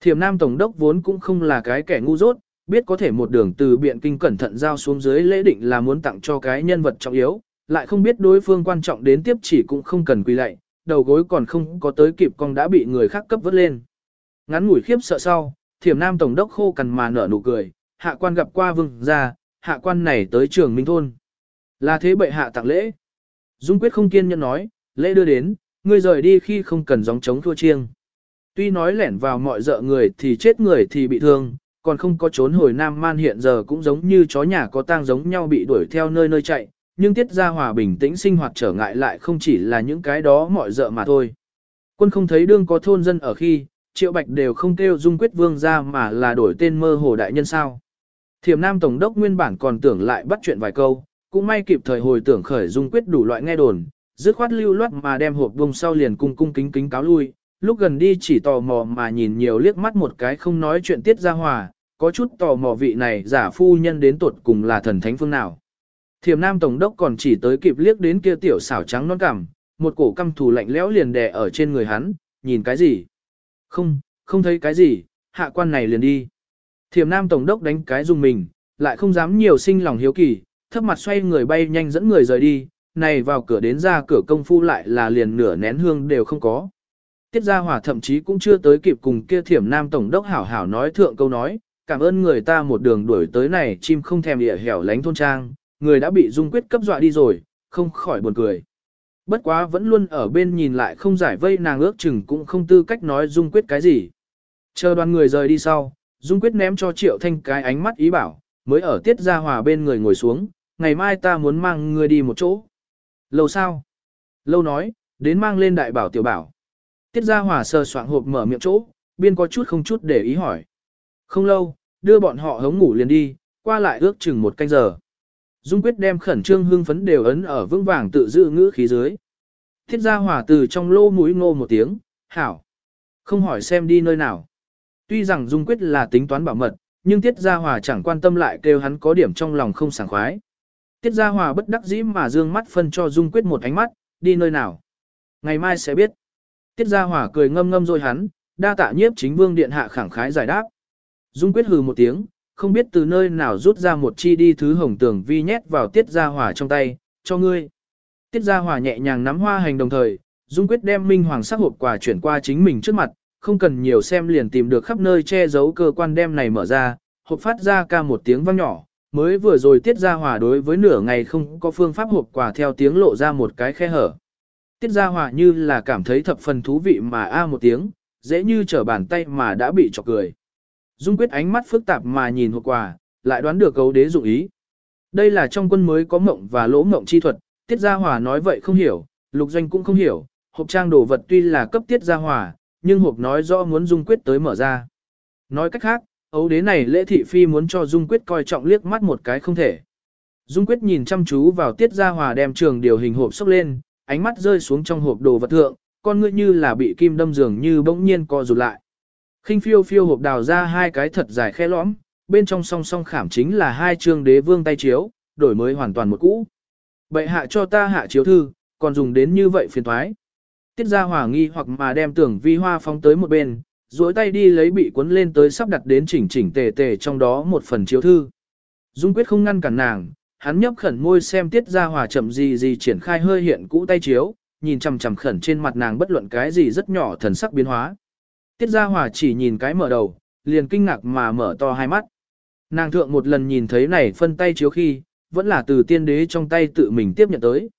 Thiểm nam tổng đốc vốn cũng không là cái kẻ ngu dốt, biết có thể một đường từ biện kinh cẩn thận giao xuống dưới lễ định là muốn tặng cho cái nhân vật trọng yếu, lại không biết đối phương quan trọng đến tiếp chỉ cũng không cần quy lạy, đầu gối còn không có tới kịp con đã bị người khác cấp vớt lên. Ngắn ngủi khiếp sợ sau, thiểm nam tổng đốc khô cằn mà nở nụ cười, hạ quan gặp qua vương ra, hạ quan này tới trường minh thôn. Là thế bệ hạ tặng lễ. Dung quyết không kiên nhẫn nói, lễ đưa đến, ngươi rời đi khi không cần gióng chống thua chiêng. Tuy nói lẻn vào mọi dợ người thì chết người thì bị thương, còn không có trốn hồi Nam Man hiện giờ cũng giống như chó nhà có tang giống nhau bị đuổi theo nơi nơi chạy, nhưng tiết ra hòa bình tĩnh sinh hoạt trở ngại lại không chỉ là những cái đó mọi dợ mà thôi. Quân không thấy đương có thôn dân ở khi, triệu bạch đều không kêu dung quyết vương ra mà là đổi tên mơ hồ đại nhân sao. Thiểm Nam Tổng đốc nguyên bản còn tưởng lại bắt chuyện vài câu, cũng may kịp thời hồi tưởng khởi dung quyết đủ loại nghe đồn, dứt khoát lưu loát mà đem hộp bông sau liền cung cung kính kính cáo lui, lúc gần đi chỉ tò mò mà nhìn nhiều liếc mắt một cái không nói chuyện tiết ra hòa, có chút tò mò vị này giả phu nhân đến tuột cùng là thần thánh phương nào. Thiểm Nam Tổng đốc còn chỉ tới kịp liếc đến kia tiểu xảo trắng non cảm, một cổ căm thù lạnh lẽo liền đè ở trên người hắn, nhìn cái gì? Không, không thấy cái gì, hạ quan này liền đi. Thiểm Nam Tổng đốc đánh cái dùng mình, lại không dám nhiều sinh lòng hiếu kỳ, thấp mặt xoay người bay nhanh dẫn người rời đi, này vào cửa đến ra cửa công phu lại là liền nửa nén hương đều không có. Tiết Gia Hòa thậm chí cũng chưa tới kịp cùng kia Thiểm Nam Tổng đốc hảo hảo nói thượng câu nói, cảm ơn người ta một đường đuổi tới này chim không thèm địa hẻo lánh thôn trang, người đã bị Dung Quyết cấp dọa đi rồi, không khỏi buồn cười. Bất quá vẫn luôn ở bên nhìn lại không giải vây nàng ước chừng cũng không tư cách nói Dung Quyết cái gì. Chờ đoàn người rời đi sau, Dung quyết ném cho Triệu Thanh cái ánh mắt ý bảo, mới ở tiết gia hòa bên người ngồi xuống, ngày mai ta muốn mang người đi một chỗ. Lâu sao? Lâu nói, đến mang lên đại bảo tiểu bảo. Tiết gia hòa sờ soạn hộp mở miệng chỗ, biên có chút không chút để ý hỏi. Không lâu, đưa bọn họ hống ngủ liền đi, qua lại ước chừng một canh giờ. Dung quyết đem khẩn trương hưng phấn đều ấn ở vững vàng tự giữ ngữ khí dưới. Thiết gia hỏa từ trong lô mũi ngô một tiếng, hảo. Không hỏi xem đi nơi nào. Tuy rằng Dung quyết là tính toán bảo mật, nhưng Tiết Gia Hòa chẳng quan tâm lại kêu hắn có điểm trong lòng không sảng khoái. Tiết Gia Hòa bất đắc dĩ mà dương mắt phân cho Dung quyết một ánh mắt, đi nơi nào. Ngày mai sẽ biết. Tiết Gia Hòa cười ngâm ngâm rồi hắn, đa tạ nhiếp chính vương điện hạ khẳng khái giải đáp. Dung quyết hừ một tiếng, không biết từ nơi nào rút ra một chi đi thứ hồng tường vi nhét vào Tiết Gia hỏa trong tay, cho ngươi. Tiết Gia hỏa nhẹ nhàng nắm hoa hành đồng thời, Dung quyết đem minh hoàng sắc hộp quà chuyển qua chính mình trước mặt, không cần nhiều xem liền tìm được khắp nơi che giấu cơ quan đem này mở ra, hộp phát ra ca một tiếng vang nhỏ, mới vừa rồi Tiết Gia Hòa đối với nửa ngày không có phương pháp hộp quà theo tiếng lộ ra một cái khe hở. Tiết Gia Hòa như là cảm thấy thập phần thú vị mà a à một tiếng, dễ như trở bàn tay mà đã bị chọc cười. Dung quyết ánh mắt phức tạp mà nhìn hộp quà, lại đoán được gấu đế dụng ý. Đây là trong quân mới có mộng và lỗ mộng chi thuật, Tiết Gia Hòa nói vậy không hiểu, Lục Doanh cũng không hiểu, hộp trang đồ vật tuy là cấp Tiết Gia Hòa, nhưng hộp nói rõ muốn Dung Quyết tới mở ra. Nói cách khác, ấu đế này lễ thị phi muốn cho Dung Quyết coi trọng liếc mắt một cái không thể. Dung Quyết nhìn chăm chú vào Tiết Gia Hòa đem trường điều hình hộp sốc lên, ánh mắt rơi xuống trong hộp đồ vật thượng, con ngươi như là bị kim đâm dường như bỗng nhiên co rụt lại. Khinh phiêu phiêu hộp đào ra hai cái thật dài khe lõm, bên trong song song khảm chính là hai chương đế vương tay chiếu, đổi mới hoàn toàn một cũ. Bệ hạ cho ta hạ chiếu thư, còn dùng đến như vậy phiền thoái. Tiết ra hỏa nghi hoặc mà đem tưởng vi hoa phóng tới một bên, duỗi tay đi lấy bị cuốn lên tới sắp đặt đến chỉnh chỉnh tề tề trong đó một phần chiếu thư. Dung quyết không ngăn cản nàng, hắn nhấp khẩn môi xem tiết ra hỏa chậm gì gì triển khai hơi hiện cũ tay chiếu, nhìn chằm chằm khẩn trên mặt nàng bất luận cái gì rất nhỏ thần sắc biến hóa. Tiết gia hỏa chỉ nhìn cái mở đầu, liền kinh ngạc mà mở to hai mắt. Nàng thượng một lần nhìn thấy này phân tay chiếu khi, vẫn là từ tiên đế trong tay tự mình tiếp nhận tới.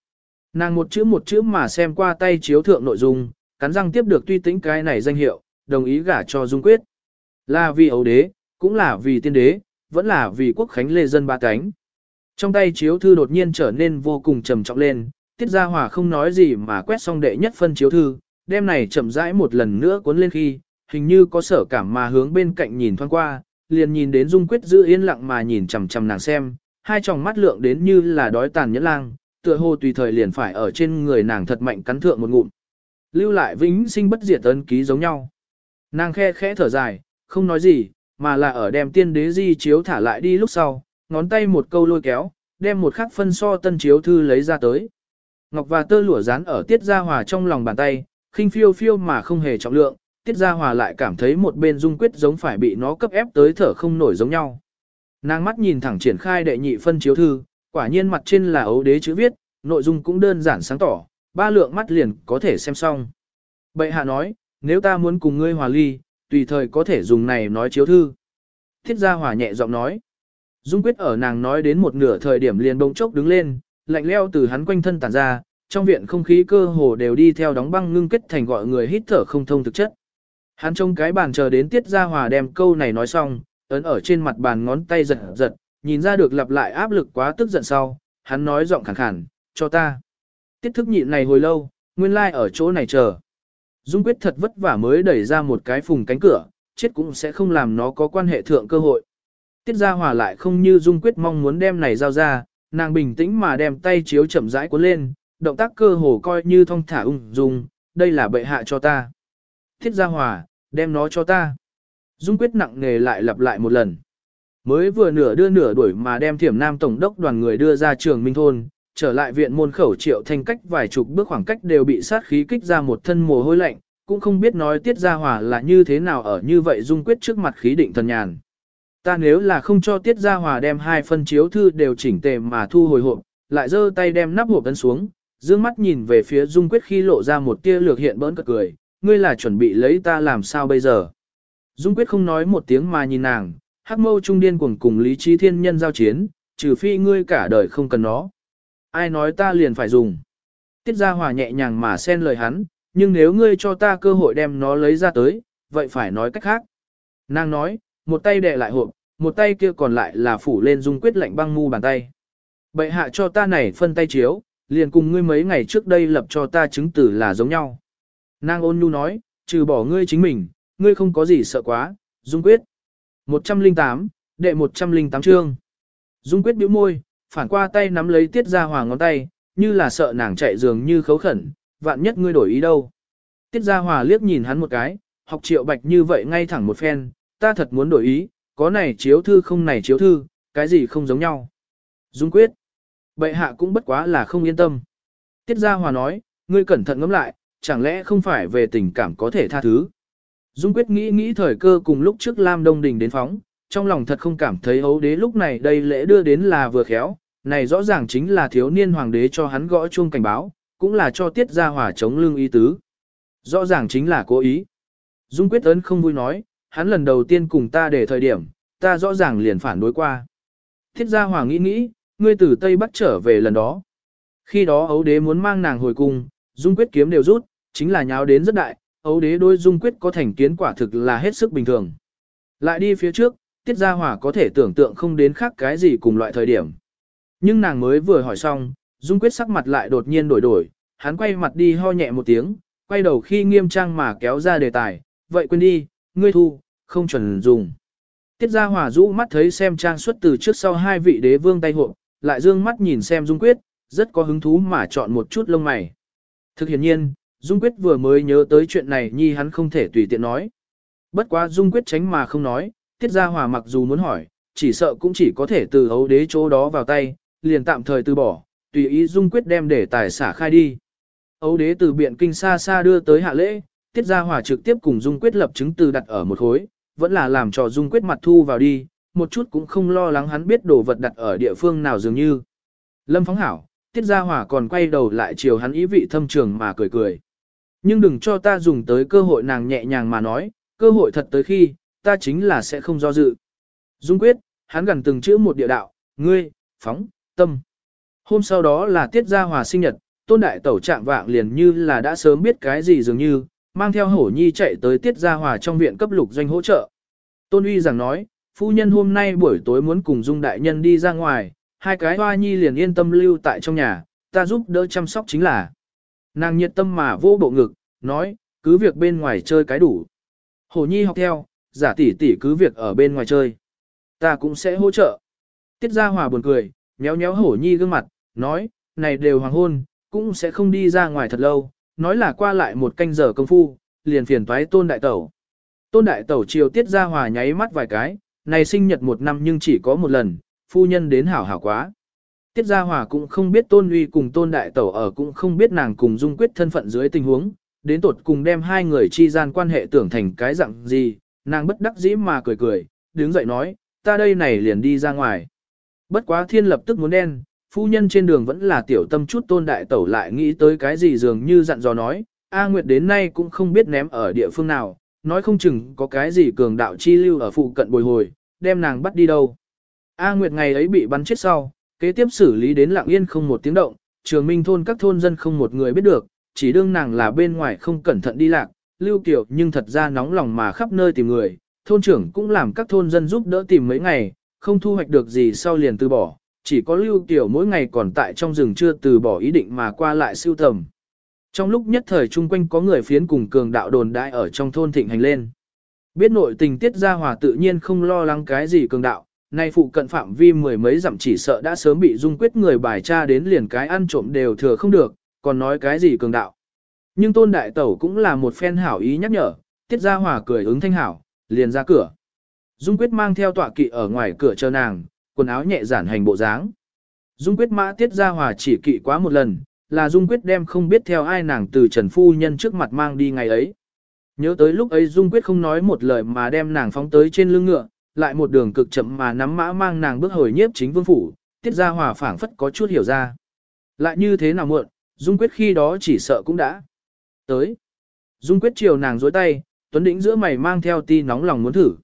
Nàng một chữ một chữ mà xem qua tay chiếu thượng nội dung, cắn răng tiếp được tuy tính cái này danh hiệu, đồng ý gả cho Dung Quyết. Là vì ấu đế, cũng là vì tiên đế, vẫn là vì quốc khánh lê dân ba cánh. Trong tay chiếu thư đột nhiên trở nên vô cùng trầm trọng lên, tiết gia hòa không nói gì mà quét xong đệ nhất phân chiếu thư, đem này chậm rãi một lần nữa cuốn lên khi, hình như có sở cảm mà hướng bên cạnh nhìn thoáng qua, liền nhìn đến Dung Quyết giữ yên lặng mà nhìn chằm chằm nàng xem, hai tròng mắt lượng đến như là đói tàn nhẫn lang, tựa hồ tùy thời liền phải ở trên người nàng thật mạnh cắn thượng một ngụm. Lưu lại vĩnh sinh bất diệt ấn ký giống nhau. Nàng khe khẽ thở dài, không nói gì, mà là ở đem tiên đế di chiếu thả lại đi lúc sau, ngón tay một câu lôi kéo, đem một khắc phân so tân chiếu thư lấy ra tới. Ngọc và tơ lụa dán ở tiết gia hòa trong lòng bàn tay, khinh phiêu phiêu mà không hề trọng lượng, tiết gia hòa lại cảm thấy một bên dung quyết giống phải bị nó cấp ép tới thở không nổi giống nhau. Nàng mắt nhìn thẳng triển khai đệ nhị phân chiếu thư, quả nhiên mặt trên là ấu đế chữ viết, nội dung cũng đơn giản sáng tỏ, ba lượng mắt liền có thể xem xong. Bệ hạ nói, nếu ta muốn cùng ngươi hòa ly, tùy thời có thể dùng này nói chiếu thư. Thiết gia hòa nhẹ giọng nói. Dung quyết ở nàng nói đến một nửa thời điểm liền bỗng chốc đứng lên, lạnh leo từ hắn quanh thân tản ra, trong viện không khí cơ hồ đều đi theo đóng băng ngưng kết thành gọi người hít thở không thông thực chất. Hắn trông cái bàn chờ đến tiết gia hòa đem câu này nói xong, ấn ở trên mặt bàn ngón tay giật giật, nhìn ra được lặp lại áp lực quá tức giận sau, hắn nói giọng khàn khàn, cho ta. Tiết thức nhịn này hồi lâu, nguyên lai like ở chỗ này chờ. Dung quyết thật vất vả mới đẩy ra một cái phùng cánh cửa, chết cũng sẽ không làm nó có quan hệ thượng cơ hội. Tiết gia hòa lại không như Dung quyết mong muốn đem này giao ra, nàng bình tĩnh mà đem tay chiếu chậm rãi cuốn lên, động tác cơ hồ coi như thong thả ung dung, đây là bệ hạ cho ta. Tiết Gia hòa, đem nó cho ta. Dung quyết nặng nề lại lặp lại một lần. Mới vừa nửa đưa nửa đuổi mà đem thiểm nam tổng đốc đoàn người đưa ra trường Minh Thôn, trở lại viện môn khẩu triệu thanh cách vài chục bước khoảng cách đều bị sát khí kích ra một thân mồ hôi lạnh, cũng không biết nói tiết Gia hòa là như thế nào ở như vậy dung quyết trước mặt khí định thần nhàn. Ta nếu là không cho tiết Gia hòa đem hai phân chiếu thư đều chỉnh tề mà thu hồi hộp, lại giơ tay đem nắp hộp ấn xuống, dương mắt nhìn về phía dung quyết khi lộ ra một tia lược hiện bỡn cợt cười, ngươi là chuẩn bị lấy ta làm sao bây giờ. Dung quyết không nói một tiếng mà nhìn nàng, hắc mâu trung điên cuồng cùng lý trí thiên nhân giao chiến, trừ phi ngươi cả đời không cần nó. Ai nói ta liền phải dùng. Tiết Gia Hòa nhẹ nhàng mà xen lời hắn, nhưng nếu ngươi cho ta cơ hội đem nó lấy ra tới, vậy phải nói cách khác. Nàng nói, một tay đè lại hộp, một tay kia còn lại là phủ lên dung quyết lạnh băng mu bàn tay. Bệ hạ cho ta này phân tay chiếu, liền cùng ngươi mấy ngày trước đây lập cho ta chứng tử là giống nhau. Nàng ôn nhu nói, trừ bỏ ngươi chính mình, ngươi không có gì sợ quá, dung quyết. 108, đệ 108 chương. Dung quyết bĩu môi, phản qua tay nắm lấy tiết ra hòa ngón tay, như là sợ nàng chạy dường như khấu khẩn, vạn nhất ngươi đổi ý đâu. Tiết ra hòa liếc nhìn hắn một cái, học triệu bạch như vậy ngay thẳng một phen, ta thật muốn đổi ý, có này chiếu thư không này chiếu thư, cái gì không giống nhau. Dung quyết. Bệ hạ cũng bất quá là không yên tâm. Tiết Gia Hòa nói, ngươi cẩn thận ngẫm lại, chẳng lẽ không phải về tình cảm có thể tha thứ. Dung quyết nghĩ nghĩ thời cơ cùng lúc trước Lam Đông Đình đến phóng, trong lòng thật không cảm thấy ấu đế lúc này đây lễ đưa đến là vừa khéo, này rõ ràng chính là thiếu niên hoàng đế cho hắn gõ chuông cảnh báo, cũng là cho Tiết Gia hỏa chống lương ý tứ. Rõ ràng chính là cố ý. Dung quyết ấn không vui nói, hắn lần đầu tiên cùng ta để thời điểm, ta rõ ràng liền phản đối qua. Thiết gia hỏa nghĩ nghĩ, ngươi từ Tây Bắc trở về lần đó. Khi đó ấu đế muốn mang nàng hồi cung, dung quyết kiếm đều rút, chính là nháo đến rất đại, ấu đế đôi dung quyết có thành kiến quả thực là hết sức bình thường. Lại đi phía trước, tiết gia hòa có thể tưởng tượng không đến khác cái gì cùng loại thời điểm. Nhưng nàng mới vừa hỏi xong, dung quyết sắc mặt lại đột nhiên đổi đổi, hắn quay mặt đi ho nhẹ một tiếng, quay đầu khi nghiêm trang mà kéo ra đề tài, vậy quên đi, ngươi thu, không chuẩn dùng. Tiết Gia Hòa rũ mắt thấy xem trang xuất từ trước sau hai vị đế vương tay hộ, lại dương mắt nhìn xem Dung Quyết, rất có hứng thú mà chọn một chút lông mày. Thực hiện nhiên, Dung Quyết vừa mới nhớ tới chuyện này nhi hắn không thể tùy tiện nói. Bất quá Dung Quyết tránh mà không nói, Tiết Gia Hòa mặc dù muốn hỏi, chỉ sợ cũng chỉ có thể từ hấu đế chỗ đó vào tay, liền tạm thời từ bỏ, tùy ý Dung Quyết đem để tài xả khai đi. Ấu đế từ biện kinh xa xa đưa tới hạ lễ, Tiết Gia Hòa trực tiếp cùng Dung Quyết lập chứng từ đặt ở một khối, vẫn là làm cho Dung Quyết mặt thu vào đi, một chút cũng không lo lắng hắn biết đồ vật đặt ở địa phương nào dường như. Lâm Phóng Hảo, Tiết Gia Hòa còn quay đầu lại chiều hắn ý vị thâm trường mà cười cười. Nhưng đừng cho ta dùng tới cơ hội nàng nhẹ nhàng mà nói, cơ hội thật tới khi, ta chính là sẽ không do dự. Dung Quyết, hắn gần từng chữ một địa đạo, ngươi, phóng, tâm. Hôm sau đó là Tiết Gia Hòa sinh nhật, Tôn Đại Tẩu trạng vạng liền như là đã sớm biết cái gì dường như, mang theo hổ nhi chạy tới tiết gia hòa trong viện cấp lục doanh hỗ trợ. Tôn uy rằng nói, phu nhân hôm nay buổi tối muốn cùng dung đại nhân đi ra ngoài, hai cái hoa nhi liền yên tâm lưu tại trong nhà, ta giúp đỡ chăm sóc chính là. Nàng nhiệt tâm mà vô bộ ngực, nói, cứ việc bên ngoài chơi cái đủ. Hổ nhi học theo, giả tỷ tỷ cứ việc ở bên ngoài chơi. Ta cũng sẽ hỗ trợ. Tiết gia hòa buồn cười, nhéo nhéo hổ nhi gương mặt, nói, này đều hoàng hôn, cũng sẽ không đi ra ngoài thật lâu, nói là qua lại một canh giờ công phu, liền phiền toái tôn đại tẩu. Tôn đại tẩu chiều tiết ra hòa nháy mắt vài cái, này sinh nhật một năm nhưng chỉ có một lần, phu nhân đến hảo hảo quá. Tiết Gia Hòa cũng không biết Tôn Uy cùng Tôn Đại Tẩu ở cũng không biết nàng cùng Dung Quyết thân phận dưới tình huống, đến tột cùng đem hai người chi gian quan hệ tưởng thành cái dạng gì, nàng bất đắc dĩ mà cười cười, đứng dậy nói, ta đây này liền đi ra ngoài. Bất quá thiên lập tức muốn đen, Phu nhân trên đường vẫn là tiểu tâm chút tôn đại tẩu lại nghĩ tới cái gì dường như dặn dò nói, A Nguyệt đến nay cũng không biết ném ở địa phương nào, nói không chừng có cái gì cường đạo chi lưu ở phụ cận bồi hồi, đem nàng bắt đi đâu. A Nguyệt ngày ấy bị bắn chết sau, kế tiếp xử lý đến lặng yên không một tiếng động, trường minh thôn các thôn dân không một người biết được, chỉ đương nàng là bên ngoài không cẩn thận đi lạc, lưu kiểu nhưng thật ra nóng lòng mà khắp nơi tìm người, thôn trưởng cũng làm các thôn dân giúp đỡ tìm mấy ngày, không thu hoạch được gì sau liền từ bỏ, chỉ có Lưu kiểu mỗi ngày còn tại trong rừng chưa từ bỏ ý định mà qua lại siêu tầm. Trong lúc nhất thời chung quanh có người phiến cùng cường đạo đồn đại ở trong thôn thịnh hành lên. Biết nội tình tiết ra hòa tự nhiên không lo lắng cái gì cường đạo, nay phụ cận phạm vi mười mấy dặm chỉ sợ đã sớm bị dung quyết người bài tra đến liền cái ăn trộm đều thừa không được, còn nói cái gì cường đạo. Nhưng tôn đại tẩu cũng là một phen hảo ý nhắc nhở, tiết ra hòa cười ứng thanh hảo, liền ra cửa. Dung quyết mang theo tọa kỵ ở ngoài cửa chờ nàng, quần áo nhẹ giản hành bộ dáng. Dung quyết mã tiết ra hòa chỉ kỵ quá một lần, là Dung quyết đem không biết theo ai nàng từ Trần Phu Nhân trước mặt mang đi ngày ấy. Nhớ tới lúc ấy Dung quyết không nói một lời mà đem nàng phóng tới trên lưng ngựa, lại một đường cực chậm mà nắm mã mang nàng bước hồi nhiếp chính vương phủ, tiết ra hòa phảng phất có chút hiểu ra. Lại như thế nào muộn, Dung quyết khi đó chỉ sợ cũng đã. Tới. Dung quyết chiều nàng dối tay, Tuấn Đĩnh giữa mày mang theo ti nóng lòng muốn thử.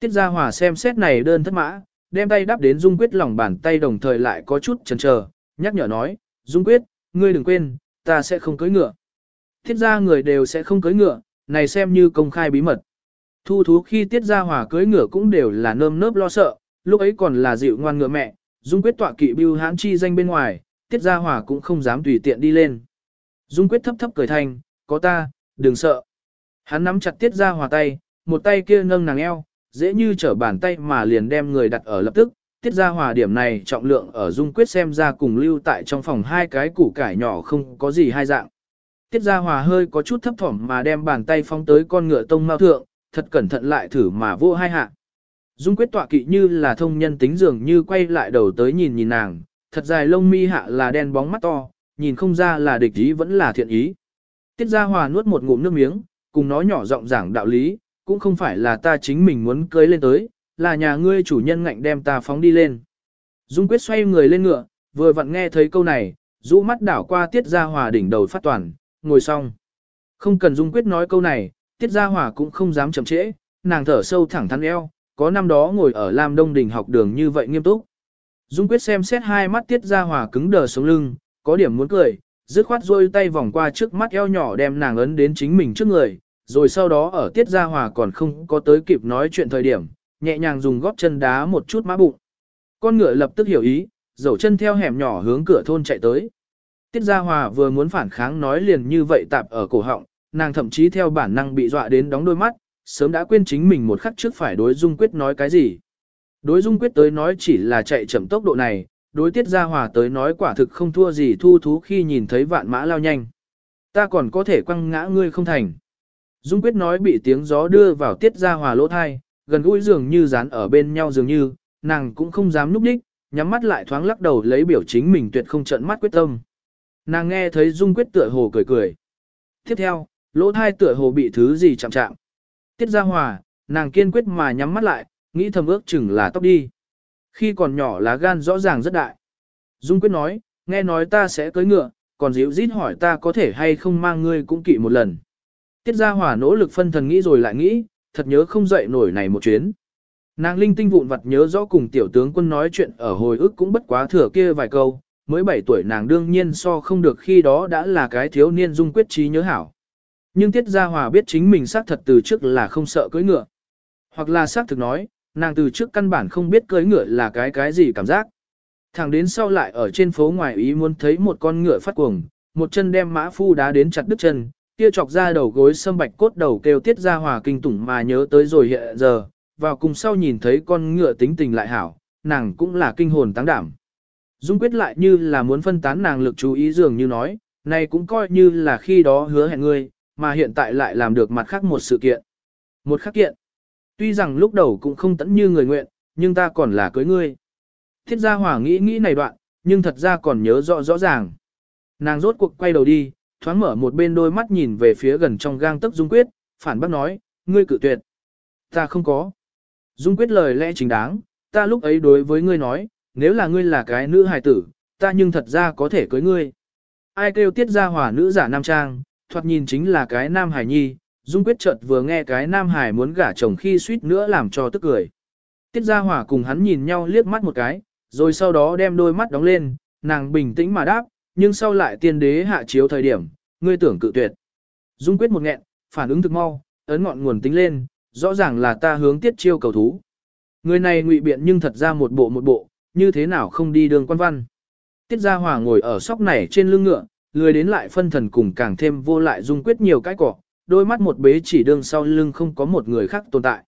Tiết Gia Hòa xem xét này đơn thất mã, đem tay đắp đến Dung Quyết lòng bàn tay đồng thời lại có chút chần chờ, nhắc nhở nói, Dung Quyết, ngươi đừng quên, ta sẽ không cưới ngựa. Thiết ra người đều sẽ không cưới ngựa, này xem như công khai bí mật. Thu thú khi tiết ra hòa cưới ngựa cũng đều là nơm nớp lo sợ, lúc ấy còn là dịu ngoan ngựa mẹ, Dung Quyết tọa kỵ bưu hãn chi danh bên ngoài, tiết ra hòa cũng không dám tùy tiện đi lên. Dung Quyết thấp thấp cười thành, có ta, đừng sợ. Hắn nắm chặt tiết ra hòa tay, một tay kia nâng nàng eo, dễ như trở bàn tay mà liền đem người đặt ở lập tức, tiết ra hòa điểm này trọng lượng ở dung quyết xem ra cùng lưu tại trong phòng hai cái củ cải nhỏ không có gì hai dạng. Tiết ra hòa hơi có chút thấp thỏm mà đem bàn tay phóng tới con ngựa tông mau thượng, thật cẩn thận lại thử mà vô hai hạ. Dung quyết tọa kỵ như là thông nhân tính dường như quay lại đầu tới nhìn nhìn nàng, thật dài lông mi hạ là đen bóng mắt to, nhìn không ra là địch ý vẫn là thiện ý. Tiết Gia Hòa nuốt một ngụm nước miếng, cùng nói nhỏ giọng giảng đạo lý, cũng không phải là ta chính mình muốn cưới lên tới, là nhà ngươi chủ nhân ngạnh đem ta phóng đi lên. Dung quyết xoay người lên ngựa, vừa vặn nghe thấy câu này, rũ mắt đảo qua Tiết Gia Hòa đỉnh đầu phát toàn, ngồi xong. Không cần Dung quyết nói câu này, Tiết Gia Hòa cũng không dám chậm trễ, nàng thở sâu thẳng thắn eo, có năm đó ngồi ở Lam Đông Đình học đường như vậy nghiêm túc. Dung quyết xem xét hai mắt Tiết Gia Hòa cứng đờ sống lưng, có điểm muốn cười, dứt khoát rôi tay vòng qua trước mắt eo nhỏ đem nàng ấn đến chính mình trước người, rồi sau đó ở Tiết Gia Hòa còn không có tới kịp nói chuyện thời điểm, nhẹ nhàng dùng góp chân đá một chút má bụng. Con ngựa lập tức hiểu ý, dẫu chân theo hẻm nhỏ hướng cửa thôn chạy tới. Tiết Gia Hòa vừa muốn phản kháng nói liền như vậy tạp ở cổ họng, nàng thậm chí theo bản năng bị dọa đến đóng đôi mắt, sớm đã quên chính mình một khắc trước phải đối Dung Quyết nói cái gì. Đối Dung Quyết tới nói chỉ là chạy chậm tốc độ này, đối Tiết Gia Hòa tới nói quả thực không thua gì thu thú khi nhìn thấy vạn mã lao nhanh. Ta còn có thể quăng ngã ngươi không thành. Dung Quyết nói bị tiếng gió đưa vào Tiết Gia Hòa lỗ thai, gần gũi dường như dán ở bên nhau dường như, nàng cũng không dám núp đích, nhắm mắt lại thoáng lắc đầu lấy biểu chính mình tuyệt không trận mắt quyết tâm. Nàng nghe thấy Dung Quyết tựa hồ cười cười. Tiếp theo, lỗ thai tựa hồ bị thứ gì chạm chạm. Tiết Gia Hòa, nàng kiên quyết mà nhắm mắt lại, nghĩ thầm ước chừng là tóc đi. Khi còn nhỏ lá gan rõ ràng rất đại. Dung Quyết nói, nghe nói ta sẽ cưới ngựa, còn dịu dít hỏi ta có thể hay không mang ngươi cũng kỵ một lần. Tiết Gia Hòa nỗ lực phân thần nghĩ rồi lại nghĩ, thật nhớ không dậy nổi này một chuyến. Nàng linh tinh vụn vặt nhớ rõ cùng tiểu tướng quân nói chuyện ở hồi ức cũng bất quá thừa kia vài câu, mới 7 tuổi nàng đương nhiên so không được khi đó đã là cái thiếu niên dung quyết trí nhớ hảo. Nhưng Tiết Gia Hòa biết chính mình xác thật từ trước là không sợ cưỡi ngựa. Hoặc là xác thực nói, nàng từ trước căn bản không biết cưỡi ngựa là cái cái gì cảm giác. Thẳng đến sau lại ở trên phố ngoài ý muốn thấy một con ngựa phát cuồng, một chân đem mã phu đá đến chặt đứt chân, kia chọc ra đầu gối sâm bạch cốt đầu kêu tiết gia hòa kinh tủng mà nhớ tới rồi hiện giờ, vào cùng sau nhìn thấy con ngựa tính tình lại hảo, nàng cũng là kinh hồn táng đảm. Dung quyết lại như là muốn phân tán nàng lực chú ý dường như nói, này cũng coi như là khi đó hứa hẹn ngươi, mà hiện tại lại làm được mặt khác một sự kiện. Một khắc kiện. Tuy rằng lúc đầu cũng không tẫn như người nguyện, nhưng ta còn là cưới ngươi. Thiết gia hỏa nghĩ nghĩ này đoạn, nhưng thật ra còn nhớ rõ rõ ràng. Nàng rốt cuộc quay đầu đi, thoáng mở một bên đôi mắt nhìn về phía gần trong gang tấc Dung Quyết, phản bác nói, ngươi cự tuyệt. Ta không có. Dung Quyết lời lẽ chính đáng, ta lúc ấy đối với ngươi nói, nếu là ngươi là cái nữ hài tử, ta nhưng thật ra có thể cưới ngươi. Ai kêu tiết ra hỏa nữ giả nam trang, thoạt nhìn chính là cái nam Hải nhi, Dung Quyết chợt vừa nghe cái nam Hải muốn gả chồng khi suýt nữa làm cho tức cười. Tiết Gia hỏa cùng hắn nhìn nhau liếc mắt một cái, rồi sau đó đem đôi mắt đóng lên, nàng bình tĩnh mà đáp, nhưng sau lại tiên đế hạ chiếu thời điểm, ngươi tưởng cự tuyệt. Dung quyết một nghẹn, phản ứng thực mau, ấn ngọn nguồn tính lên, rõ ràng là ta hướng tiết chiêu cầu thú. Người này ngụy biện nhưng thật ra một bộ một bộ, như thế nào không đi đường quan văn. Tiết gia hòa ngồi ở sóc này trên lưng ngựa, lười đến lại phân thần cùng càng thêm vô lại dung quyết nhiều cái cỏ, đôi mắt một bế chỉ đương sau lưng không có một người khác tồn tại.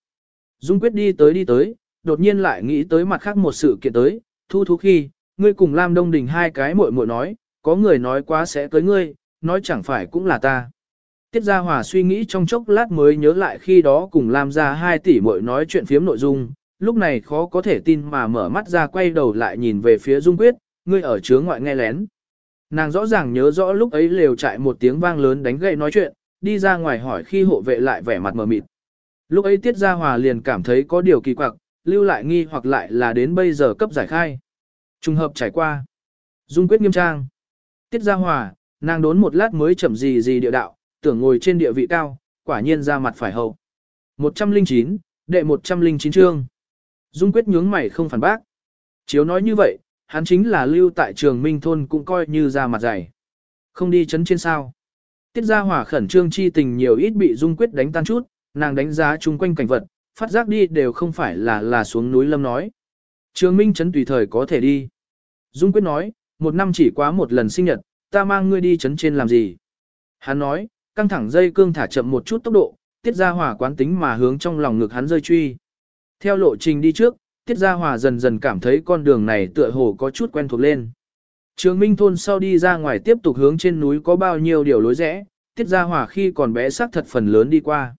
Dung quyết đi tới đi tới, đột nhiên lại nghĩ tới mặt khác một sự kiện tới, thu thú khi, ngươi cùng Lam Đông Đình hai cái muội muội nói, có người nói quá sẽ tới ngươi, nói chẳng phải cũng là ta. Tiết Gia Hòa suy nghĩ trong chốc lát mới nhớ lại khi đó cùng Lam gia hai tỷ muội nói chuyện phiếm nội dung, lúc này khó có thể tin mà mở mắt ra quay đầu lại nhìn về phía Dung Quyết, ngươi ở chứa ngoại nghe lén. Nàng rõ ràng nhớ rõ lúc ấy lều chạy một tiếng vang lớn đánh gậy nói chuyện, đi ra ngoài hỏi khi hộ vệ lại vẻ mặt mờ mịt. Lúc ấy Tiết Gia Hòa liền cảm thấy có điều kỳ quặc, lưu lại nghi hoặc lại là đến bây giờ cấp giải khai. Trùng hợp trải qua. Dung quyết nghiêm trang. Tiết Gia Hòa, nàng đốn một lát mới chậm gì gì địa đạo, tưởng ngồi trên địa vị cao, quả nhiên ra mặt phải hậu. 109, đệ 109 chương. Dung quyết nhướng mày không phản bác. Chiếu nói như vậy, hắn chính là lưu tại trường Minh Thôn cũng coi như ra mặt dày. Không đi chấn trên sao. Tiết Gia Hòa khẩn trương chi tình nhiều ít bị Dung quyết đánh tan chút, nàng đánh giá chung quanh cảnh vật, phát giác đi đều không phải là là xuống núi lâm nói. Trường Minh chấn tùy thời có thể đi. Dung Quyết nói, một năm chỉ quá một lần sinh nhật, ta mang ngươi đi chấn trên làm gì? Hắn nói, căng thẳng dây cương thả chậm một chút tốc độ, tiết ra hỏa quán tính mà hướng trong lòng ngực hắn rơi truy. Theo lộ trình đi trước, Tiết Gia Hòa dần dần cảm thấy con đường này tựa hồ có chút quen thuộc lên. Trường Minh thôn sau đi ra ngoài tiếp tục hướng trên núi có bao nhiêu điều lối rẽ, Tiết Gia Hòa khi còn bé sắc thật phần lớn đi qua.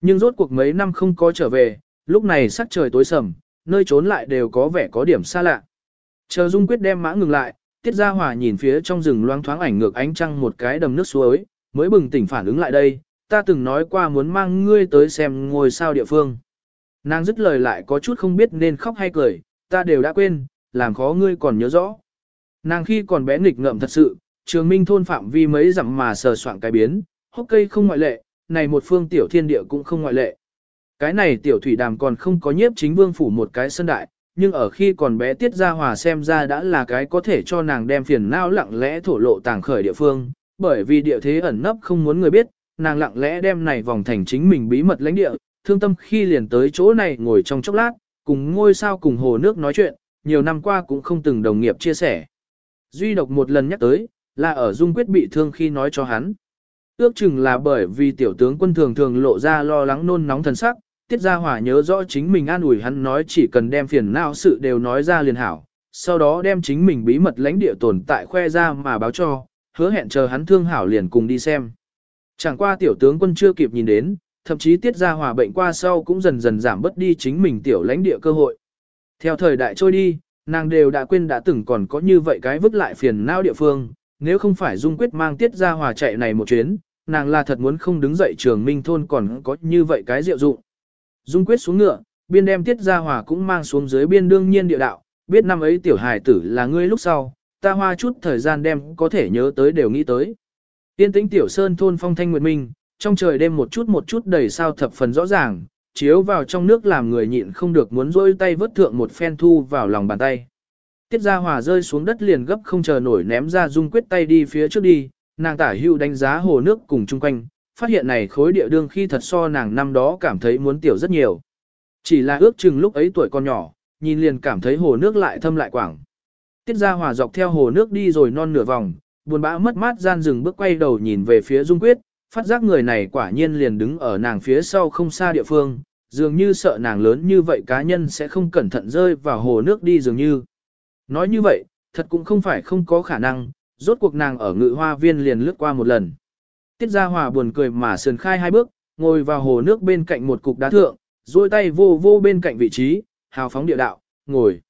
Nhưng rốt cuộc mấy năm không có trở về, lúc này sắc trời tối sầm, nơi trốn lại đều có vẻ có điểm xa lạ. Chờ Dung Quyết đem mã ngừng lại, Tiết Gia Hòa nhìn phía trong rừng loang thoáng ảnh ngược ánh trăng một cái đầm nước suối, mới bừng tỉnh phản ứng lại đây, ta từng nói qua muốn mang ngươi tới xem ngôi sao địa phương. Nàng dứt lời lại có chút không biết nên khóc hay cười, ta đều đã quên, làm khó ngươi còn nhớ rõ. Nàng khi còn bé nghịch ngợm thật sự, trường minh thôn phạm vi mấy dặm mà sờ soạn cái biến, hốc cây không ngoại lệ, này một phương tiểu thiên địa cũng không ngoại lệ. Cái này tiểu thủy đàm còn không có nhiếp chính vương phủ một cái sân đại, nhưng ở khi còn bé tiết ra hòa xem ra đã là cái có thể cho nàng đem phiền não lặng lẽ thổ lộ tàng khởi địa phương, bởi vì địa thế ẩn nấp không muốn người biết, nàng lặng lẽ đem này vòng thành chính mình bí mật lãnh địa, thương tâm khi liền tới chỗ này ngồi trong chốc lát, cùng ngôi sao cùng hồ nước nói chuyện, nhiều năm qua cũng không từng đồng nghiệp chia sẻ. Duy độc một lần nhắc tới, là ở Dung Quyết bị thương khi nói cho hắn. Ước chừng là bởi vì tiểu tướng quân thường thường lộ ra lo lắng nôn nóng thần sắc, Tiết Gia Hỏa nhớ rõ chính mình an ủi hắn nói chỉ cần đem phiền não sự đều nói ra liền hảo, sau đó đem chính mình bí mật lãnh địa tồn tại khoe ra mà báo cho, hứa hẹn chờ hắn thương hảo liền cùng đi xem. Chẳng qua tiểu tướng quân chưa kịp nhìn đến, thậm chí Tiết Gia hòa bệnh qua sau cũng dần dần giảm bớt đi chính mình tiểu lãnh địa cơ hội. Theo thời đại trôi đi, nàng đều đã quên đã từng còn có như vậy cái vứt lại phiền não địa phương, nếu không phải Dung Quyết mang Tiết Gia Hòa chạy này một chuyến, nàng là thật muốn không đứng dậy trường minh thôn còn có như vậy cái diệu dụng. Dung quyết xuống ngựa, biên đem tiết gia hòa cũng mang xuống dưới biên đương nhiên địa đạo, biết năm ấy tiểu hài tử là ngươi lúc sau, ta hoa chút thời gian đem có thể nhớ tới đều nghĩ tới. Tiên tĩnh tiểu sơn thôn phong thanh nguyệt minh, trong trời đêm một chút một chút đầy sao thập phần rõ ràng, chiếu vào trong nước làm người nhịn không được muốn rôi tay vớt thượng một phen thu vào lòng bàn tay. Tiết gia hòa rơi xuống đất liền gấp không chờ nổi ném ra dung quyết tay đi phía trước đi, nàng tả hưu đánh giá hồ nước cùng chung quanh, phát hiện này khối địa đương khi thật so nàng năm đó cảm thấy muốn tiểu rất nhiều. Chỉ là ước chừng lúc ấy tuổi còn nhỏ, nhìn liền cảm thấy hồ nước lại thâm lại quảng. Tiết ra hòa dọc theo hồ nước đi rồi non nửa vòng, buồn bã mất mát gian dừng bước quay đầu nhìn về phía Dung Quyết, phát giác người này quả nhiên liền đứng ở nàng phía sau không xa địa phương, dường như sợ nàng lớn như vậy cá nhân sẽ không cẩn thận rơi vào hồ nước đi dường như. Nói như vậy, thật cũng không phải không có khả năng, rốt cuộc nàng ở ngự hoa viên liền lướt qua một lần. Tiết Gia Hòa buồn cười mà sườn khai hai bước, ngồi vào hồ nước bên cạnh một cục đá thượng, duỗi tay vô vô bên cạnh vị trí, hào phóng địa đạo, ngồi.